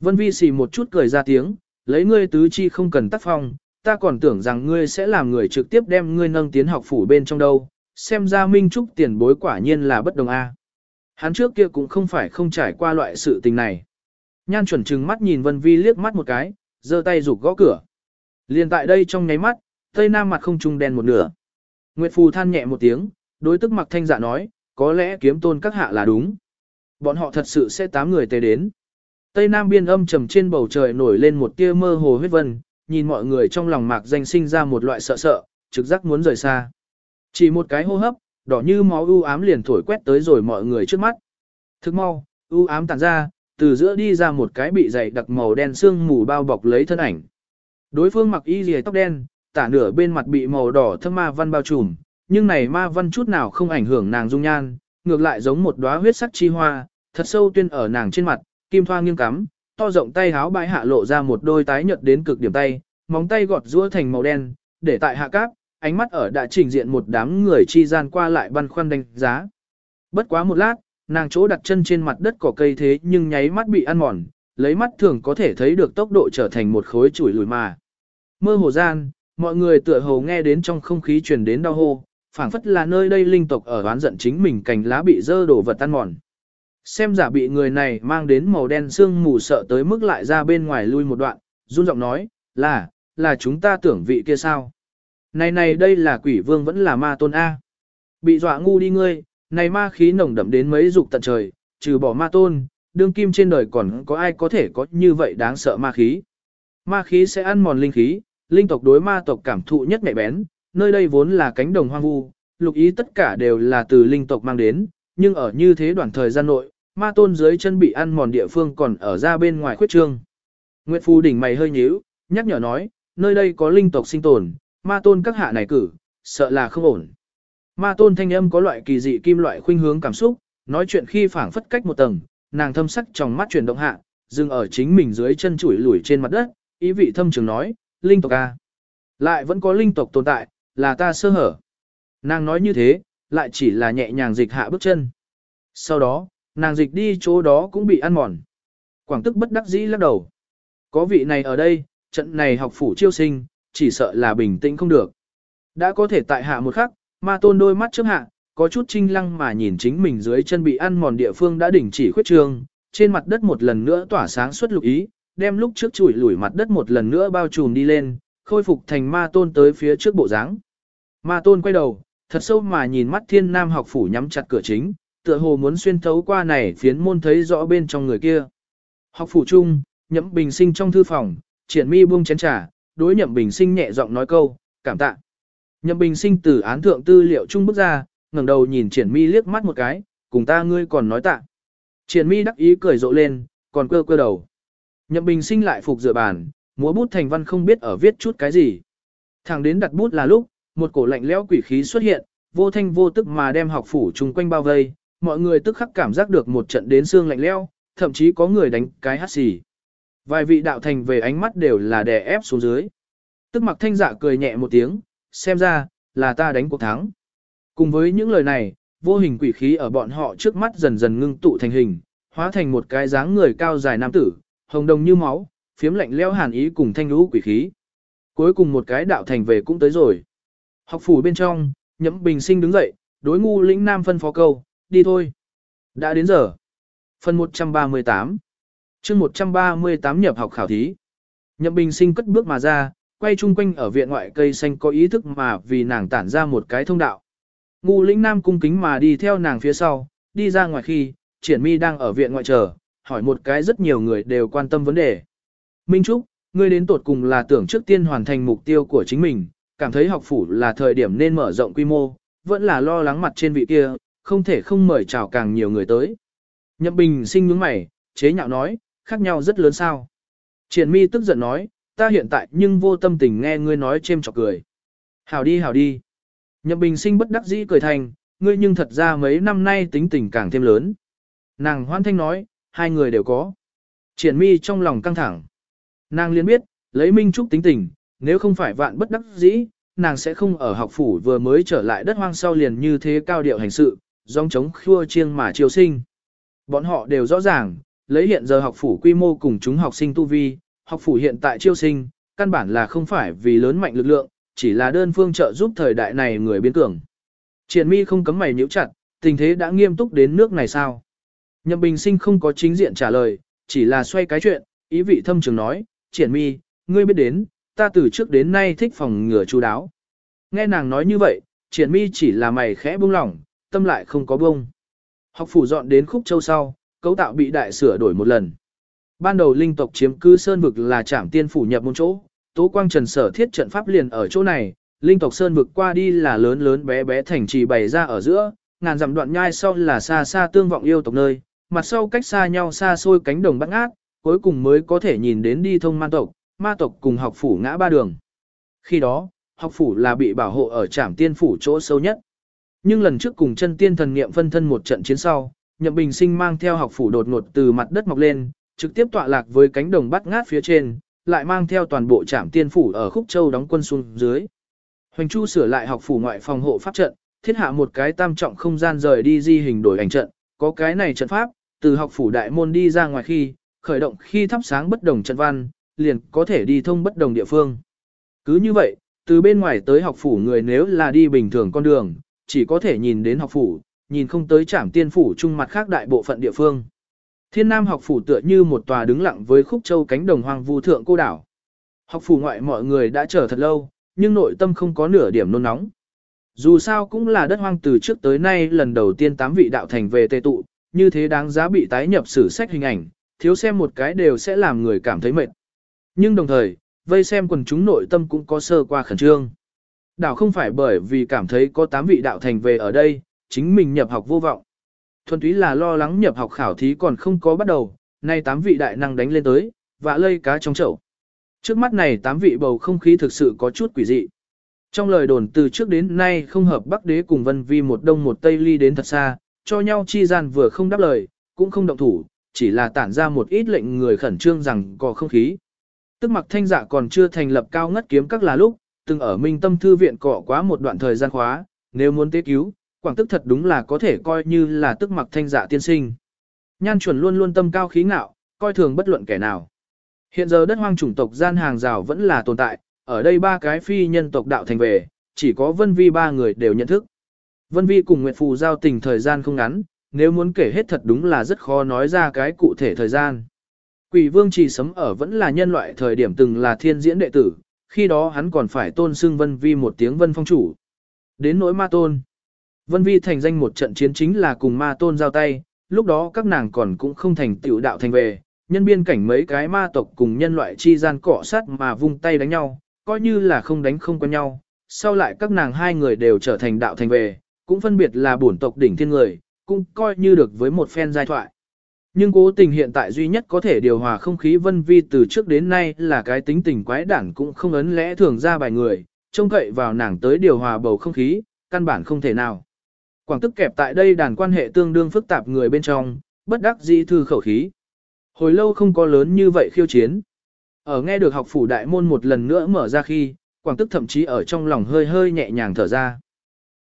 Vân Vi xì một chút cười ra tiếng, lấy ngươi tứ chi không cần tác phong, ta còn tưởng rằng ngươi sẽ làm người trực tiếp đem ngươi nâng tiến học phủ bên trong đâu, xem ra Minh Trúc tiền bối quả nhiên là bất đồng a. Hắn trước kia cũng không phải không trải qua loại sự tình này. Nhan chuẩn trừng mắt nhìn Vân Vi liếc mắt một cái, giơ tay rụt gõ cửa. Liền tại đây trong nháy mắt, Tây Nam mặt không trung đen một nửa. Nguyệt Phù than nhẹ một tiếng, đối tức mặc thanh dạ nói, có lẽ kiếm tôn các hạ là đúng. Bọn họ thật sự sẽ tám người tới đến. Tây Nam biên âm trầm trên bầu trời nổi lên một tia mơ hồ huyết vân, nhìn mọi người trong lòng mạc danh sinh ra một loại sợ sợ, trực giác muốn rời xa. Chỉ một cái hô hấp, đỏ như máu u ám liền thổi quét tới rồi mọi người trước mắt. Thức mau, u ám tản ra, từ giữa đi ra một cái bị dày đặc màu đen xương mù bao bọc lấy thân ảnh. Đối phương mặc y rìa tóc đen, tả nửa bên mặt bị màu đỏ thâm ma văn bao trùm, nhưng này ma văn chút nào không ảnh hưởng nàng dung nhan, ngược lại giống một đóa huyết sắc chi hoa, thật sâu tuyên ở nàng trên mặt, kim thoa nghiêng cắm, to rộng tay háo bãi hạ lộ ra một đôi tái nhợt đến cực điểm tay, móng tay gọt rũa thành màu đen, để tại hạ cáp, ánh mắt ở đã trình diện một đám người chi gian qua lại băn khoăn đánh giá. Bất quá một lát, nàng chỗ đặt chân trên mặt đất cỏ cây thế nhưng nháy mắt bị ăn mòn, lấy mắt thường có thể thấy được tốc độ trở thành một khối chuỗi lùi mà. Mơ hồ gian, mọi người tựa hồ nghe đến trong không khí truyền đến đau hô, phảng phất là nơi đây linh tộc ở oán giận chính mình cành lá bị dơ đổ vật ăn mòn. Xem giả bị người này mang đến màu đen xương mù sợ tới mức lại ra bên ngoài lui một đoạn, run giọng nói, là, là chúng ta tưởng vị kia sao. Này này đây là quỷ vương vẫn là ma tôn A. Bị dọa ngu đi ngươi, này ma khí nồng đậm đến mấy dục tận trời, trừ bỏ ma tôn, đương kim trên đời còn có ai có thể có như vậy đáng sợ ma khí. Ma khí sẽ ăn mòn linh khí, linh tộc đối ma tộc cảm thụ nhất mẹ bén, nơi đây vốn là cánh đồng hoang vu, lục ý tất cả đều là từ linh tộc mang đến, nhưng ở như thế đoạn thời gian nội, ma tôn dưới chân bị ăn mòn địa phương còn ở ra bên ngoài khuyết trương. Nguyệt Phu đỉnh mày hơi nhíu, nhắc nhở nói, nơi đây có linh tộc sinh tồn, ma tôn các hạ này cử, sợ là không ổn. Ma tôn thanh âm có loại kỳ dị kim loại khuynh hướng cảm xúc, nói chuyện khi phảng phất cách một tầng, nàng thâm sắc trong mắt chuyển động hạ, dừng ở chính mình dưới chân chủi lủi trên mặt đất, ý vị thâm trường nói, linh tộc a, lại vẫn có linh tộc tồn tại, là ta sơ hở. Nàng nói như thế, lại chỉ là nhẹ nhàng dịch hạ bước chân. Sau đó, nàng dịch đi chỗ đó cũng bị ăn mòn. Quảng tức bất đắc dĩ lắc đầu. Có vị này ở đây, trận này học phủ chiêu sinh, chỉ sợ là bình tĩnh không được. Đã có thể tại hạ một khắc, ma tôn đôi mắt trước hạ, có chút trinh lăng mà nhìn chính mình dưới chân bị ăn mòn địa phương đã đỉnh chỉ khuyết trương, trên mặt đất một lần nữa tỏa sáng xuất lục ý, đem lúc trước chùi lủi mặt đất một lần nữa bao trùm đi lên, khôi phục thành ma tôn tới phía trước bộ dáng. Ma tôn quay đầu, thật sâu mà nhìn mắt thiên nam học phủ nhắm chặt cửa chính, tựa hồ muốn xuyên thấu qua này phiến môn thấy rõ bên trong người kia. Học phủ chung, nhậm bình sinh trong thư phòng, triển mi buông chén trà, đối nhậm bình sinh nhẹ giọng nói câu, cảm tạ. Nhậm bình sinh từ án thượng tư liệu trung bước ra, ngẩng đầu nhìn triển mi liếc mắt một cái, cùng ta ngươi còn nói tạ. Triển mi đắc ý cười rộ lên, còn quơ quơ đầu. Nhậm bình sinh lại phục dựa bàn, múa bút thành văn không biết ở viết chút cái gì. Thẳng đến đặt bút là lúc, một cổ lạnh lẽo quỷ khí xuất hiện, vô thanh vô tức mà đem học phủ chung quanh bao vây, mọi người tức khắc cảm giác được một trận đến xương lạnh lẽo, thậm chí có người đánh cái hắt xì. Vài vị đạo thành về ánh mắt đều là đè ép xuống dưới. Tức mặc thanh dạ cười nhẹ một tiếng, xem ra, là ta đánh cuộc thắng. Cùng với những lời này, vô hình quỷ khí ở bọn họ trước mắt dần dần ngưng tụ thành hình, hóa thành một cái dáng người cao dài nam tử, hồng đồng như máu, phiếm lạnh lẽo hàn ý cùng thanh lũ quỷ khí. Cuối cùng một cái đạo thành về cũng tới rồi. Học phủ bên trong, nhậm bình sinh đứng dậy, đối ngu lĩnh nam phân phó câu, đi thôi. Đã đến giờ. Phần 138 chương 138 nhập học khảo thí. Nhậm bình sinh cất bước mà ra, quay chung quanh ở viện ngoại cây xanh có ý thức mà vì nàng tản ra một cái thông đạo. Ngu lĩnh nam cung kính mà đi theo nàng phía sau, đi ra ngoài khi, triển mi đang ở viện ngoại chờ, hỏi một cái rất nhiều người đều quan tâm vấn đề. Minh Trúc, ngươi đến tột cùng là tưởng trước tiên hoàn thành mục tiêu của chính mình, cảm thấy học phủ là thời điểm nên mở rộng quy mô, vẫn là lo lắng mặt trên vị kia, không thể không mời chào càng nhiều người tới. Nhậm Bình sinh nhướng mày, chế nhạo nói, khác nhau rất lớn sao. Triển mi tức giận nói, ta hiện tại nhưng vô tâm tình nghe ngươi nói chêm chọc cười. Hảo đi hảo đi. Nhậm bình sinh bất đắc dĩ cười thành, ngươi nhưng thật ra mấy năm nay tính tình càng thêm lớn. Nàng hoan thanh nói, hai người đều có. Triển mi trong lòng căng thẳng. Nàng liền biết, lấy Minh Trúc tính tình, nếu không phải vạn bất đắc dĩ, nàng sẽ không ở học phủ vừa mới trở lại đất hoang sau liền như thế cao điệu hành sự, dòng chống khua chiêng mà chiêu sinh. Bọn họ đều rõ ràng, lấy hiện giờ học phủ quy mô cùng chúng học sinh tu vi, học phủ hiện tại chiêu sinh, căn bản là không phải vì lớn mạnh lực lượng, chỉ là đơn phương trợ giúp thời đại này người biến cường. Triển mi không cấm mày nhíu chặt, tình thế đã nghiêm túc đến nước này sao? Nhậm bình sinh không có chính diện trả lời, chỉ là xoay cái chuyện, ý vị thâm trường nói, triển mi, ngươi biết đến, ta từ trước đến nay thích phòng ngừa chú đáo. Nghe nàng nói như vậy, triển mi chỉ là mày khẽ buông lỏng, tâm lại không có buông. Học phủ dọn đến khúc châu sau, cấu tạo bị đại sửa đổi một lần. Ban đầu linh tộc chiếm cứ sơn vực là trảm tiên phủ nhập môn chỗ, tố quang trần sở thiết trận pháp liền ở chỗ này, linh tộc sơn vực qua đi là lớn lớn bé bé thành trì bày ra ở giữa, ngàn dặm đoạn nhai sau là xa xa tương vọng yêu tộc nơi, mặt sau cách xa nhau xa xôi cánh đồng bắt ngát, cuối cùng mới có thể nhìn đến đi thông man tộc, ma tộc cùng học phủ ngã ba đường. Khi đó, học phủ là bị bảo hộ ở trảm tiên phủ chỗ sâu nhất. Nhưng lần trước cùng chân tiên thần niệm phân thân một trận chiến sau, Nhậm Bình Sinh mang theo học phủ đột ngột từ mặt đất mọc lên, trực tiếp tọa lạc với cánh đồng bắt ngát phía trên, lại mang theo toàn bộ trạm tiên phủ ở Khúc Châu đóng quân xuống dưới. Hoành Chu sửa lại học phủ ngoại phòng hộ pháp trận, thiết hạ một cái tam trọng không gian rời đi di hình đổi ảnh trận, có cái này trận pháp, từ học phủ đại môn đi ra ngoài khi, khởi động khi thắp sáng bất đồng trận văn, liền có thể đi thông bất đồng địa phương. Cứ như vậy, từ bên ngoài tới học phủ người nếu là đi bình thường con đường, chỉ có thể nhìn đến học phủ, nhìn không tới trảm tiên phủ trung mặt khác đại bộ phận địa phương. Thiên Nam học phủ tựa như một tòa đứng lặng với khúc châu cánh đồng hoang vu thượng cô đảo. Học phủ ngoại mọi người đã chờ thật lâu, nhưng nội tâm không có nửa điểm nôn nóng. Dù sao cũng là đất hoang từ trước tới nay lần đầu tiên tám vị đạo thành về tề tụ, như thế đáng giá bị tái nhập sử sách hình ảnh, thiếu xem một cái đều sẽ làm người cảm thấy mệt. Nhưng đồng thời, vây xem quần chúng nội tâm cũng có sơ qua khẩn trương. Đảo không phải bởi vì cảm thấy có tám vị đạo thành về ở đây, chính mình nhập học vô vọng. Thuần túy là lo lắng nhập học khảo thí còn không có bắt đầu, nay tám vị đại năng đánh lên tới, vạ lây cá trong chậu. Trước mắt này tám vị bầu không khí thực sự có chút quỷ dị. Trong lời đồn từ trước đến nay không hợp Bắc Đế cùng Vân Vi một đông một tây ly đến thật xa, cho nhau chi gian vừa không đáp lời, cũng không động thủ, chỉ là tản ra một ít lệnh người khẩn trương rằng có không khí. Tức mặc thanh dạ còn chưa thành lập cao ngất kiếm các là lúc, từng ở Minh Tâm Thư Viện cọ quá một đoạn thời gian khóa, nếu muốn tế cứu, quảng tức thật đúng là có thể coi như là tức mặc thanh dạ tiên sinh. Nhan chuẩn luôn luôn tâm cao khí ngạo, coi thường bất luận kẻ nào. Hiện giờ đất hoang chủng tộc gian hàng rào vẫn là tồn tại, ở đây ba cái phi nhân tộc đạo thành về, chỉ có Vân Vi ba người đều nhận thức. Vân Vi cùng Nguyệt Phù giao tình thời gian không ngắn, nếu muốn kể hết thật đúng là rất khó nói ra cái cụ thể thời gian. Quỷ vương chỉ sấm ở vẫn là nhân loại thời điểm từng là thiên diễn đệ tử, khi đó hắn còn phải tôn xưng Vân Vi một tiếng Vân Phong chủ. Đến nỗi ma tôn. Vân Vi thành danh một trận chiến chính là cùng ma tôn giao tay, lúc đó các nàng còn cũng không thành tiểu đạo thành về, nhân biên cảnh mấy cái ma tộc cùng nhân loại chi gian cọ sát mà vung tay đánh nhau, coi như là không đánh không quen nhau. Sau lại các nàng hai người đều trở thành đạo thành về, cũng phân biệt là bổn tộc đỉnh thiên người, cũng coi như được với một phen giai thoại. Nhưng cố tình hiện tại duy nhất có thể điều hòa không khí vân vi từ trước đến nay là cái tính tình quái đản cũng không ấn lẽ thường ra bài người, trông cậy vào nàng tới điều hòa bầu không khí, căn bản không thể nào. Quảng tức kẹp tại đây đàn quan hệ tương đương phức tạp người bên trong, bất đắc dĩ thư khẩu khí. Hồi lâu không có lớn như vậy khiêu chiến. Ở nghe được học phủ đại môn một lần nữa mở ra khi, Quảng tức thậm chí ở trong lòng hơi hơi nhẹ nhàng thở ra.